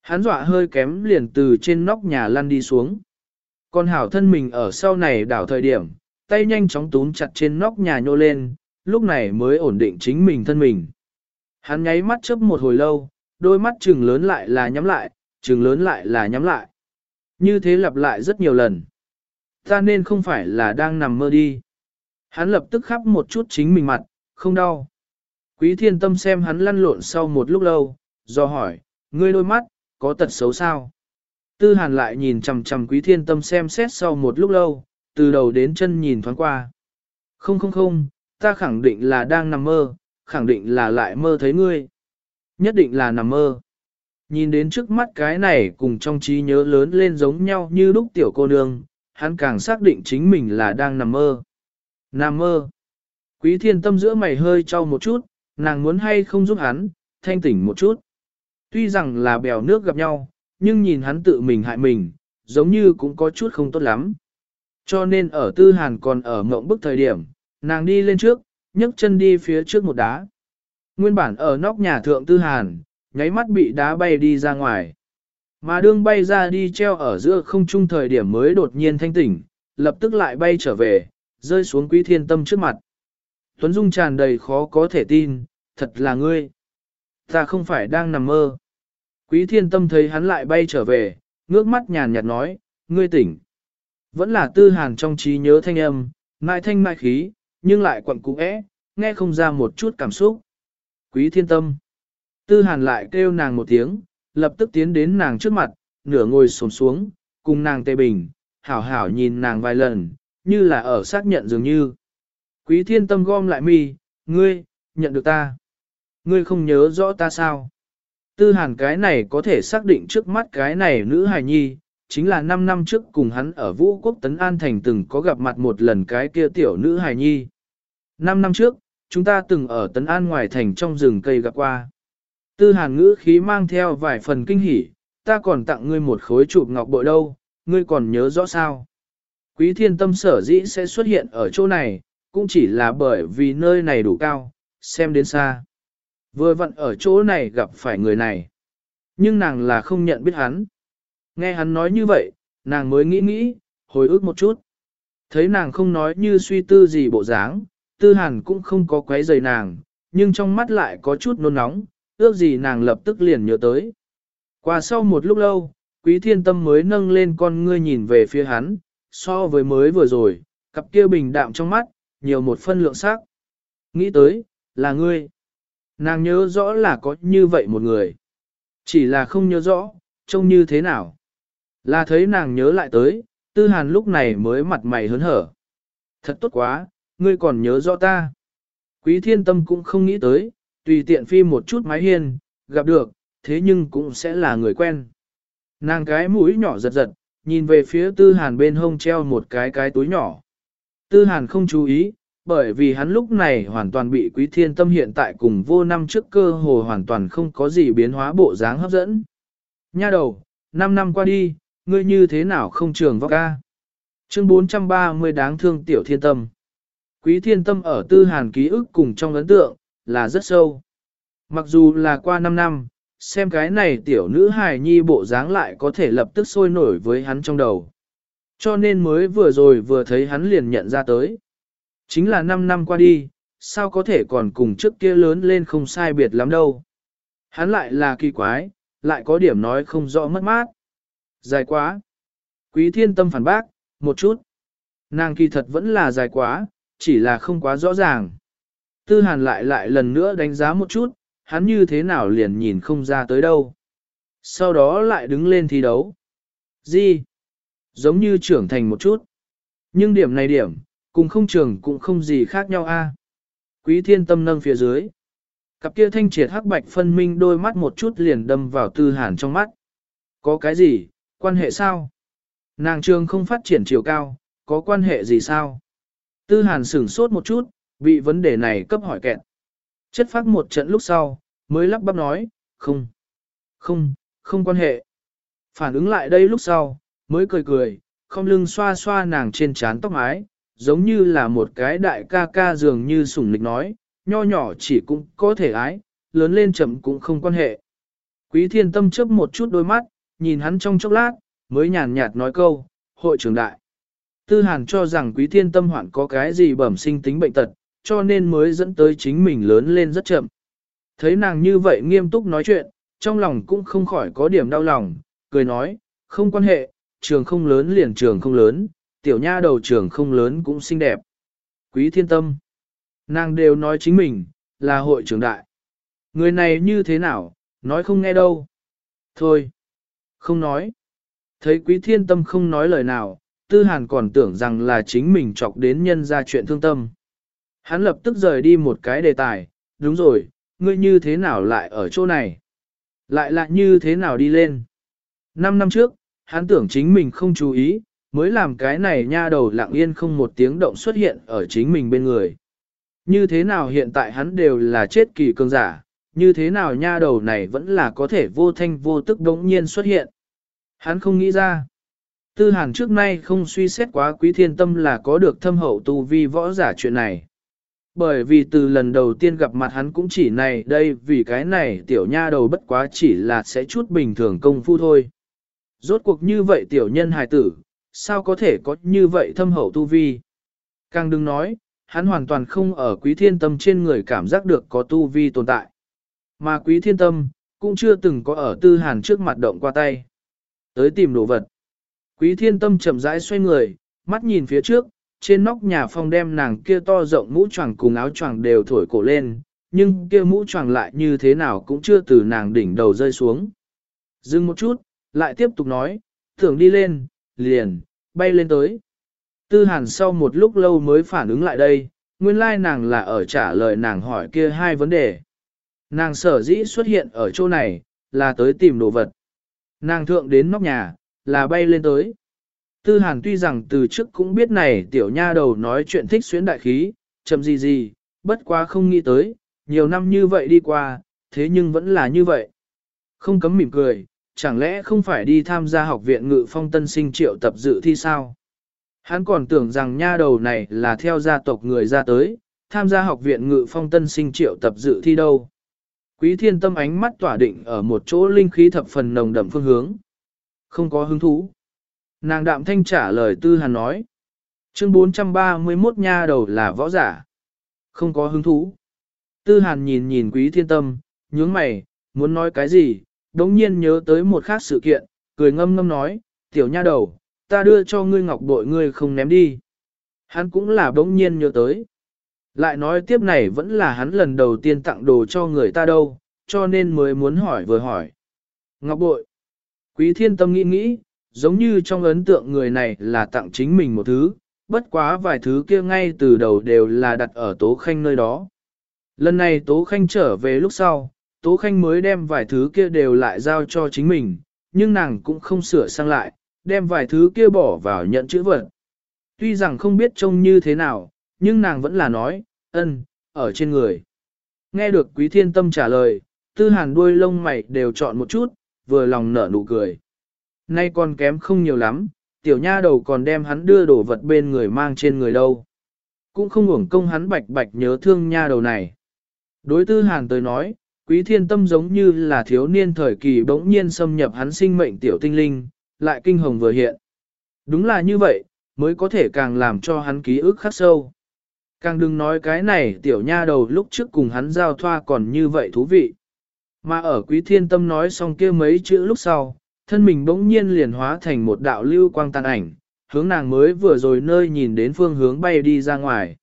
[SPEAKER 1] Hắn dọa hơi kém liền từ trên nóc nhà lăn đi xuống. Con hảo thân mình ở sau này đảo thời điểm, tay nhanh chóng túm chặt trên nóc nhà nhô lên, lúc này mới ổn định chính mình thân mình. Hắn nháy mắt chớp một hồi lâu, đôi mắt trừng lớn lại là nhắm lại, trừng lớn lại là nhắm lại. Như thế lặp lại rất nhiều lần. Ta nên không phải là đang nằm mơ đi. Hắn lập tức khắp một chút chính mình mặt, không đau. Quý thiên tâm xem hắn lăn lộn sau một lúc lâu, do hỏi, ngươi đôi mắt, có tật xấu sao? Tư hàn lại nhìn chằm chằm quý thiên tâm xem xét sau một lúc lâu, từ đầu đến chân nhìn thoáng qua. Không không không, ta khẳng định là đang nằm mơ, khẳng định là lại mơ thấy ngươi. Nhất định là nằm mơ. Nhìn đến trước mắt cái này cùng trong trí nhớ lớn lên giống nhau như lúc tiểu cô nương, hắn càng xác định chính mình là đang nằm mơ. Nằm mơ. Quý thiên tâm giữa mày hơi trao một chút, nàng muốn hay không giúp hắn, thanh tỉnh một chút. Tuy rằng là bèo nước gặp nhau, nhưng nhìn hắn tự mình hại mình, giống như cũng có chút không tốt lắm. Cho nên ở tư hàn còn ở mộng bức thời điểm, nàng đi lên trước, nhấc chân đi phía trước một đá. Nguyên bản ở nóc nhà thượng tư hàn, nháy mắt bị đá bay đi ra ngoài. Mà đương bay ra đi treo ở giữa không trung thời điểm mới đột nhiên thanh tỉnh, lập tức lại bay trở về, rơi xuống quý thiên tâm trước mặt. Tuấn Dung tràn đầy khó có thể tin, thật là ngươi. Ta không phải đang nằm mơ. Quý thiên tâm thấy hắn lại bay trở về, ngước mắt nhàn nhạt nói, ngươi tỉnh. Vẫn là tư hàn trong trí nhớ thanh âm, mai thanh mai khí, nhưng lại quặn cũ é, nghe không ra một chút cảm xúc. Quý thiên tâm. Tư hàn lại kêu nàng một tiếng, lập tức tiến đến nàng trước mặt, nửa ngồi xổm xuống, cùng nàng tê bình, hảo hảo nhìn nàng vài lần, như là ở xác nhận dường như. Quý thiên tâm gom lại mi, ngươi, nhận được ta. Ngươi không nhớ rõ ta sao? Tư hàn cái này có thể xác định trước mắt cái này nữ hài nhi, chính là 5 năm trước cùng hắn ở Vũ Quốc Tấn An Thành từng có gặp mặt một lần cái kia tiểu nữ hài nhi. 5 năm trước, chúng ta từng ở Tấn An ngoài thành trong rừng cây gặp qua. Tư hàn ngữ khí mang theo vài phần kinh hỉ, ta còn tặng ngươi một khối chụp ngọc bội đâu, ngươi còn nhớ rõ sao? Quý thiên tâm sở dĩ sẽ xuất hiện ở chỗ này, cũng chỉ là bởi vì nơi này đủ cao, xem đến xa. Vừa vặn ở chỗ này gặp phải người này. Nhưng nàng là không nhận biết hắn. Nghe hắn nói như vậy, nàng mới nghĩ nghĩ, hồi ức một chút. Thấy nàng không nói như suy tư gì bộ dáng, tư hàn cũng không có quấy rầy nàng, nhưng trong mắt lại có chút nôn nóng, ước gì nàng lập tức liền nhớ tới. Qua sau một lúc lâu, quý thiên tâm mới nâng lên con ngươi nhìn về phía hắn, so với mới vừa rồi, cặp kia bình đạm trong mắt, nhiều một phân lượng sắc. Nghĩ tới, là ngươi. Nàng nhớ rõ là có như vậy một người. Chỉ là không nhớ rõ, trông như thế nào. Là thấy nàng nhớ lại tới, tư hàn lúc này mới mặt mày hớn hở. Thật tốt quá, ngươi còn nhớ rõ ta. Quý thiên tâm cũng không nghĩ tới, tùy tiện phi một chút mái hiên, gặp được, thế nhưng cũng sẽ là người quen. Nàng cái mũi nhỏ giật giật, nhìn về phía tư hàn bên hông treo một cái cái túi nhỏ. Tư hàn không chú ý, bởi vì hắn lúc này hoàn toàn bị quý thiên tâm hiện tại cùng vô năm trước cơ hồ hoàn toàn không có gì biến hóa bộ dáng hấp dẫn. Nha đầu, 5 năm qua đi, ngươi như thế nào không trường vóc ca? Chương 430 đáng thương tiểu thiên tâm. Quý thiên tâm ở tư hàn ký ức cùng trong ấn tượng, là rất sâu. Mặc dù là qua 5 năm, xem cái này tiểu nữ hài nhi bộ dáng lại có thể lập tức sôi nổi với hắn trong đầu. Cho nên mới vừa rồi vừa thấy hắn liền nhận ra tới. Chính là 5 năm qua đi, sao có thể còn cùng trước kia lớn lên không sai biệt lắm đâu. Hắn lại là kỳ quái, lại có điểm nói không rõ mất mát. Dài quá. Quý thiên tâm phản bác, một chút. Nàng kỳ thật vẫn là dài quá, chỉ là không quá rõ ràng. Tư hàn lại lại lần nữa đánh giá một chút, hắn như thế nào liền nhìn không ra tới đâu. Sau đó lại đứng lên thi đấu. Gì? Giống như trưởng thành một chút. Nhưng điểm này điểm, cùng không trưởng cũng không gì khác nhau a. Quý thiên tâm nâng phía dưới. Cặp kia thanh triệt hắc bạch phân minh đôi mắt một chút liền đâm vào tư hàn trong mắt. Có cái gì, quan hệ sao? Nàng trường không phát triển chiều cao, có quan hệ gì sao? Tư hàn sửng sốt một chút, bị vấn đề này cấp hỏi kẹt. Chất phát một trận lúc sau, mới lắp bắp nói, không, không, không quan hệ. Phản ứng lại đây lúc sau, mới cười cười, không lưng xoa xoa nàng trên trán tóc mái, giống như là một cái đại ca ca dường như sủng nịch nói, nho nhỏ chỉ cũng có thể ái, lớn lên chậm cũng không quan hệ. Quý thiên tâm chớp một chút đôi mắt, nhìn hắn trong chốc lát, mới nhàn nhạt nói câu, hội trưởng đại. Tư Hàn cho rằng quý thiên tâm hoạn có cái gì bẩm sinh tính bệnh tật, cho nên mới dẫn tới chính mình lớn lên rất chậm. Thấy nàng như vậy nghiêm túc nói chuyện, trong lòng cũng không khỏi có điểm đau lòng, cười nói, không quan hệ, trường không lớn liền trường không lớn, tiểu nha đầu trưởng không lớn cũng xinh đẹp. Quý thiên tâm, nàng đều nói chính mình, là hội trưởng đại. Người này như thế nào, nói không nghe đâu. Thôi, không nói. Thấy quý thiên tâm không nói lời nào, tư hàn còn tưởng rằng là chính mình chọc đến nhân ra chuyện thương tâm. Hắn lập tức rời đi một cái đề tài, đúng rồi, ngươi như thế nào lại ở chỗ này? Lại lại như thế nào đi lên? Năm năm trước, hắn tưởng chính mình không chú ý, mới làm cái này nha đầu lặng yên không một tiếng động xuất hiện ở chính mình bên người. Như thế nào hiện tại hắn đều là chết kỳ cương giả, như thế nào nha đầu này vẫn là có thể vô thanh vô tức đống nhiên xuất hiện. Hắn không nghĩ ra. Tư hàn trước nay không suy xét quá quý thiên tâm là có được thâm hậu tu vi võ giả chuyện này. Bởi vì từ lần đầu tiên gặp mặt hắn cũng chỉ này đây vì cái này tiểu nha đầu bất quá chỉ là sẽ chút bình thường công phu thôi. Rốt cuộc như vậy tiểu nhân hài tử, sao có thể có như vậy thâm hậu tu vi? Càng đừng nói, hắn hoàn toàn không ở quý thiên tâm trên người cảm giác được có tu vi tồn tại. Mà quý thiên tâm, cũng chưa từng có ở tư hàn trước mặt động qua tay. Tới tìm đồ vật. Quý thiên tâm chậm rãi xoay người, mắt nhìn phía trước, trên nóc nhà phong đem nàng kia to rộng mũ choàng cùng áo choàng đều thổi cổ lên, nhưng kia mũ choàng lại như thế nào cũng chưa từ nàng đỉnh đầu rơi xuống. Dừng một chút, lại tiếp tục nói, tưởng đi lên, liền, bay lên tới. Tư hàn sau một lúc lâu mới phản ứng lại đây, nguyên lai nàng là ở trả lời nàng hỏi kia hai vấn đề. Nàng sở dĩ xuất hiện ở chỗ này, là tới tìm đồ vật. Nàng thượng đến nóc nhà, là bay lên tới. Tư hàn tuy rằng từ trước cũng biết này tiểu nha đầu nói chuyện thích xuyến đại khí, chậm gì gì, bất quá không nghĩ tới, nhiều năm như vậy đi qua, thế nhưng vẫn là như vậy. Không cấm mỉm cười, chẳng lẽ không phải đi tham gia học viện ngự phong tân sinh triệu tập dự thi sao? Hắn còn tưởng rằng nha đầu này là theo gia tộc người ra tới, tham gia học viện ngự phong tân sinh triệu tập dự thi đâu. Quý thiên tâm ánh mắt tỏa định ở một chỗ linh khí thập phần nồng đậm phương hướng. Không có hứng thú. Nàng đạm thanh trả lời tư hàn nói. Chương 431 nha đầu là võ giả. Không có hứng thú. Tư hàn nhìn nhìn quý thiên tâm, nhướng mày, muốn nói cái gì, đống nhiên nhớ tới một khác sự kiện, cười ngâm ngâm nói, tiểu nha đầu, ta đưa cho ngươi ngọc bội ngươi không ném đi. Hắn cũng là đống nhiên nhớ tới. Lại nói tiếp này vẫn là hắn lần đầu tiên tặng đồ cho người ta đâu, cho nên mới muốn hỏi vừa hỏi. Ngọc bội. Quý thiên tâm nghĩ nghĩ, giống như trong ấn tượng người này là tặng chính mình một thứ, bất quá vài thứ kia ngay từ đầu đều là đặt ở Tố Khanh nơi đó. Lần này Tố Khanh trở về lúc sau, Tố Khanh mới đem vài thứ kia đều lại giao cho chính mình, nhưng nàng cũng không sửa sang lại, đem vài thứ kia bỏ vào nhận chữ vật. Tuy rằng không biết trông như thế nào, nhưng nàng vẫn là nói, ân, ở trên người. Nghe được Quý Thiên Tâm trả lời, tư hàn đuôi lông mày đều chọn một chút, vừa lòng nở nụ cười. Nay còn kém không nhiều lắm, tiểu nha đầu còn đem hắn đưa đồ vật bên người mang trên người đâu. Cũng không uổng công hắn bạch bạch nhớ thương nha đầu này. Đối tư hàn tới nói, quý thiên tâm giống như là thiếu niên thời kỳ bỗng nhiên xâm nhập hắn sinh mệnh tiểu tinh linh, lại kinh hồng vừa hiện. Đúng là như vậy, mới có thể càng làm cho hắn ký ức khắc sâu. Càng đừng nói cái này tiểu nha đầu lúc trước cùng hắn giao thoa còn như vậy thú vị. Mà ở quý thiên tâm nói xong kia mấy chữ lúc sau, thân mình bỗng nhiên liền hóa thành một đạo lưu quang tàn ảnh, hướng nàng mới vừa rồi nơi nhìn đến phương hướng bay đi ra ngoài.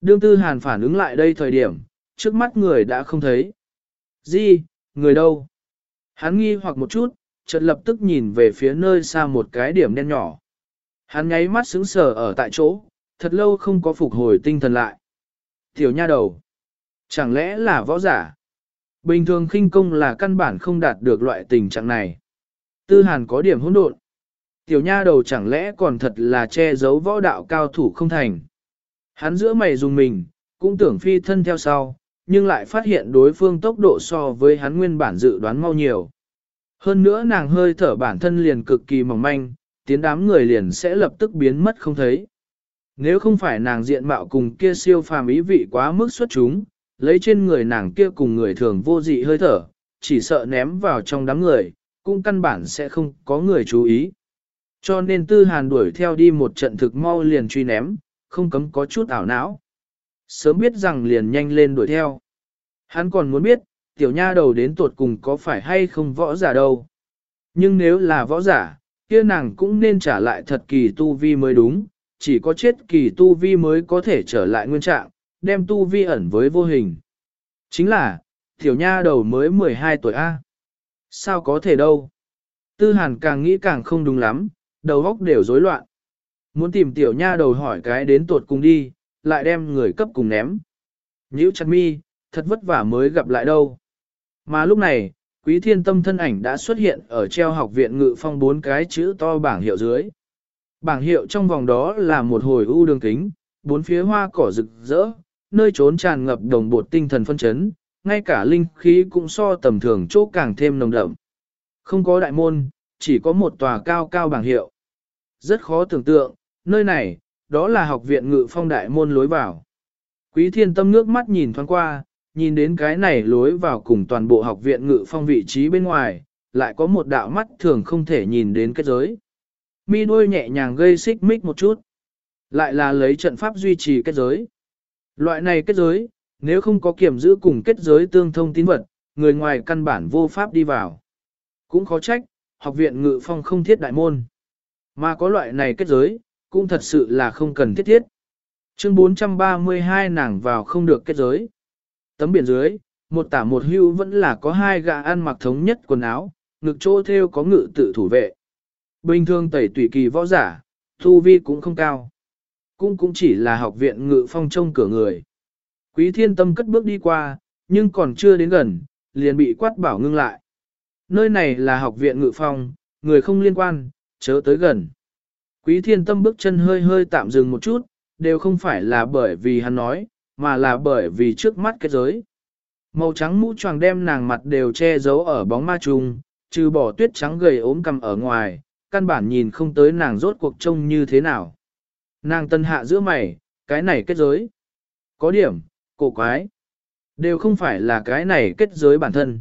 [SPEAKER 1] Đương tư hàn phản ứng lại đây thời điểm, trước mắt người đã không thấy. Di, người đâu? Hắn nghi hoặc một chút, chợt lập tức nhìn về phía nơi xa một cái điểm đen nhỏ. Hắn nháy mắt sững sờ ở tại chỗ, thật lâu không có phục hồi tinh thần lại. Tiểu nha đầu. Chẳng lẽ là võ giả? Bình thường khinh công là căn bản không đạt được loại tình trạng này. Tư hàn có điểm hỗn độn. Tiểu nha đầu chẳng lẽ còn thật là che giấu võ đạo cao thủ không thành. Hắn giữa mày dùng mình, cũng tưởng phi thân theo sau, nhưng lại phát hiện đối phương tốc độ so với hắn nguyên bản dự đoán mau nhiều. Hơn nữa nàng hơi thở bản thân liền cực kỳ mỏng manh, tiến đám người liền sẽ lập tức biến mất không thấy. Nếu không phải nàng diện mạo cùng kia siêu phàm ý vị quá mức xuất chúng, lấy trên người nàng kia cùng người thường vô dị hơi thở, chỉ sợ ném vào trong đám người, cũng căn bản sẽ không có người chú ý. Cho nên tư hàn đuổi theo đi một trận thực mau liền truy ném, không cấm có chút ảo não. Sớm biết rằng liền nhanh lên đuổi theo. Hắn còn muốn biết, tiểu nha đầu đến tuột cùng có phải hay không võ giả đâu. Nhưng nếu là võ giả, kia nàng cũng nên trả lại thật kỳ tu vi mới đúng, chỉ có chết kỳ tu vi mới có thể trở lại nguyên trạng, đem tu vi ẩn với vô hình. Chính là, tiểu nha đầu mới 12 tuổi A. Sao có thể đâu? Tư hàn càng nghĩ càng không đúng lắm, đầu óc đều rối loạn. Muốn tìm tiểu nha đầu hỏi cái đến tuột cùng đi, lại đem người cấp cùng ném. Nhữ chặt mi, thật vất vả mới gặp lại đâu. Mà lúc này, quý thiên tâm thân ảnh đã xuất hiện ở treo học viện ngự phong bốn cái chữ to bảng hiệu dưới. Bảng hiệu trong vòng đó là một hồi u đường kính, bốn phía hoa cỏ rực rỡ, nơi trốn tràn ngập đồng bột tinh thần phân chấn, ngay cả linh khí cũng so tầm thường chỗ càng thêm nồng đậm. Không có đại môn, chỉ có một tòa cao cao bảng hiệu. Rất khó tưởng tượng, nơi này, đó là học viện ngự phong đại môn lối vào. Quý thiên tâm nước mắt nhìn thoáng qua, nhìn đến cái này lối vào cùng toàn bộ học viện ngự phong vị trí bên ngoài, lại có một đạo mắt thường không thể nhìn đến kết giới. Mi đuôi nhẹ nhàng gây xích mích một chút. Lại là lấy trận pháp duy trì kết giới. Loại này kết giới, nếu không có kiểm giữ cùng kết giới tương thông tín vật, người ngoài căn bản vô pháp đi vào. Cũng khó trách, học viện ngự phong không thiết đại môn. Mà có loại này kết giới, cũng thật sự là không cần thiết thiết. Chương 432 nàng vào không được kết giới. Tấm biển dưới, một tả một hưu vẫn là có hai gã ăn mặc thống nhất quần áo, ngực chỗ theo có ngự tự thủ vệ. Bình thường tẩy tùy kỳ võ giả, thu vi cũng không cao. Cũng cũng chỉ là học viện ngự phong trông cửa người. Quý thiên tâm cất bước đi qua, nhưng còn chưa đến gần, liền bị quát bảo ngưng lại. Nơi này là học viện ngự phong, người không liên quan, chớ tới gần. Quý thiên tâm bước chân hơi hơi tạm dừng một chút, đều không phải là bởi vì hắn nói, mà là bởi vì trước mắt kết giới. Màu trắng mũ choàng đem nàng mặt đều che giấu ở bóng ma trùng, trừ bỏ tuyết trắng gầy ốm cầm ở ngoài, căn bản nhìn không tới nàng rốt cuộc trông như thế nào. Nàng tân hạ giữa mày, cái này kết giới. Có điểm, cổ quái. Đều không phải là cái này kết giới bản thân.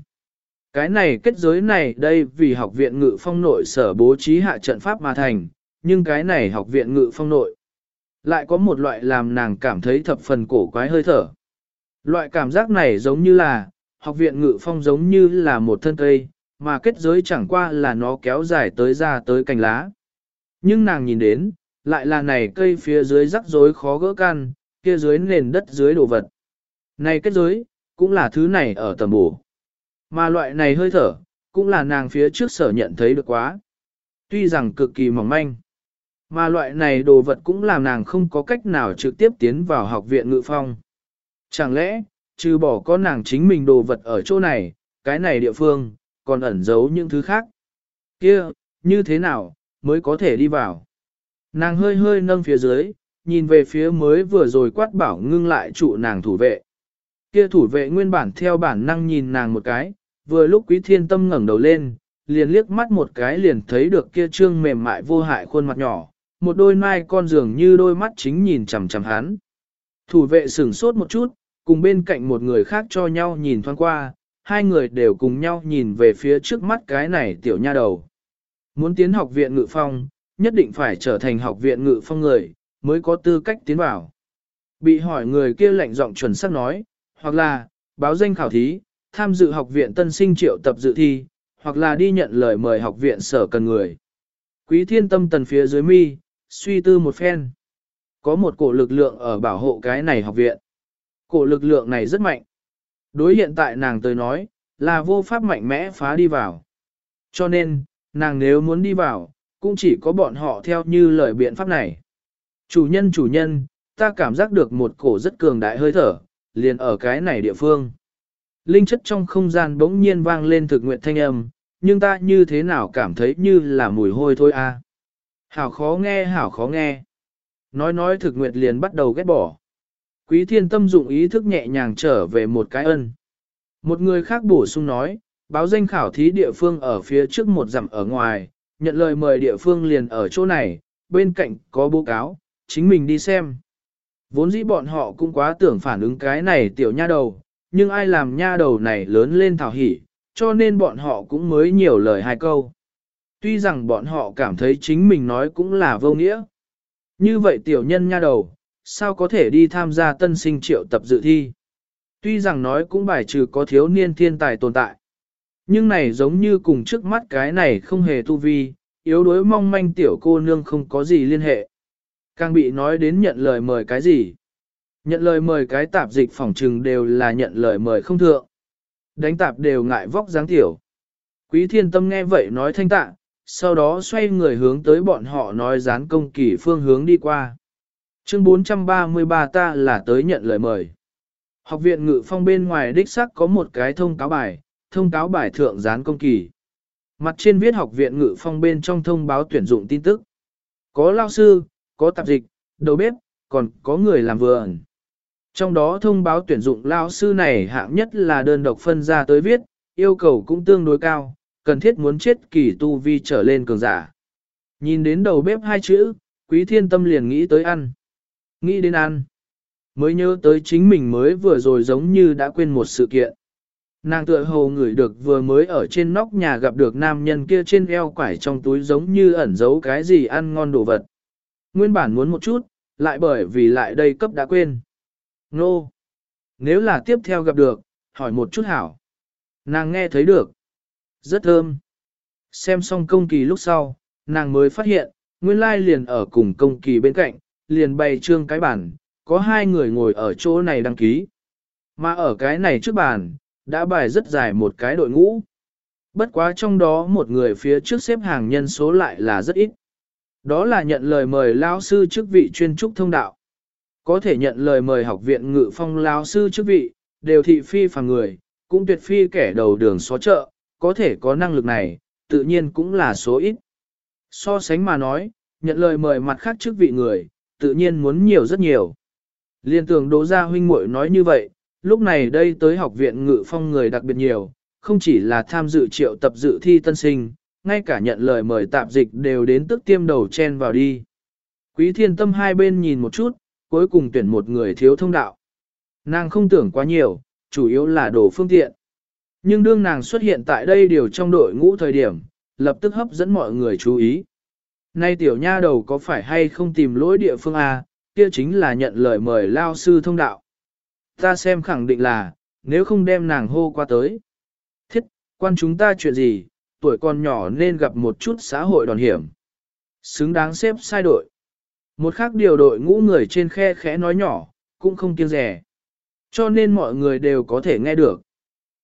[SPEAKER 1] Cái này kết giới này đây vì học viện ngự phong nội sở bố trí hạ trận pháp mà thành, nhưng cái này học viện ngự phong nội. Lại có một loại làm nàng cảm thấy thập phần cổ quái hơi thở. Loại cảm giác này giống như là, học viện ngự phong giống như là một thân cây, mà kết giới chẳng qua là nó kéo dài tới ra tới cành lá. Nhưng nàng nhìn đến, lại là này cây phía dưới rắc rối khó gỡ căn, kia dưới nền đất dưới đồ vật. Này kết giới, cũng là thứ này ở tầm bổ. Mà loại này hơi thở, cũng là nàng phía trước sở nhận thấy được quá. Tuy rằng cực kỳ mỏng manh, mà loại này đồ vật cũng làm nàng không có cách nào trực tiếp tiến vào học viện ngự phong. Chẳng lẽ, trừ bỏ có nàng chính mình đồ vật ở chỗ này, cái này địa phương, còn ẩn giấu những thứ khác. Kia, như thế nào, mới có thể đi vào. Nàng hơi hơi nâng phía dưới, nhìn về phía mới vừa rồi quát bảo ngưng lại trụ nàng thủ vệ. Kia thủ vệ nguyên bản theo bản năng nhìn nàng một cái, vừa lúc quý thiên tâm ngẩng đầu lên, liền liếc mắt một cái liền thấy được kia trương mềm mại vô hại khuôn mặt nhỏ, một đôi mai con dường như đôi mắt chính nhìn chằm chằm hắn. Thủ vệ sửng sốt một chút, cùng bên cạnh một người khác cho nhau nhìn thoáng qua, hai người đều cùng nhau nhìn về phía trước mắt cái này tiểu nha đầu. Muốn tiến học viện ngự phong, nhất định phải trở thành học viện ngự phong người, mới có tư cách tiến vào. Bị hỏi người kia lạnh giọng chuẩn xác nói, hoặc là, báo danh khảo thí, tham dự học viện tân sinh triệu tập dự thi, hoặc là đi nhận lời mời học viện sở cần người. Quý thiên tâm tần phía dưới mi, suy tư một phen. Có một cổ lực lượng ở bảo hộ cái này học viện. Cổ lực lượng này rất mạnh. Đối hiện tại nàng tới nói, là vô pháp mạnh mẽ phá đi vào. Cho nên, nàng nếu muốn đi vào, cũng chỉ có bọn họ theo như lời biện pháp này. Chủ nhân chủ nhân, ta cảm giác được một cổ rất cường đại hơi thở, liền ở cái này địa phương. Linh chất trong không gian bỗng nhiên vang lên thực nguyện thanh âm, nhưng ta như thế nào cảm thấy như là mùi hôi thôi a. Hảo khó nghe hảo khó nghe. Nói nói thực nguyện liền bắt đầu ghét bỏ. Quý thiên tâm dụng ý thức nhẹ nhàng trở về một cái ân. Một người khác bổ sung nói, báo danh khảo thí địa phương ở phía trước một dặm ở ngoài, nhận lời mời địa phương liền ở chỗ này, bên cạnh có bố cáo, chính mình đi xem. Vốn dĩ bọn họ cũng quá tưởng phản ứng cái này tiểu nha đầu, nhưng ai làm nha đầu này lớn lên thảo hỉ, cho nên bọn họ cũng mới nhiều lời hai câu. Tuy rằng bọn họ cảm thấy chính mình nói cũng là vô nghĩa. Như vậy tiểu nhân nha đầu, sao có thể đi tham gia tân sinh triệu tập dự thi? Tuy rằng nói cũng bài trừ có thiếu niên thiên tài tồn tại. Nhưng này giống như cùng trước mắt cái này không hề tu vi, yếu đuối mong manh tiểu cô nương không có gì liên hệ. Càng bị nói đến nhận lời mời cái gì? Nhận lời mời cái tạp dịch phỏng trừng đều là nhận lời mời không thượng. Đánh tạp đều ngại vóc dáng tiểu. Quý thiên tâm nghe vậy nói thanh tạ, sau đó xoay người hướng tới bọn họ nói dán công kỳ phương hướng đi qua. Chương 433 ta là tới nhận lời mời. Học viện ngự phong bên ngoài đích sắc có một cái thông cáo bài, thông cáo bài thượng dán công kỳ. Mặt trên viết học viện ngự phong bên trong thông báo tuyển dụng tin tức. Có lao sư, có tạp dịch, đầu bếp, còn có người làm vườn. Trong đó thông báo tuyển dụng lao sư này hạng nhất là đơn độc phân ra tới viết, yêu cầu cũng tương đối cao, cần thiết muốn chết kỳ tu vi trở lên cường giả. Nhìn đến đầu bếp hai chữ, quý thiên tâm liền nghĩ tới ăn. Nghĩ đến ăn. Mới nhớ tới chính mình mới vừa rồi giống như đã quên một sự kiện. Nàng tựa hồ ngửi được vừa mới ở trên nóc nhà gặp được nam nhân kia trên eo quải trong túi giống như ẩn giấu cái gì ăn ngon đồ vật. Nguyên bản muốn một chút, lại bởi vì lại đây cấp đã quên. Nô! Nếu là tiếp theo gặp được, hỏi một chút hảo. Nàng nghe thấy được. Rất thơm. Xem xong công kỳ lúc sau, nàng mới phát hiện, nguyên lai liền ở cùng công kỳ bên cạnh, liền bày trương cái bản, có hai người ngồi ở chỗ này đăng ký. Mà ở cái này trước bàn, đã bài rất dài một cái đội ngũ. Bất quá trong đó một người phía trước xếp hàng nhân số lại là rất ít. Đó là nhận lời mời lao sư chức vị chuyên trúc thông đạo. Có thể nhận lời mời học viện ngự phong lao sư chức vị, đều thị phi phàng người, cũng tuyệt phi kẻ đầu đường xó chợ, có thể có năng lực này, tự nhiên cũng là số ít. So sánh mà nói, nhận lời mời mặt khác trước vị người, tự nhiên muốn nhiều rất nhiều. Liên tưởng đỗ gia huynh muội nói như vậy, lúc này đây tới học viện ngự phong người đặc biệt nhiều, không chỉ là tham dự triệu tập dự thi tân sinh, ngay cả nhận lời mời tạp dịch đều đến tức tiêm đầu chen vào đi. Quý thiên tâm hai bên nhìn một chút, cuối cùng tuyển một người thiếu thông đạo. Nàng không tưởng quá nhiều, chủ yếu là đồ phương tiện. Nhưng đương nàng xuất hiện tại đây điều trong đội ngũ thời điểm, lập tức hấp dẫn mọi người chú ý. Nay tiểu nha đầu có phải hay không tìm lỗi địa phương A, kia chính là nhận lời mời lao sư thông đạo. Ta xem khẳng định là, nếu không đem nàng hô qua tới. Thiết, quan chúng ta chuyện gì, tuổi còn nhỏ nên gặp một chút xã hội đòn hiểm. Xứng đáng xếp sai đội. Một khác điều đội ngũ người trên khe khẽ nói nhỏ, cũng không kiêng rẻ. Cho nên mọi người đều có thể nghe được.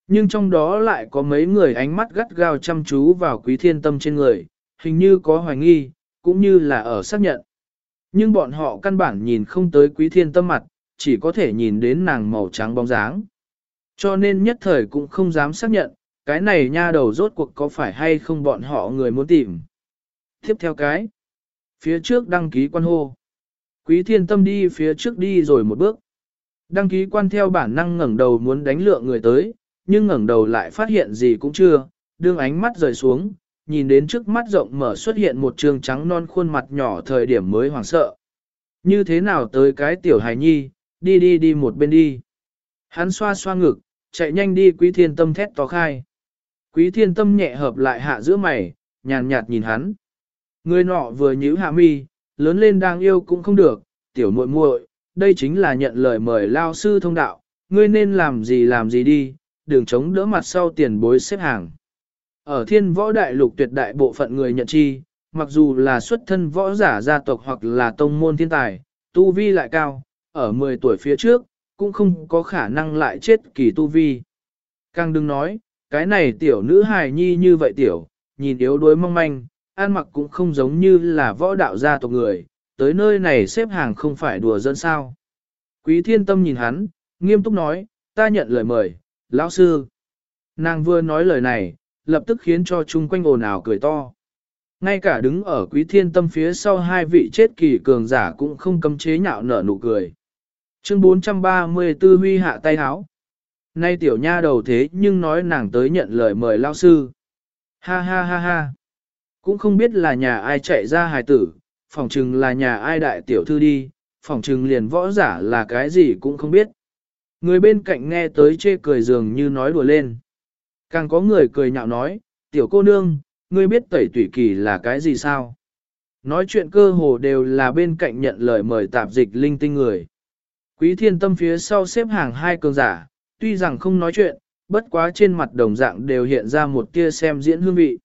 [SPEAKER 1] Nhưng trong đó lại có mấy người ánh mắt gắt gao chăm chú vào quý thiên tâm trên người, hình như có hoài nghi, cũng như là ở xác nhận. Nhưng bọn họ căn bản nhìn không tới quý thiên tâm mặt, chỉ có thể nhìn đến nàng màu trắng bóng dáng. Cho nên nhất thời cũng không dám xác nhận, cái này nha đầu rốt cuộc có phải hay không bọn họ người muốn tìm. Tiếp theo cái, phía trước đăng ký quan hô. Quý thiên tâm đi phía trước đi rồi một bước. Đăng ký quan theo bản năng ngẩng đầu muốn đánh lượng người tới, nhưng ngẩng đầu lại phát hiện gì cũng chưa, đương ánh mắt rời xuống, nhìn đến trước mắt rộng mở xuất hiện một trường trắng non khuôn mặt nhỏ thời điểm mới hoảng sợ. Như thế nào tới cái tiểu hài nhi, đi đi đi một bên đi. Hắn xoa xoa ngực, chạy nhanh đi quý thiên tâm thét to khai. Quý thiên tâm nhẹ hợp lại hạ giữa mày, nhàn nhạt nhìn hắn. Người nọ vừa nhíu hạ mi, lớn lên đang yêu cũng không được, tiểu muội muội, đây chính là nhận lời mời lao sư thông đạo, ngươi nên làm gì làm gì đi, đường chống đỡ mặt sau tiền bối xếp hàng. Ở thiên võ đại lục tuyệt đại bộ phận người nhận chi, mặc dù là xuất thân võ giả gia tộc hoặc là tông môn thiên tài, tu vi lại cao, ở 10 tuổi phía trước, cũng không có khả năng lại chết kỳ tu vi. Càng đừng nói, cái này tiểu nữ hài nhi như vậy tiểu, nhìn yếu đuối mong manh, an mặc cũng không giống như là võ đạo gia tộc người, tới nơi này xếp hàng không phải đùa dân sao. Quý thiên tâm nhìn hắn, nghiêm túc nói, ta nhận lời mời, lão sư. Nàng vừa nói lời này, lập tức khiến cho chung quanh ồn ào cười to. Ngay cả đứng ở quý thiên tâm phía sau hai vị chết kỳ cường giả cũng không cấm chế nhạo nở nụ cười. Chương 434 huy hạ tay háo. Nay tiểu nha đầu thế nhưng nói nàng tới nhận lời mời lao sư. Ha ha ha ha. Cũng không biết là nhà ai chạy ra hài tử, phỏng chừng là nhà ai đại tiểu thư đi, phỏng chừng liền võ giả là cái gì cũng không biết. Người bên cạnh nghe tới chê cười dường như nói đùa lên. Càng có người cười nhạo nói, tiểu cô nương, ngươi biết tẩy tủy kỳ là cái gì sao? Nói chuyện cơ hồ đều là bên cạnh nhận lời mời tạp dịch linh tinh người. Quý thiên tâm phía sau xếp hàng hai cường giả, tuy rằng không nói chuyện, bất quá trên mặt đồng dạng đều hiện ra một tia xem diễn hương vị.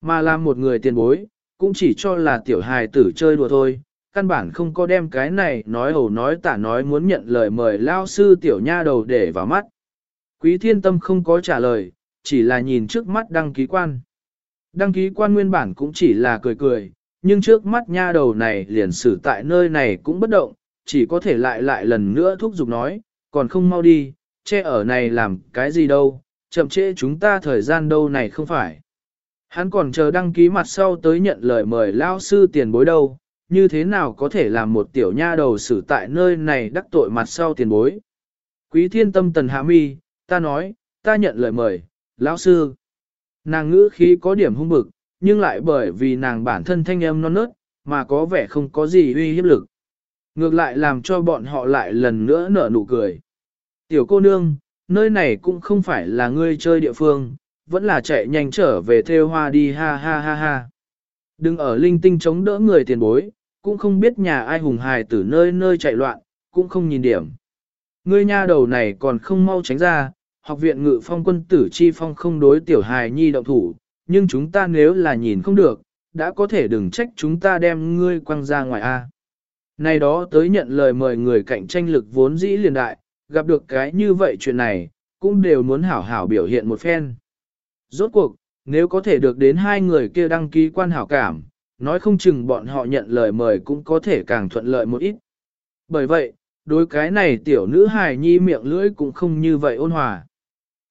[SPEAKER 1] Mà là một người tiền bối, cũng chỉ cho là tiểu hài tử chơi đùa thôi, căn bản không có đem cái này nói hầu nói tả nói muốn nhận lời mời lao sư tiểu nha đầu để vào mắt. Quý thiên tâm không có trả lời, chỉ là nhìn trước mắt đăng ký quan. Đăng ký quan nguyên bản cũng chỉ là cười cười, nhưng trước mắt nha đầu này liền xử tại nơi này cũng bất động, chỉ có thể lại lại lần nữa thúc giục nói, còn không mau đi, che ở này làm cái gì đâu, chậm trễ chúng ta thời gian đâu này không phải. Hắn còn chờ đăng ký mặt sau tới nhận lời mời lao sư tiền bối đâu, như thế nào có thể làm một tiểu nha đầu xử tại nơi này đắc tội mặt sau tiền bối. Quý thiên tâm tần hạ mi, ta nói, ta nhận lời mời, lão sư. Nàng ngữ khí có điểm hung bực, nhưng lại bởi vì nàng bản thân thanh âm non nớt, mà có vẻ không có gì uy hiếp lực. Ngược lại làm cho bọn họ lại lần nữa nở nụ cười. Tiểu cô nương, nơi này cũng không phải là ngươi chơi địa phương, vẫn là chạy nhanh trở về theo hoa đi ha ha ha ha. Đừng ở linh tinh chống đỡ người tiền bối, cũng không biết nhà ai hùng hài từ nơi nơi chạy loạn, cũng không nhìn điểm. Ngươi nha đầu này còn không mau tránh ra, học viện ngự phong quân tử chi phong không đối tiểu hài nhi động thủ, nhưng chúng ta nếu là nhìn không được, đã có thể đừng trách chúng ta đem ngươi quăng ra ngoài A. Này đó tới nhận lời mời người cạnh tranh lực vốn dĩ liền đại, gặp được cái như vậy chuyện này, cũng đều muốn hảo hảo biểu hiện một phen. Rốt cuộc, nếu có thể được đến hai người kia đăng ký quan hảo cảm, nói không chừng bọn họ nhận lời mời cũng có thể càng thuận lợi một ít. Bởi vậy, đối cái này tiểu nữ hài nhi miệng lưỡi cũng không như vậy ôn hòa.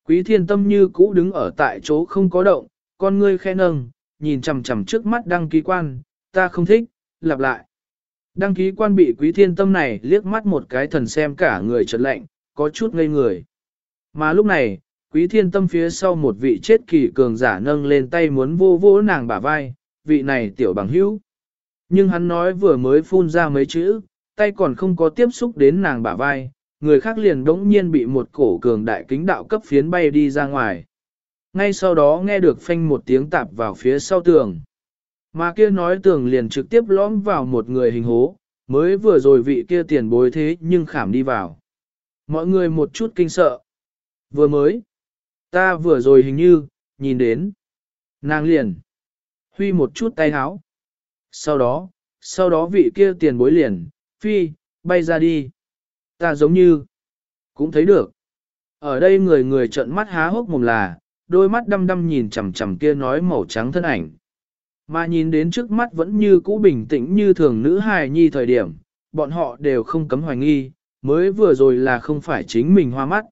[SPEAKER 1] Quý thiên tâm như cũ đứng ở tại chỗ không có động, con ngươi khe nâng, nhìn chằm chằm trước mắt đăng ký quan, ta không thích, lặp lại. Đăng ký quan bị quý thiên tâm này liếc mắt một cái thần xem cả người trật lạnh, có chút ngây người. Mà lúc này, quý thiên tâm phía sau một vị chết kỳ cường giả nâng lên tay muốn vô vỗ nàng bả vai, vị này tiểu bằng hữu. Nhưng hắn nói vừa mới phun ra mấy chữ, tay còn không có tiếp xúc đến nàng bả vai, người khác liền đống nhiên bị một cổ cường đại kính đạo cấp phiến bay đi ra ngoài. Ngay sau đó nghe được phanh một tiếng tạp vào phía sau tường. Mà kia nói tường liền trực tiếp lõm vào một người hình hố, mới vừa rồi vị kia tiền bối thế nhưng khảm đi vào. Mọi người một chút kinh sợ. Vừa mới, ta vừa rồi hình như, nhìn đến. Nàng liền, huy một chút tay háo. Sau đó, sau đó vị kia tiền bối liền, phi, bay ra đi. Ta giống như, cũng thấy được. Ở đây người người trợn mắt há hốc mồm là, đôi mắt đăm đăm nhìn chằm chằm kia nói màu trắng thân ảnh. Mà nhìn đến trước mắt vẫn như cũ bình tĩnh như thường nữ hài nhi thời điểm, bọn họ đều không cấm hoài nghi, mới vừa rồi là không phải chính mình hoa mắt.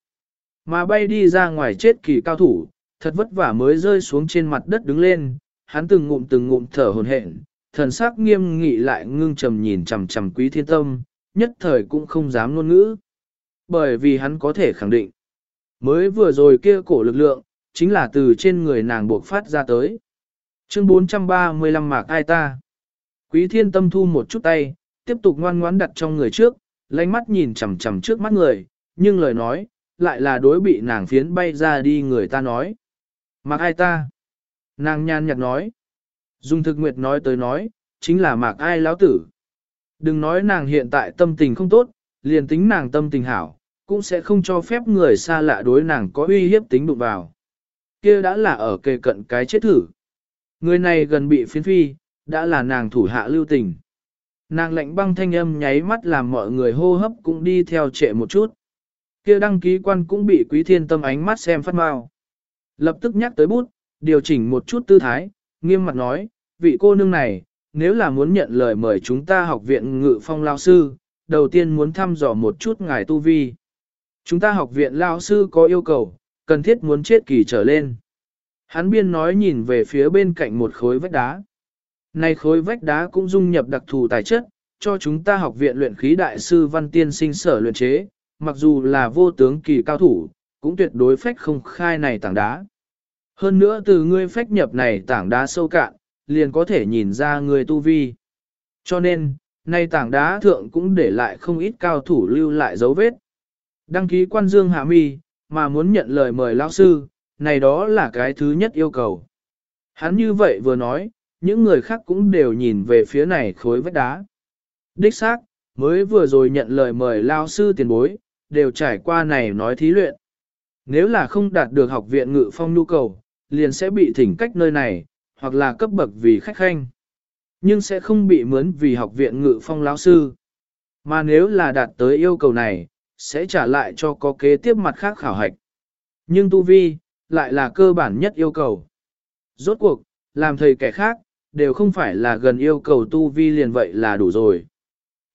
[SPEAKER 1] Mà bay đi ra ngoài chết kỳ cao thủ, thật vất vả mới rơi xuống trên mặt đất đứng lên, hắn từng ngụm từng ngụm thở hồn hển, thần sắc nghiêm nghị lại ngưng trầm nhìn chằm chằm quý thiên tâm, nhất thời cũng không dám ngôn ngữ. Bởi vì hắn có thể khẳng định, mới vừa rồi kia cổ lực lượng, chính là từ trên người nàng buộc phát ra tới. Chương 435 mạc ai ta? Quý thiên tâm thu một chút tay, tiếp tục ngoan ngoãn đặt trong người trước, lánh mắt nhìn chằm chằm trước mắt người, nhưng lời nói, lại là đối bị nàng phiến bay ra đi người ta nói. Mạc ai ta? Nàng nhan nhạt nói. Dung thực nguyệt nói tới nói, chính là mạc ai lão tử. Đừng nói nàng hiện tại tâm tình không tốt, liền tính nàng tâm tình hảo, cũng sẽ không cho phép người xa lạ đối nàng có uy hiếp tính đụng vào. kia đã là ở kề cận cái chết thử. Người này gần bị phiến phi, đã là nàng thủ hạ lưu tình. Nàng lạnh băng thanh âm nháy mắt làm mọi người hô hấp cũng đi theo trệ một chút. kia đăng ký quan cũng bị quý thiên tâm ánh mắt xem phát mau. Lập tức nhắc tới bút, điều chỉnh một chút tư thái, nghiêm mặt nói, vị cô nương này, nếu là muốn nhận lời mời chúng ta học viện ngự phong lao sư, đầu tiên muốn thăm dò một chút ngài tu vi. Chúng ta học viện lao sư có yêu cầu, cần thiết muốn chết kỳ trở lên. Hắn biên nói nhìn về phía bên cạnh một khối vách đá. Này khối vách đá cũng dung nhập đặc thù tài chất, cho chúng ta học viện luyện khí đại sư văn tiên sinh sở luyện chế, mặc dù là vô tướng kỳ cao thủ, cũng tuyệt đối phách không khai này tảng đá. Hơn nữa từ ngươi phách nhập này tảng đá sâu cạn, liền có thể nhìn ra người tu vi. Cho nên, nay tảng đá thượng cũng để lại không ít cao thủ lưu lại dấu vết. Đăng ký quan dương hạ mi, mà muốn nhận lời mời lão sư, này đó là cái thứ nhất yêu cầu. Hắn như vậy vừa nói, những người khác cũng đều nhìn về phía này khối vách đá. Đích xác, mới vừa rồi nhận lời mời lao sư tiền bối, đều trải qua này nói thí luyện. Nếu là không đạt được học viện ngự phong nhu cầu, liền sẽ bị thỉnh cách nơi này, hoặc là cấp bậc vì khách khanh. Nhưng sẽ không bị mướn vì học viện ngự phong lão sư. Mà nếu là đạt tới yêu cầu này, sẽ trả lại cho có kế tiếp mặt khác khảo hạch. Nhưng tu vi, lại là cơ bản nhất yêu cầu. Rốt cuộc, làm thầy kẻ khác, đều không phải là gần yêu cầu tu vi liền vậy là đủ rồi.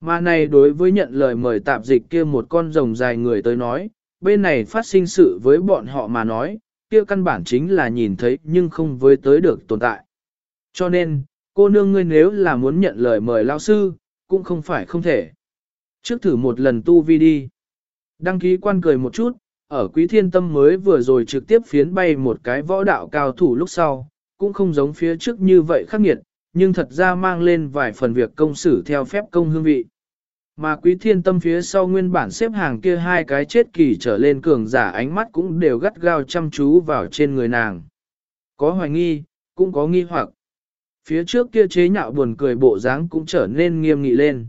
[SPEAKER 1] Mà này đối với nhận lời mời tạp dịch kia một con rồng dài người tới nói, bên này phát sinh sự với bọn họ mà nói, kia căn bản chính là nhìn thấy nhưng không với tới được tồn tại. Cho nên, cô nương ngươi nếu là muốn nhận lời mời lao sư, cũng không phải không thể. Trước thử một lần tu vi đi. Đăng ký quan cười một chút, ở quý thiên tâm mới vừa rồi trực tiếp phiến bay một cái võ đạo cao thủ lúc sau, cũng không giống phía trước như vậy khắc nghiệt, nhưng thật ra mang lên vài phần việc công xử theo phép công hương vị. Mà quý thiên tâm phía sau nguyên bản xếp hàng kia hai cái chết kỳ trở lên cường giả ánh mắt cũng đều gắt gao chăm chú vào trên người nàng. Có hoài nghi, cũng có nghi hoặc. Phía trước kia chế nhạo buồn cười bộ dáng cũng trở nên nghiêm nghị lên.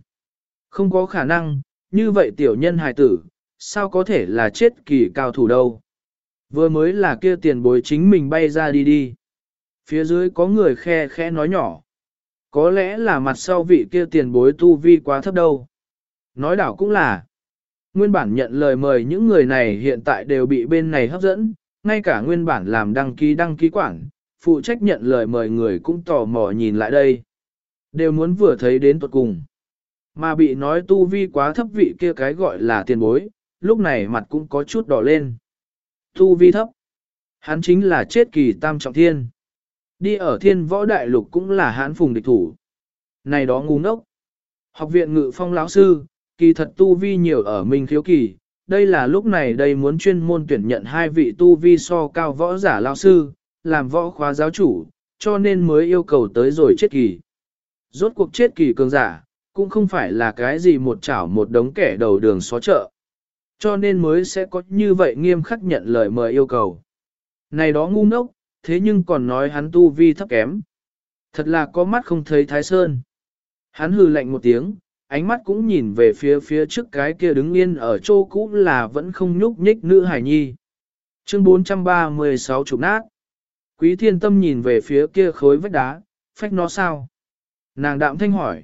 [SPEAKER 1] Không có khả năng, như vậy tiểu nhân hài tử, sao có thể là chết kỳ cao thủ đâu. Vừa mới là kia tiền bối chính mình bay ra đi đi. Phía dưới có người khe khẽ nói nhỏ. Có lẽ là mặt sau vị kia tiền bối tu vi quá thấp đâu. Nói đảo cũng là. Nguyên bản nhận lời mời những người này hiện tại đều bị bên này hấp dẫn, ngay cả nguyên bản làm đăng ký đăng ký quản, phụ trách nhận lời mời người cũng tò mò nhìn lại đây. Đều muốn vừa thấy đến tuột cùng. Mà bị nói tu vi quá thấp vị kia cái gọi là tiền bối, lúc này mặt cũng có chút đỏ lên. Tu vi thấp. Hắn chính là chết kỳ tam trọng thiên. Đi ở thiên võ đại lục cũng là hãn phùng địch thủ. Này đó ngu ngốc. Học viện ngự phong lão sư, kỳ thật tu vi nhiều ở minh khiếu kỳ. Đây là lúc này đây muốn chuyên môn tuyển nhận hai vị tu vi so cao võ giả lão sư, làm võ khóa giáo chủ, cho nên mới yêu cầu tới rồi chết kỳ. Rốt cuộc chết kỳ cường giả, cũng không phải là cái gì một chảo một đống kẻ đầu đường xó chợ. Cho nên mới sẽ có như vậy nghiêm khắc nhận lời mời yêu cầu. Này đó ngu ngốc, thế nhưng còn nói hắn tu vi thấp kém. Thật là có mắt không thấy thái sơn. Hắn hừ lạnh một tiếng, ánh mắt cũng nhìn về phía phía trước cái kia đứng yên ở chỗ cũ là vẫn không nhúc nhích nữ hải nhi. Chương 436 chụp nát. Quý thiên tâm nhìn về phía kia khối vách đá, phách nó sao? Nàng đạm thanh hỏi.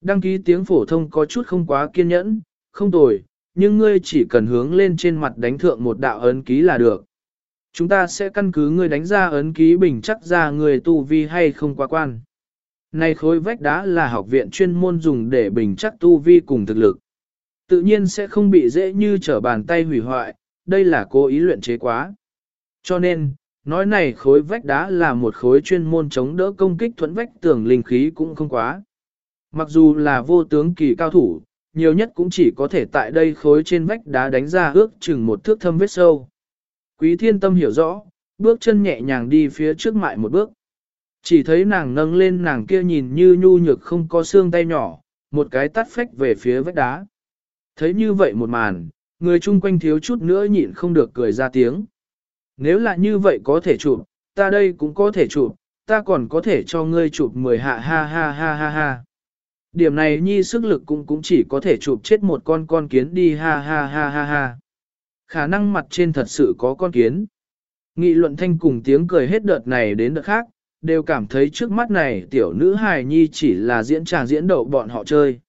[SPEAKER 1] Đăng ký tiếng phổ thông có chút không quá kiên nhẫn, không tồi, nhưng ngươi chỉ cần hướng lên trên mặt đánh thượng một đạo ấn ký là được. Chúng ta sẽ căn cứ ngươi đánh ra ấn ký bình chắc ra người tu vi hay không quá quan. Này khối vách đá là học viện chuyên môn dùng để bình chắc tu vi cùng thực lực. Tự nhiên sẽ không bị dễ như trở bàn tay hủy hoại, đây là cố ý luyện chế quá. Cho nên, nói này khối vách đá là một khối chuyên môn chống đỡ công kích thuẫn vách tường linh khí cũng không quá. Mặc dù là vô tướng kỳ cao thủ, nhiều nhất cũng chỉ có thể tại đây khối trên vách đá đánh ra ước chừng một thước thâm vết sâu. Quý thiên tâm hiểu rõ, bước chân nhẹ nhàng đi phía trước mại một bước. Chỉ thấy nàng nâng lên nàng kia nhìn như nhu nhược không có xương tay nhỏ, một cái tắt phách về phía vách đá. Thấy như vậy một màn, người chung quanh thiếu chút nữa nhịn không được cười ra tiếng. Nếu là như vậy có thể chụp, ta đây cũng có thể chụp, ta còn có thể cho ngươi chụp mười hạ ha ha ha ha ha. Điểm này nhi sức lực cũng cũng chỉ có thể chụp chết một con con kiến đi ha ha ha ha ha. Khả năng mặt trên thật sự có con kiến. Nghị luận thanh cùng tiếng cười hết đợt này đến đợt khác, đều cảm thấy trước mắt này tiểu nữ hài nhi chỉ là diễn tràng diễn đậu bọn họ chơi.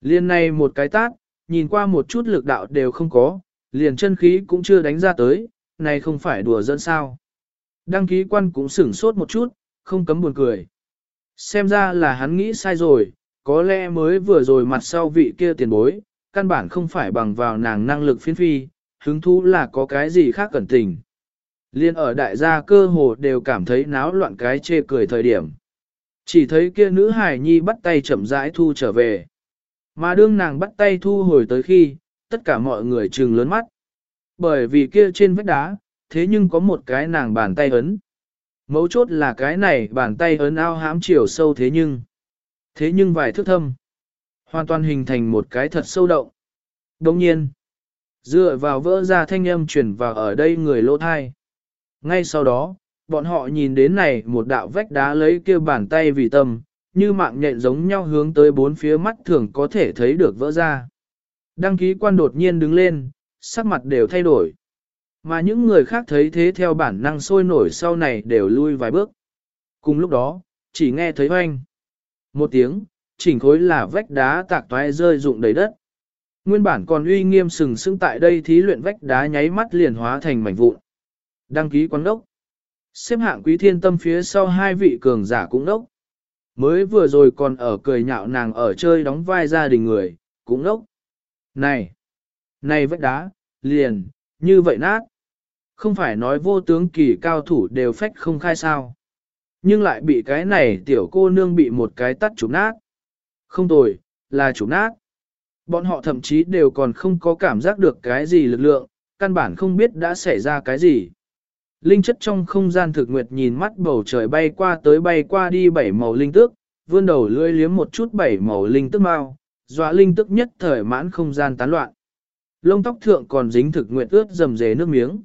[SPEAKER 1] Liên này một cái tát, nhìn qua một chút lực đạo đều không có, liền chân khí cũng chưa đánh ra tới, này không phải đùa dẫn sao. Đăng ký quan cũng sửng sốt một chút, không cấm buồn cười. Xem ra là hắn nghĩ sai rồi, có lẽ mới vừa rồi mặt sau vị kia tiền bối, căn bản không phải bằng vào nàng năng lực phiên phi, hứng thú là có cái gì khác cẩn tình. Liên ở đại gia cơ hồ đều cảm thấy náo loạn cái chê cười thời điểm. Chỉ thấy kia nữ hải nhi bắt tay chậm rãi thu trở về. Mà đương nàng bắt tay thu hồi tới khi, tất cả mọi người trừng lớn mắt. Bởi vì kia trên vách đá, thế nhưng có một cái nàng bàn tay ấn. Mấu chốt là cái này bàn tay ấn ao hãm chiều sâu thế nhưng. Thế nhưng vài thước thâm, hoàn toàn hình thành một cái thật sâu động. Đồng nhiên, dựa vào vỡ ra thanh âm chuyển vào ở đây người lỗ thai. Ngay sau đó, bọn họ nhìn đến này một đạo vách đá lấy kia bàn tay vì tâm, như mạng nhện giống nhau hướng tới bốn phía mắt thường có thể thấy được vỡ ra. Đăng ký quan đột nhiên đứng lên, sắc mặt đều thay đổi. Mà những người khác thấy thế theo bản năng sôi nổi sau này đều lui vài bước. Cùng lúc đó, chỉ nghe thấy hoanh. Một tiếng, chỉnh khối là vách đá tạc toái rơi rụng đầy đất. Nguyên bản còn uy nghiêm sừng sững tại đây thí luyện vách đá nháy mắt liền hóa thành mảnh vụn. Đăng ký quán đốc. Xếp hạng quý thiên tâm phía sau hai vị cường giả cũng đốc. Mới vừa rồi còn ở cười nhạo nàng ở chơi đóng vai gia đình người, cũng đốc. Này! Này vách đá, liền, như vậy nát. Không phải nói vô tướng kỳ cao thủ đều phách không khai sao. Nhưng lại bị cái này tiểu cô nương bị một cái tắt chụp nát. Không tồi, là chụp nát. Bọn họ thậm chí đều còn không có cảm giác được cái gì lực lượng, căn bản không biết đã xảy ra cái gì. Linh chất trong không gian thực nguyệt nhìn mắt bầu trời bay qua tới bay qua đi bảy màu linh tước, vươn đầu lưỡi liếm một chút bảy màu linh tước mau, dọa linh tức nhất thời mãn không gian tán loạn. Lông tóc thượng còn dính thực nguyện ướt dầm dề nước miếng.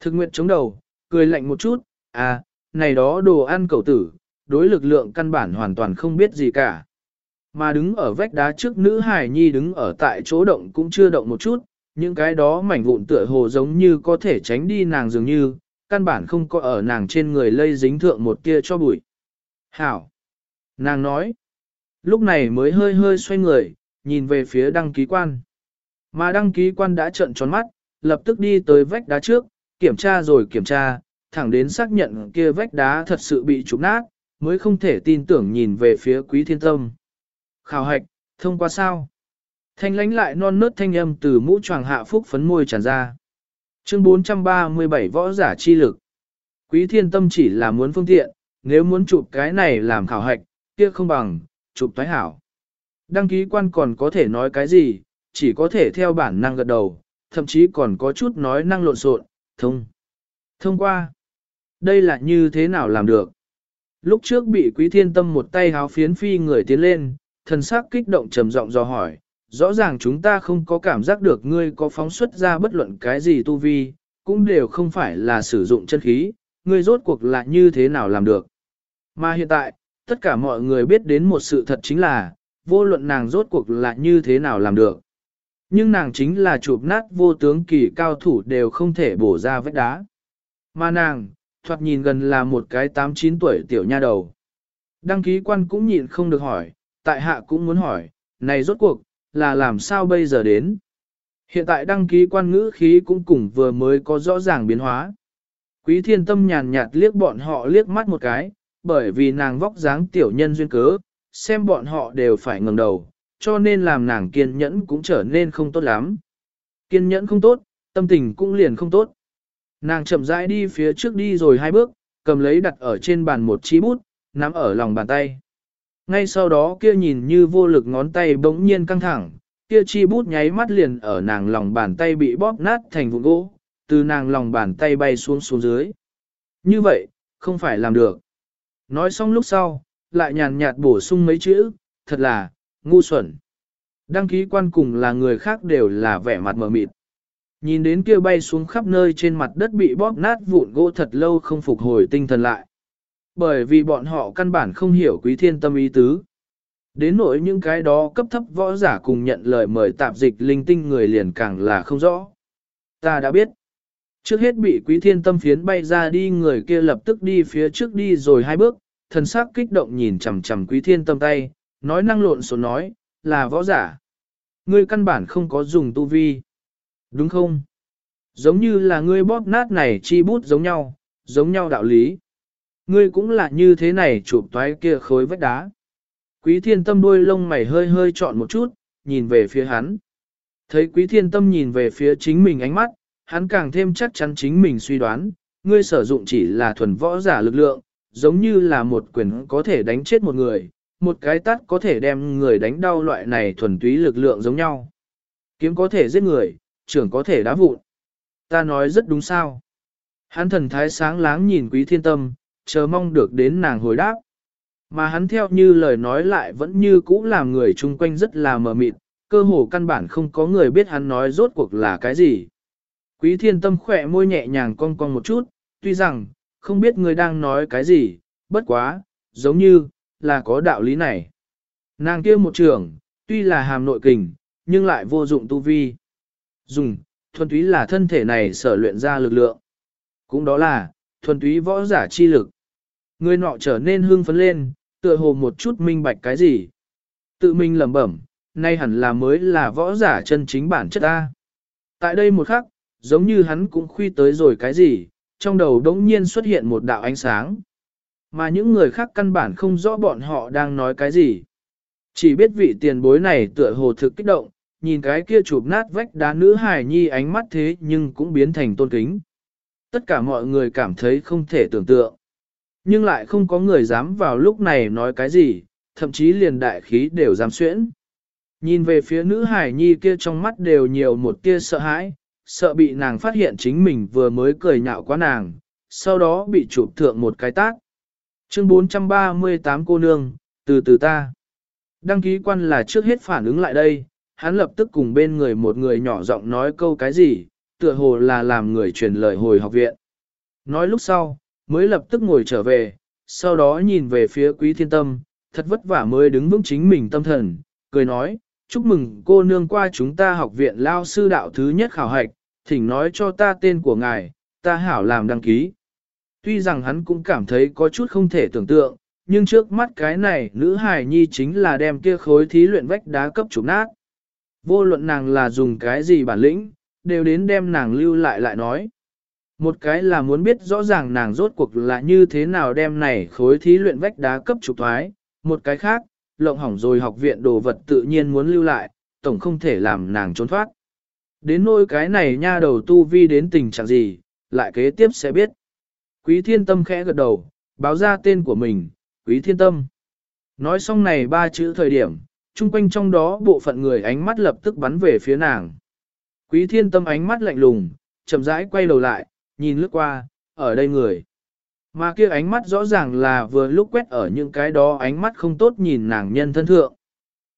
[SPEAKER 1] Thực nguyện chống đầu, cười lạnh một chút, à, này đó đồ ăn cầu tử, đối lực lượng căn bản hoàn toàn không biết gì cả. Mà đứng ở vách đá trước nữ hải nhi đứng ở tại chỗ động cũng chưa động một chút, những cái đó mảnh vụn tựa hồ giống như có thể tránh đi nàng dường như, căn bản không có ở nàng trên người lây dính thượng một tia cho bụi. Hảo! Nàng nói, lúc này mới hơi hơi xoay người, nhìn về phía đăng ký quan. Mà đăng ký quan đã trợn tròn mắt, lập tức đi tới vách đá trước, kiểm tra rồi kiểm tra, thẳng đến xác nhận kia vách đá thật sự bị trục nát, mới không thể tin tưởng nhìn về phía quý thiên tâm. Khảo hạch, thông qua sao? Thanh lánh lại non nớt thanh âm từ mũ tràng hạ phúc phấn môi tràn ra. Chương 437 võ giả chi lực. Quý thiên tâm chỉ là muốn phương tiện, nếu muốn chụp cái này làm khảo hạch, kia không bằng, chụp thoái hảo. Đăng ký quan còn có thể nói cái gì, chỉ có thể theo bản năng gật đầu, thậm chí còn có chút nói năng lộn xộn, thông. Thông qua. Đây là như thế nào làm được? Lúc trước bị quý thiên tâm một tay háo phiến phi người tiến lên, thần sắc kích động trầm giọng do hỏi, rõ ràng chúng ta không có cảm giác được ngươi có phóng xuất ra bất luận cái gì tu vi, cũng đều không phải là sử dụng chân khí, ngươi rốt cuộc là như thế nào làm được. Mà hiện tại, tất cả mọi người biết đến một sự thật chính là, vô luận nàng rốt cuộc là như thế nào làm được. Nhưng nàng chính là chụp nát vô tướng kỳ cao thủ đều không thể bổ ra vết đá. Mà nàng, thoạt nhìn gần là một cái 8-9 tuổi tiểu nha đầu. Đăng ký quan cũng nhịn không được hỏi, tại hạ cũng muốn hỏi, này rốt cuộc, là làm sao bây giờ đến? Hiện tại đăng ký quan ngữ khí cũng cùng vừa mới có rõ ràng biến hóa. Quý thiên tâm nhàn nhạt liếc bọn họ liếc mắt một cái, bởi vì nàng vóc dáng tiểu nhân duyên cớ, xem bọn họ đều phải ngẩng đầu, cho nên làm nàng kiên nhẫn cũng trở nên không tốt lắm. Kiên nhẫn không tốt, tâm tình cũng liền không tốt. Nàng chậm rãi đi phía trước đi rồi hai bước, cầm lấy đặt ở trên bàn một chi bút, nắm ở lòng bàn tay. Ngay sau đó kia nhìn như vô lực ngón tay bỗng nhiên căng thẳng, kia chi bút nháy mắt liền ở nàng lòng bàn tay bị bóp nát thành vụn gỗ, từ nàng lòng bàn tay bay xuống xuống dưới. Như vậy, không phải làm được. Nói xong lúc sau, lại nhàn nhạt bổ sung mấy chữ, thật là, ngu xuẩn. Đăng ký quan cùng là người khác đều là vẻ mặt mờ mịt. Nhìn đến kia bay xuống khắp nơi trên mặt đất bị bóp nát vụn gỗ thật lâu không phục hồi tinh thần lại. Bởi vì bọn họ căn bản không hiểu quý thiên tâm ý tứ. Đến nỗi những cái đó cấp thấp võ giả cùng nhận lời mời tạp dịch linh tinh người liền càng là không rõ. Ta đã biết. Trước hết bị quý thiên tâm phiến bay ra đi người kia lập tức đi phía trước đi rồi hai bước, thần sắc kích động nhìn chằm chằm quý thiên tâm tay, nói năng lộn xộn nói, là võ giả. Ngươi căn bản không có dùng tu vi. Đúng không? Giống như là ngươi bóp nát này chi bút giống nhau, giống nhau đạo lý. Ngươi cũng là như thế này chụp toái kia khối vách đá. Quý thiên tâm đuôi lông mày hơi hơi trọn một chút, nhìn về phía hắn. Thấy quý thiên tâm nhìn về phía chính mình ánh mắt, hắn càng thêm chắc chắn chính mình suy đoán, ngươi sử dụng chỉ là thuần võ giả lực lượng, giống như là một quyền có thể đánh chết một người, một cái tát có thể đem người đánh đau loại này thuần túy lực lượng giống nhau. Kiếm có thể giết người, trưởng có thể đá vụn. Ta nói rất đúng sao. Hắn thần thái sáng láng nhìn quý thiên tâm, chờ mong được đến nàng hồi đáp. Mà hắn theo như lời nói lại vẫn như cũ làm người chung quanh rất là mờ mịt, cơ hồ căn bản không có người biết hắn nói rốt cuộc là cái gì. Quý thiên tâm khỏe môi nhẹ nhàng cong cong một chút, tuy rằng, không biết người đang nói cái gì, bất quá, giống như, là có đạo lý này. Nàng kia một trường, tuy là hàm nội kình, nhưng lại vô dụng tu vi. Dùng, thuần túy là thân thể này sở luyện ra lực lượng. Cũng đó là, thuần túy võ giả chi lực. Người nọ trở nên hưng phấn lên, tựa hồ một chút minh bạch cái gì. Tự mình lẩm bẩm, nay hẳn là mới là võ giả chân chính bản chất ta. Tại đây một khắc, giống như hắn cũng khuy tới rồi cái gì, trong đầu đống nhiên xuất hiện một đạo ánh sáng. Mà những người khác căn bản không rõ bọn họ đang nói cái gì. Chỉ biết vị tiền bối này tựa hồ thực kích động, nhìn cái kia chụp nát vách đá nữ hài nhi ánh mắt thế nhưng cũng biến thành tôn kính. Tất cả mọi người cảm thấy không thể tưởng tượng. Nhưng lại không có người dám vào lúc này nói cái gì, thậm chí liền đại khí đều dám xuyễn. Nhìn về phía nữ hải nhi kia trong mắt đều nhiều một tia sợ hãi, sợ bị nàng phát hiện chính mình vừa mới cười nhạo quá nàng, sau đó bị chụp thượng một cái tác. Chương 438 cô nương, từ từ ta. Đăng ký quan là trước hết phản ứng lại đây, hắn lập tức cùng bên người một người nhỏ giọng nói câu cái gì, tựa hồ là làm người truyền lời hồi học viện. Nói lúc sau, mới lập tức ngồi trở về, sau đó nhìn về phía quý thiên tâm, thật vất vả mới đứng vững chính mình tâm thần, cười nói, chúc mừng cô nương qua chúng ta học viện lao sư đạo thứ nhất khảo hạch, thỉnh nói cho ta tên của ngài, ta hảo làm đăng ký. Tuy rằng hắn cũng cảm thấy có chút không thể tưởng tượng, nhưng trước mắt cái này nữ hài nhi chính là đem kia khối thí luyện vách đá cấp chủ nát. Vô luận nàng là dùng cái gì bản lĩnh, đều đến đem nàng lưu lại lại nói. Một cái là muốn biết rõ ràng nàng rốt cuộc là như thế nào đem này khối thí luyện vách đá cấp trục thoái, một cái khác, lộng hỏng rồi học viện đồ vật tự nhiên muốn lưu lại, tổng không thể làm nàng trốn thoát. Đến nỗi cái này nha đầu tu vi đến tình trạng gì, lại kế tiếp sẽ biết. Quý thiên tâm khẽ gật đầu, báo ra tên của mình, quý thiên tâm. Nói xong này ba chữ thời điểm, chung quanh trong đó bộ phận người ánh mắt lập tức bắn về phía nàng. Quý thiên tâm ánh mắt lạnh lùng, chậm rãi quay đầu lại, nhìn lướt qua, ở đây người. Mà kia ánh mắt rõ ràng là vừa lúc quét ở những cái đó ánh mắt không tốt nhìn nàng nhân thân thượng.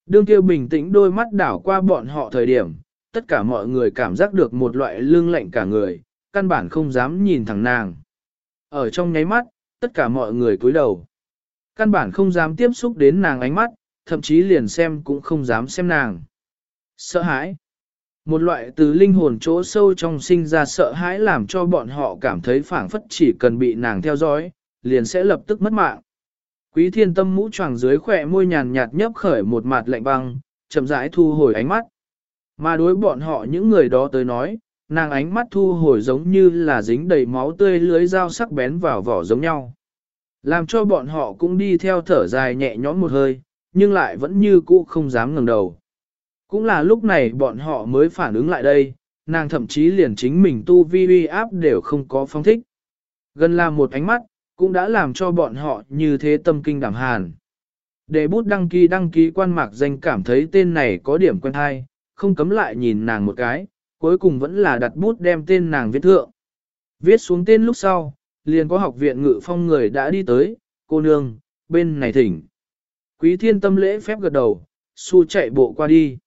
[SPEAKER 1] Đương kia bình tĩnh đôi mắt đảo qua bọn họ thời điểm, tất cả mọi người cảm giác được một loại lương lạnh cả người, căn bản không dám nhìn thẳng nàng. Ở trong nháy mắt, tất cả mọi người cúi đầu. Căn bản không dám tiếp xúc đến nàng ánh mắt, thậm chí liền xem cũng không dám xem nàng. Sợ hãi. Một loại từ linh hồn chỗ sâu trong sinh ra sợ hãi làm cho bọn họ cảm thấy phảng phất chỉ cần bị nàng theo dõi, liền sẽ lập tức mất mạng. Quý thiên tâm mũ tràng dưới khỏe môi nhàn nhạt nhấp khởi một mặt lạnh băng, chậm rãi thu hồi ánh mắt. Mà đối bọn họ những người đó tới nói, nàng ánh mắt thu hồi giống như là dính đầy máu tươi lưới dao sắc bén vào vỏ giống nhau. Làm cho bọn họ cũng đi theo thở dài nhẹ nhõm một hơi, nhưng lại vẫn như cũ không dám ngẩng đầu. Cũng là lúc này bọn họ mới phản ứng lại đây, nàng thậm chí liền chính mình tu vi uy áp đều không có phong thích. Gần là một ánh mắt, cũng đã làm cho bọn họ như thế tâm kinh đảm hàn. Để bút đăng ký đăng ký quan mạc danh cảm thấy tên này có điểm quen hay, không cấm lại nhìn nàng một cái, cuối cùng vẫn là đặt bút đem tên nàng viết thượng. Viết xuống tên lúc sau, liền có học viện ngự phong người đã đi tới, cô nương, bên này thỉnh. Quý thiên tâm lễ phép gật đầu, su chạy bộ qua đi.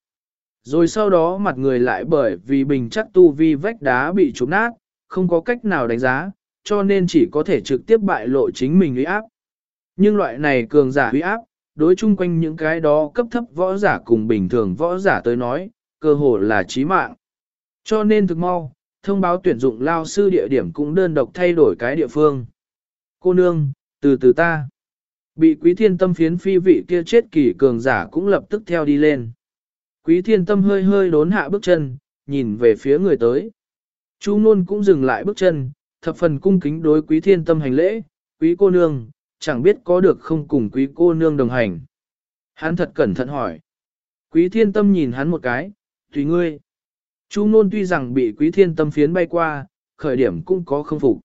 [SPEAKER 1] Rồi sau đó mặt người lại bởi vì bình chắc tu vi vách đá bị trúng nát, không có cách nào đánh giá, cho nên chỉ có thể trực tiếp bại lộ chính mình uy áp. Nhưng loại này cường giả uy áp, đối chung quanh những cái đó cấp thấp võ giả cùng bình thường võ giả tới nói, cơ hồ là chí mạng. Cho nên thực mau, thông báo tuyển dụng lao sư địa điểm cũng đơn độc thay đổi cái địa phương. Cô nương, từ từ ta. Bị quý thiên tâm phiến phi vị kia chết kỳ cường giả cũng lập tức theo đi lên. Quý thiên tâm hơi hơi đốn hạ bước chân, nhìn về phía người tới. Chu nôn cũng dừng lại bước chân, thập phần cung kính đối quý thiên tâm hành lễ, quý cô nương, chẳng biết có được không cùng quý cô nương đồng hành. Hắn thật cẩn thận hỏi. Quý thiên tâm nhìn hắn một cái, tùy ngươi. Chu nôn tuy rằng bị quý thiên tâm phiến bay qua, khởi điểm cũng có không phục.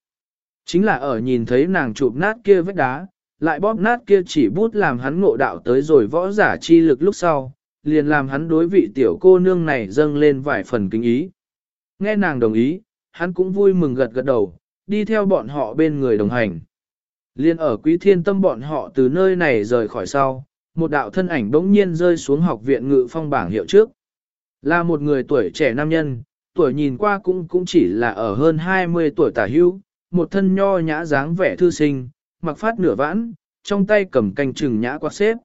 [SPEAKER 1] Chính là ở nhìn thấy nàng chụp nát kia vết đá, lại bóp nát kia chỉ bút làm hắn ngộ đạo tới rồi võ giả chi lực lúc sau, liền làm hắn đối vị tiểu cô nương này dâng lên vài phần kính ý. Nghe nàng đồng ý, hắn cũng vui mừng gật gật đầu, đi theo bọn họ bên người đồng hành. Liên ở quý thiên tâm bọn họ từ nơi này rời khỏi sau, một đạo thân ảnh bỗng nhiên rơi xuống học viện ngự phong bảng hiệu trước. Là một người tuổi trẻ nam nhân, tuổi nhìn qua cũng cũng chỉ là ở hơn 20 tuổi tả hưu, một thân nho nhã dáng vẻ thư sinh, mặc phát nửa vãn, trong tay cầm canh chừng nhã quạt xếp.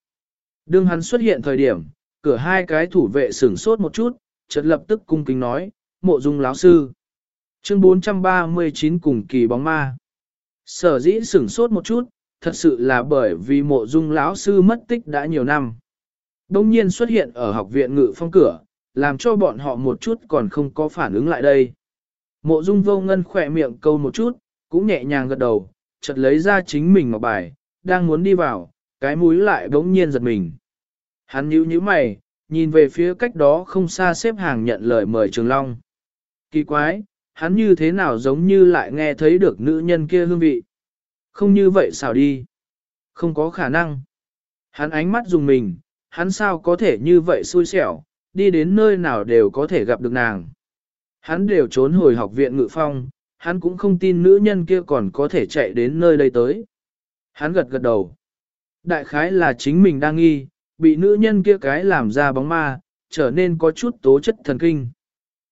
[SPEAKER 1] Đương hắn xuất hiện thời điểm, cửa hai cái thủ vệ sửng sốt một chút, chợt lập tức cung kính nói, mộ dung lão sư. Chương 439 cùng kỳ bóng ma. Sở dĩ sửng sốt một chút, thật sự là bởi vì mộ dung lão sư mất tích đã nhiều năm. Đông nhiên xuất hiện ở học viện ngự phong cửa, làm cho bọn họ một chút còn không có phản ứng lại đây. Mộ dung vô ngân khỏe miệng câu một chút, cũng nhẹ nhàng gật đầu, chợt lấy ra chính mình ngọc bài, đang muốn đi vào, cái mũi lại bỗng nhiên giật mình. Hắn nhíu nhíu mày, nhìn về phía cách đó không xa xếp hàng nhận lời mời Trường Long. Kỳ quái, hắn như thế nào giống như lại nghe thấy được nữ nhân kia hương vị. Không như vậy sao đi? Không có khả năng. Hắn ánh mắt dùng mình, hắn sao có thể như vậy xui xẻo, đi đến nơi nào đều có thể gặp được nàng. Hắn đều trốn hồi học viện ngự phong, hắn cũng không tin nữ nhân kia còn có thể chạy đến nơi đây tới. Hắn gật gật đầu. Đại khái là chính mình đang nghi, bị nữ nhân kia cái làm ra bóng ma, trở nên có chút tố chất thần kinh.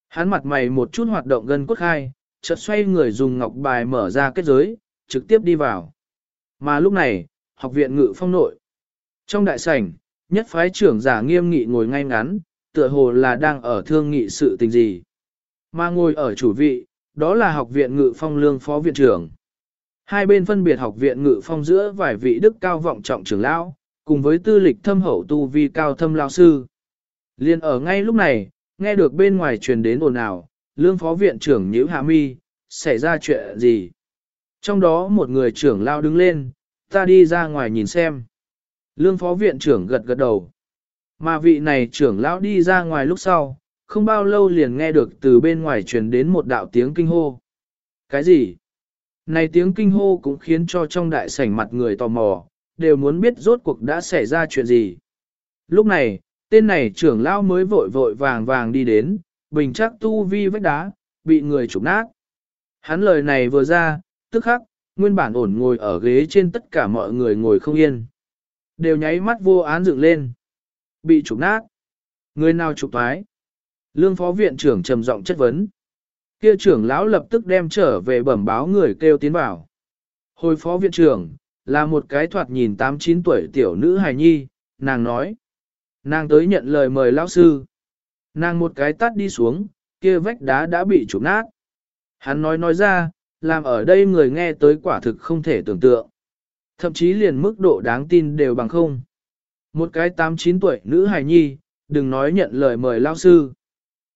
[SPEAKER 1] Hắn mặt mày một chút hoạt động gần cốt khai, chợt xoay người dùng ngọc bài mở ra kết giới, trực tiếp đi vào. Mà lúc này, học viện ngự phong nội. Trong đại sảnh, nhất phái trưởng giả nghiêm nghị ngồi ngay ngắn, tựa hồ là đang ở thương nghị sự tình gì. Mà ngồi ở chủ vị, đó là học viện ngự phong lương phó viện trưởng. Hai bên phân biệt học viện ngự phong giữa vài vị đức cao vọng trọng trưởng lão, cùng với tư lịch thâm hậu tu vi cao thâm lão sư. Liên ở ngay lúc này, nghe được bên ngoài truyền đến ồn ào, lương phó viện trưởng nhíu hạ mi, xảy ra chuyện gì? Trong đó một người trưởng lao đứng lên, ta đi ra ngoài nhìn xem. Lương phó viện trưởng gật gật đầu. Mà vị này trưởng lão đi ra ngoài lúc sau, không bao lâu liền nghe được từ bên ngoài truyền đến một đạo tiếng kinh hô. Cái gì? Này tiếng kinh hô cũng khiến cho trong đại sảnh mặt người tò mò, đều muốn biết rốt cuộc đã xảy ra chuyện gì. Lúc này, tên này trưởng lão mới vội vội vàng vàng đi đến, bình chắc tu vi vách đá, bị người chụp nát. Hắn lời này vừa ra, tức khắc, nguyên bản ổn ngồi ở ghế trên tất cả mọi người ngồi không yên. Đều nháy mắt vô án dựng lên. Bị chụp nát. Người nào chụp thoái? Lương phó viện trưởng trầm giọng chất vấn. Kia trưởng lão lập tức đem trở về bẩm báo người kêu tiến vào. Hồi phó viện trưởng, là một cái thoạt nhìn 8-9 tuổi tiểu nữ hài nhi, nàng nói. Nàng tới nhận lời mời lão sư. Nàng một cái tắt đi xuống, kia vách đá đã bị chụp nát. Hắn nói nói ra, làm ở đây người nghe tới quả thực không thể tưởng tượng. Thậm chí liền mức độ đáng tin đều bằng không. Một cái 8-9 tuổi nữ hài nhi, đừng nói nhận lời mời lao sư.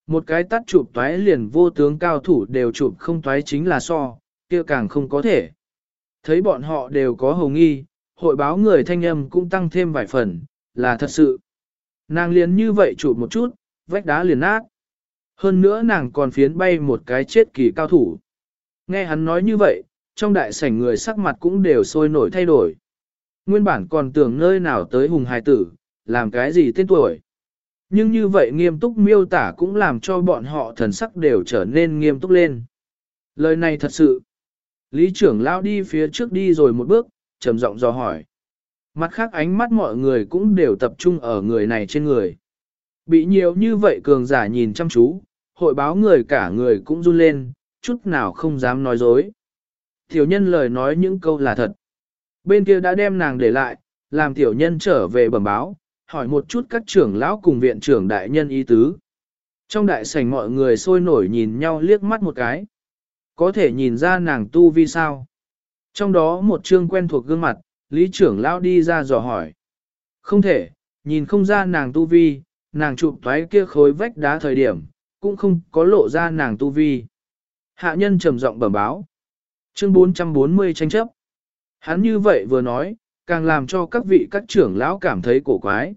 [SPEAKER 1] Một cái tắt chụp toái liền vô tướng cao thủ đều chụp không toái chính là so, kia càng không có thể. Thấy bọn họ đều có hồng nghi, hội báo người thanh âm cũng tăng thêm vài phần, là thật sự. Nàng liền như vậy chụp một chút, vách đá liền nát. Hơn nữa nàng còn phiến bay một cái chết kỳ cao thủ. Nghe hắn nói như vậy, trong đại sảnh người sắc mặt cũng đều sôi nổi thay đổi. Nguyên bản còn tưởng nơi nào tới hùng hài tử, làm cái gì tên tuổi. Nhưng như vậy nghiêm túc miêu tả cũng làm cho bọn họ thần sắc đều trở nên nghiêm túc lên. Lời này thật sự. Lý trưởng lao đi phía trước đi rồi một bước, trầm giọng dò hỏi. Mặt khác ánh mắt mọi người cũng đều tập trung ở người này trên người. Bị nhiều như vậy cường giả nhìn chăm chú, hội báo người cả người cũng run lên, chút nào không dám nói dối. Tiểu nhân lời nói những câu là thật. Bên kia đã đem nàng để lại, làm tiểu nhân trở về bẩm báo, hỏi một chút các trưởng lão cùng viện trưởng đại nhân ý tứ. Trong đại sảnh mọi người sôi nổi nhìn nhau liếc mắt một cái. Có thể nhìn ra nàng tu vi sao. Trong đó một chương quen thuộc gương mặt, lý trưởng lão đi ra dò hỏi. Không thể, nhìn không ra nàng tu vi, nàng chụp toái kia khối vách đá thời điểm, cũng không có lộ ra nàng tu vi. Hạ nhân trầm giọng bẩm báo. Chương 440 tranh chấp. Hắn như vậy vừa nói, càng làm cho các vị các trưởng lão cảm thấy cổ quái.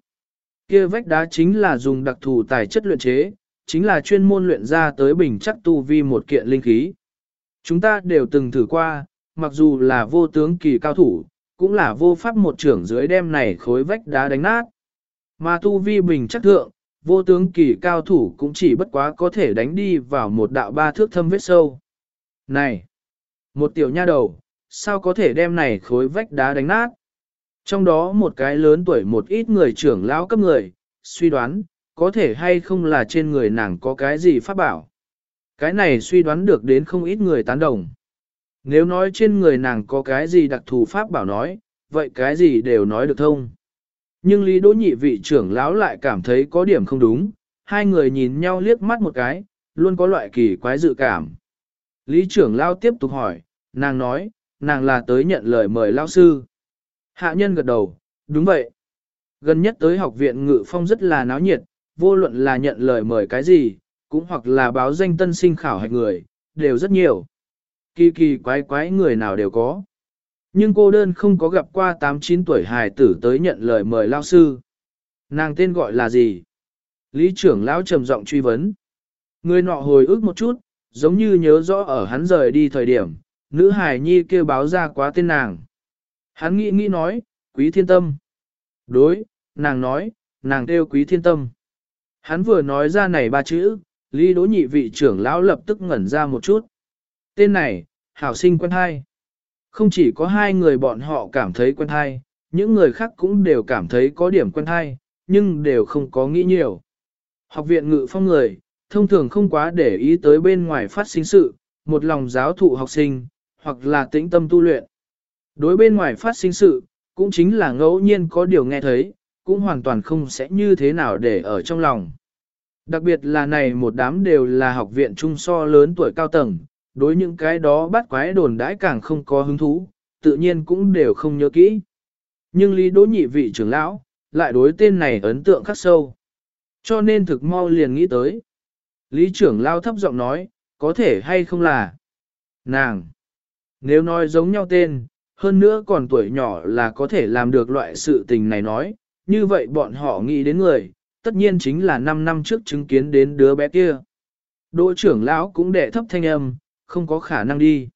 [SPEAKER 1] Kia vách đá chính là dùng đặc thù tài chất luyện chế, chính là chuyên môn luyện ra tới bình chắc tu vi một kiện linh khí. Chúng ta đều từng thử qua, mặc dù là vô tướng kỳ cao thủ, cũng là vô pháp một trưởng dưới đem này khối vách đá đánh nát. Mà tu vi bình chắc thượng, vô tướng kỳ cao thủ cũng chỉ bất quá có thể đánh đi vào một đạo ba thước thâm vết sâu. Này! Một tiểu nha đầu, sao có thể đem này khối vách đá đánh nát? Trong đó một cái lớn tuổi một ít người trưởng lão cấp người, suy đoán, có thể hay không là trên người nàng có cái gì phát bảo. Cái này suy đoán được đến không ít người tán đồng. Nếu nói trên người nàng có cái gì đặc thù pháp bảo nói, vậy cái gì đều nói được thông. Nhưng Lý Đỗ Nhị vị trưởng lão lại cảm thấy có điểm không đúng, hai người nhìn nhau liếc mắt một cái, luôn có loại kỳ quái dự cảm. Lý trưởng lão tiếp tục hỏi, nàng nói, nàng là tới nhận lời mời lão sư. Hạ nhân gật đầu, đúng vậy. Gần nhất tới học viện ngự phong rất là náo nhiệt, vô luận là nhận lời mời cái gì, cũng hoặc là báo danh tân sinh khảo hạch người, đều rất nhiều. Kỳ kỳ quái quái người nào đều có. Nhưng cô đơn không có gặp qua 8-9 tuổi hài tử tới nhận lời mời lao sư. Nàng tên gọi là gì? Lý trưởng lão trầm giọng truy vấn. Người nọ hồi ức một chút, giống như nhớ rõ ở hắn rời đi thời điểm, nữ hài nhi kêu báo ra quá tên nàng. Hắn nghĩ nghĩ nói, quý thiên tâm. Đối, nàng nói, nàng kêu quý thiên tâm. Hắn vừa nói ra này ba chữ, Lý Đỗ nhị vị trưởng lão lập tức ngẩn ra một chút. Tên này, hảo sinh quen hai. Không chỉ có hai người bọn họ cảm thấy quen hai, những người khác cũng đều cảm thấy có điểm quen hai, nhưng đều không có nghĩ nhiều. Học viện ngự phong người, thông thường không quá để ý tới bên ngoài phát sinh sự, một lòng giáo thụ học sinh, hoặc là tĩnh tâm tu luyện. Đối bên ngoài phát sinh sự, cũng chính là ngẫu nhiên có điều nghe thấy, cũng hoàn toàn không sẽ như thế nào để ở trong lòng. Đặc biệt là này một đám đều là học viện trung so lớn tuổi cao tầng, đối những cái đó bắt quái đồn đãi càng không có hứng thú, tự nhiên cũng đều không nhớ kỹ. Nhưng Lý Đỗ nhị vị trưởng lão, lại đối tên này ấn tượng khắc sâu. Cho nên thực mau liền nghĩ tới. Lý trưởng lao thấp giọng nói, có thể hay không là nàng. Nếu nói giống nhau tên, hơn nữa còn tuổi nhỏ là có thể làm được loại sự tình này nói, như vậy bọn họ nghĩ đến người, tất nhiên chính là 5 năm trước chứng kiến đến đứa bé kia. Đỗ trưởng lão cũng đệ thấp thanh âm, không có khả năng đi.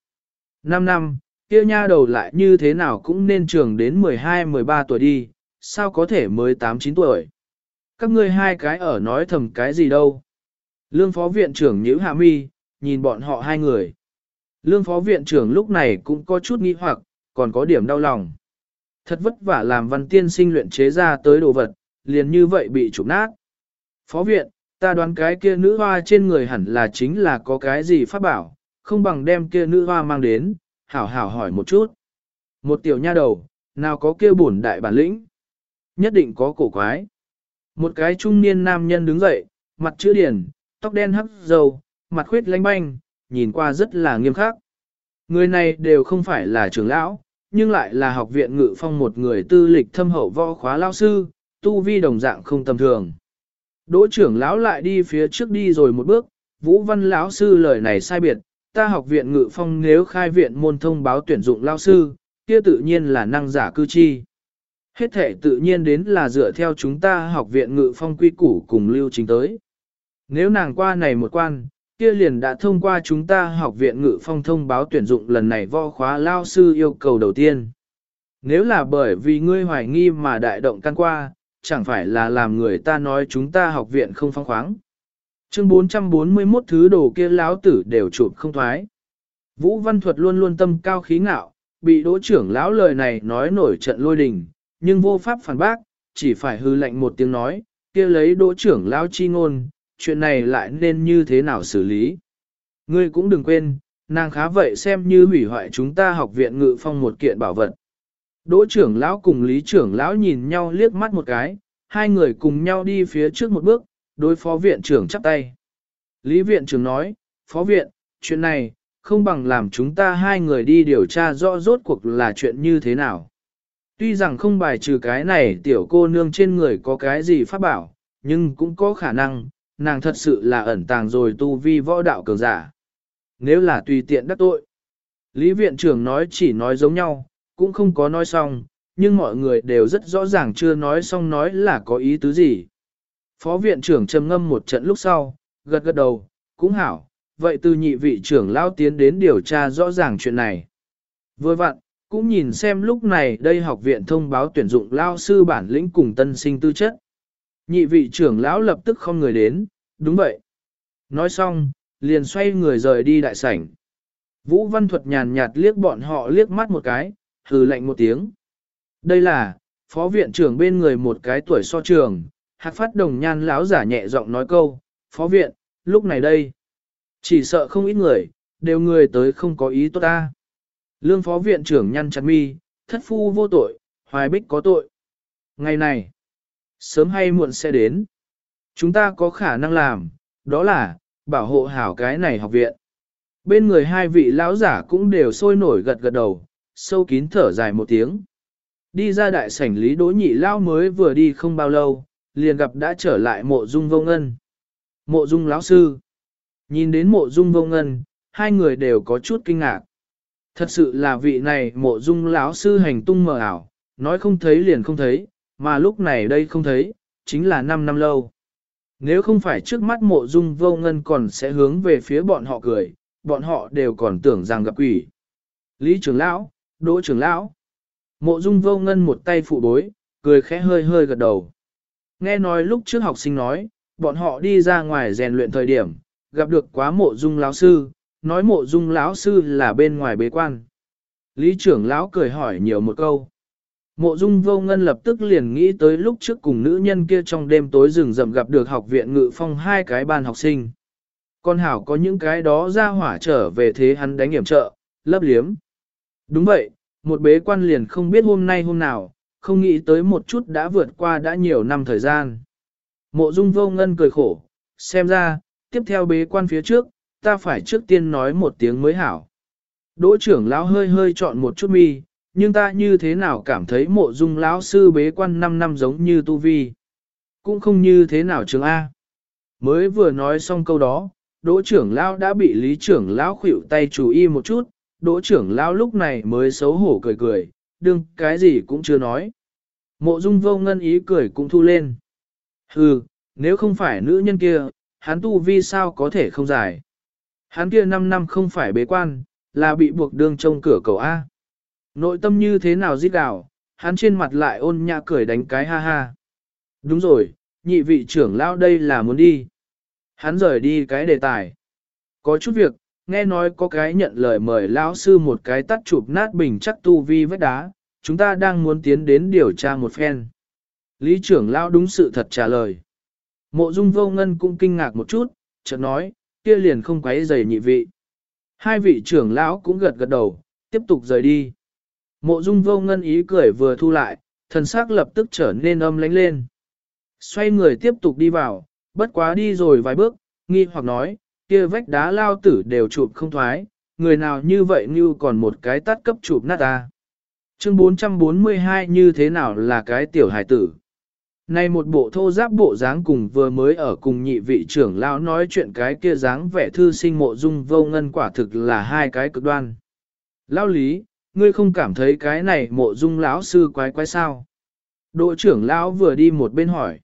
[SPEAKER 1] 5 năm, kia nha đầu lại như thế nào cũng nên trưởng đến 12-13 tuổi đi, sao có thể mới 8-9 tuổi. Các ngươi hai cái ở nói thầm cái gì đâu. Lương phó viện trưởng nhíu hạ mi, nhìn bọn họ hai người. Lương phó viện trưởng lúc này cũng có chút nghi hoặc, còn có điểm đau lòng. Thật vất vả làm văn tiên sinh luyện chế ra tới đồ vật, liền như vậy bị trục nát. Phó viện, ta đoán cái kia nữ hoa trên người hẳn là chính là có cái gì phát bảo, không bằng đem kia nữ hoa mang đến, hảo hảo hỏi một chút. Một tiểu nha đầu, nào có kia bổn đại bản lĩnh? Nhất định có cổ quái. Một cái trung niên nam nhân đứng dậy, mặt chữ điển, tóc đen hấp dầu, mặt khuyết lánh banh, nhìn qua rất là nghiêm khắc. Người này đều không phải là trưởng lão, nhưng lại là học viện ngự phong một người tư lịch thâm hậu võ khóa lao sư, tu vi đồng dạng không tầm thường. Đỗ trưởng lão lại đi phía trước đi rồi một bước, Vũ Văn lão sư lời này sai biệt, ta học viện ngự phong nếu khai viện môn thông báo tuyển dụng lao sư, kia tự nhiên là năng giả cư chi. Hết thể tự nhiên đến là dựa theo chúng ta học viện ngự phong quy củ cùng lưu trình tới. Nếu nàng qua này một quan, kia liền đã thông qua chúng ta học viện ngự phong thông báo tuyển dụng lần này võ khóa lao sư yêu cầu đầu tiên. Nếu là bởi vì ngươi hoài nghi mà đại động căn qua, chẳng phải là làm người ta nói chúng ta học viện không phong khoáng. Chương 441 thứ đồ kia lão tử đều chụp không thoái. Vũ Văn Thuật luôn luôn tâm cao khí ngạo, bị đỗ trưởng lão lời này nói nổi trận lôi đình, nhưng vô pháp phản bác, chỉ phải hư lệnh một tiếng nói, kia lấy đỗ trưởng lão chi ngôn, chuyện này lại nên như thế nào xử lý. Ngươi cũng đừng quên, nàng khá vậy xem như hủy hoại chúng ta học viện ngự phong một kiện bảo vật. Đỗ trưởng lão cùng lý trưởng lão nhìn nhau liếc mắt một cái, hai người cùng nhau đi phía trước một bước, đối phó viện trưởng chắp tay. Lý viện trưởng nói, phó viện, chuyện này, không bằng làm chúng ta hai người đi điều tra rõ rốt cuộc là chuyện như thế nào. Tuy rằng không bài trừ cái này tiểu cô nương trên người có cái gì phát bảo, nhưng cũng có khả năng, nàng thật sự là ẩn tàng rồi tu vi võ đạo cường giả. Nếu là tùy tiện đắc tội. Lý viện trưởng nói chỉ nói giống nhau, cũng không có nói xong, nhưng mọi người đều rất rõ ràng chưa nói xong nói là có ý tứ gì. Phó viện trưởng trầm ngâm một trận lúc sau, gật gật đầu, cũng hảo, vậy từ nhị vị trưởng lao tiến đến điều tra rõ ràng chuyện này. Vừa vặn, cũng nhìn xem lúc này đây học viện thông báo tuyển dụng lao sư bản lĩnh cùng tân sinh tư chất. Nhị vị trưởng lão lập tức không người đến, đúng vậy. Nói xong, liền xoay người rời đi đại sảnh. Vũ Văn Thuật nhàn nhạt liếc bọn họ liếc mắt một cái, hừ lạnh một tiếng. Đây là, phó viện trưởng bên người một cái tuổi so trường, hạc phát đồng nhan lão giả nhẹ giọng nói câu, phó viện, lúc này đây. Chỉ sợ không ít người, đều người tới không có ý tốt ta. Lương phó viện trưởng nhăn chặt mi, thất phu vô tội, hoài bích có tội. Ngày này, sớm hay muộn sẽ đến. Chúng ta có khả năng làm, đó là, bảo hộ hảo cái này học viện. Bên người hai vị lão giả cũng đều sôi nổi gật gật đầu, sâu kín thở dài một tiếng. Đi ra đại sảnh lý đỗ nhị lao mới vừa đi không bao lâu, liền gặp đã trở lại mộ dung vô ngân. Mộ dung lão sư. Nhìn đến mộ dung vô ngân, hai người đều có chút kinh ngạc. Thật sự là vị này mộ dung lão sư hành tung mờ ảo, nói không thấy liền không thấy, mà lúc này đây không thấy, chính là 5 năm lâu. Nếu không phải trước mắt mộ dung vô ngân còn sẽ hướng về phía bọn họ cười, bọn họ đều còn tưởng rằng gặp quỷ. Lý trưởng lão, đỗ trưởng lão. Mộ dung vô ngân một tay phụ bối, cười khẽ hơi hơi gật đầu. Nghe nói lúc trước học sinh nói, bọn họ đi ra ngoài rèn luyện thời điểm, gặp được quá mộ dung lão sư, nói mộ dung lão sư là bên ngoài bế quan. Lý trưởng lão cười hỏi nhiều một câu. Mộ dung vô ngân lập tức liền nghĩ tới lúc trước cùng nữ nhân kia trong đêm tối rừng rậm gặp được học viện ngự phong hai cái ban học sinh. Con hảo có những cái đó ra hỏa trở về thế hắn đánh hiểm trợ, lấp liếm. Đúng vậy, một bế quan liền không biết hôm nay hôm nào, không nghĩ tới một chút đã vượt qua đã nhiều năm thời gian. Mộ dung vô ngân cười khổ, xem ra, tiếp theo bế quan phía trước, ta phải trước tiên nói một tiếng mới hảo. Đỗ trưởng lão hơi hơi chọn một chút mi, nhưng ta như thế nào cảm thấy mộ dung lão sư bế quan 5 năm giống như tu vi. Cũng không như thế nào trường A. Mới vừa nói xong câu đó, đỗ trưởng lão đã bị lý trưởng lão khuỵu tay chú y một chút, đỗ trưởng lão lúc này mới xấu hổ cười cười, đừng cái gì cũng chưa nói. Mộ dung vô ngân ý cười cũng thu lên. Hừ, nếu không phải nữ nhân kia, hắn tu vi sao có thể không giải. Hắn kia 5 năm không phải bế quan, là bị buộc đương trông cửa cầu A. Nội tâm như thế nào giết đảo, hắn trên mặt lại ôn nhã cười đánh cái ha ha. Đúng rồi, nhị vị trưởng lão đây là muốn đi. Hắn rời đi cái đề tài. Có chút việc, nghe nói có cái nhận lời mời lão sư một cái tắt chụp nát bình chắc tu vi vết đá, chúng ta đang muốn tiến đến điều tra một phen. Lý trưởng lão đúng sự thật trả lời. Mộ dung vô ngân cũng kinh ngạc một chút, chợt nói, kia liền không quấy rầy nhị vị. Hai vị trưởng lão cũng gật gật đầu, tiếp tục rời đi. Mộ dung vô ngân ý cười vừa thu lại, thần sắc lập tức trở nên âm lánh lên. Xoay người tiếp tục đi vào, bất quá đi rồi vài bước, nghi hoặc nói, kia vách đá lao tử đều chụp không thoái, người nào như vậy như còn một cái tắt cấp chụp nát ta. Chương 442 như thế nào là cái tiểu hải tử? Này một bộ thô giáp bộ dáng cùng vừa mới ở cùng nhị vị trưởng lão nói chuyện cái kia dáng vẻ thư sinh mộ dung vô ngân quả thực là hai cái cực đoan. Lão lý, ngươi không cảm thấy cái này mộ dung lão sư quái quái sao? Đội trưởng lão vừa đi một bên hỏi.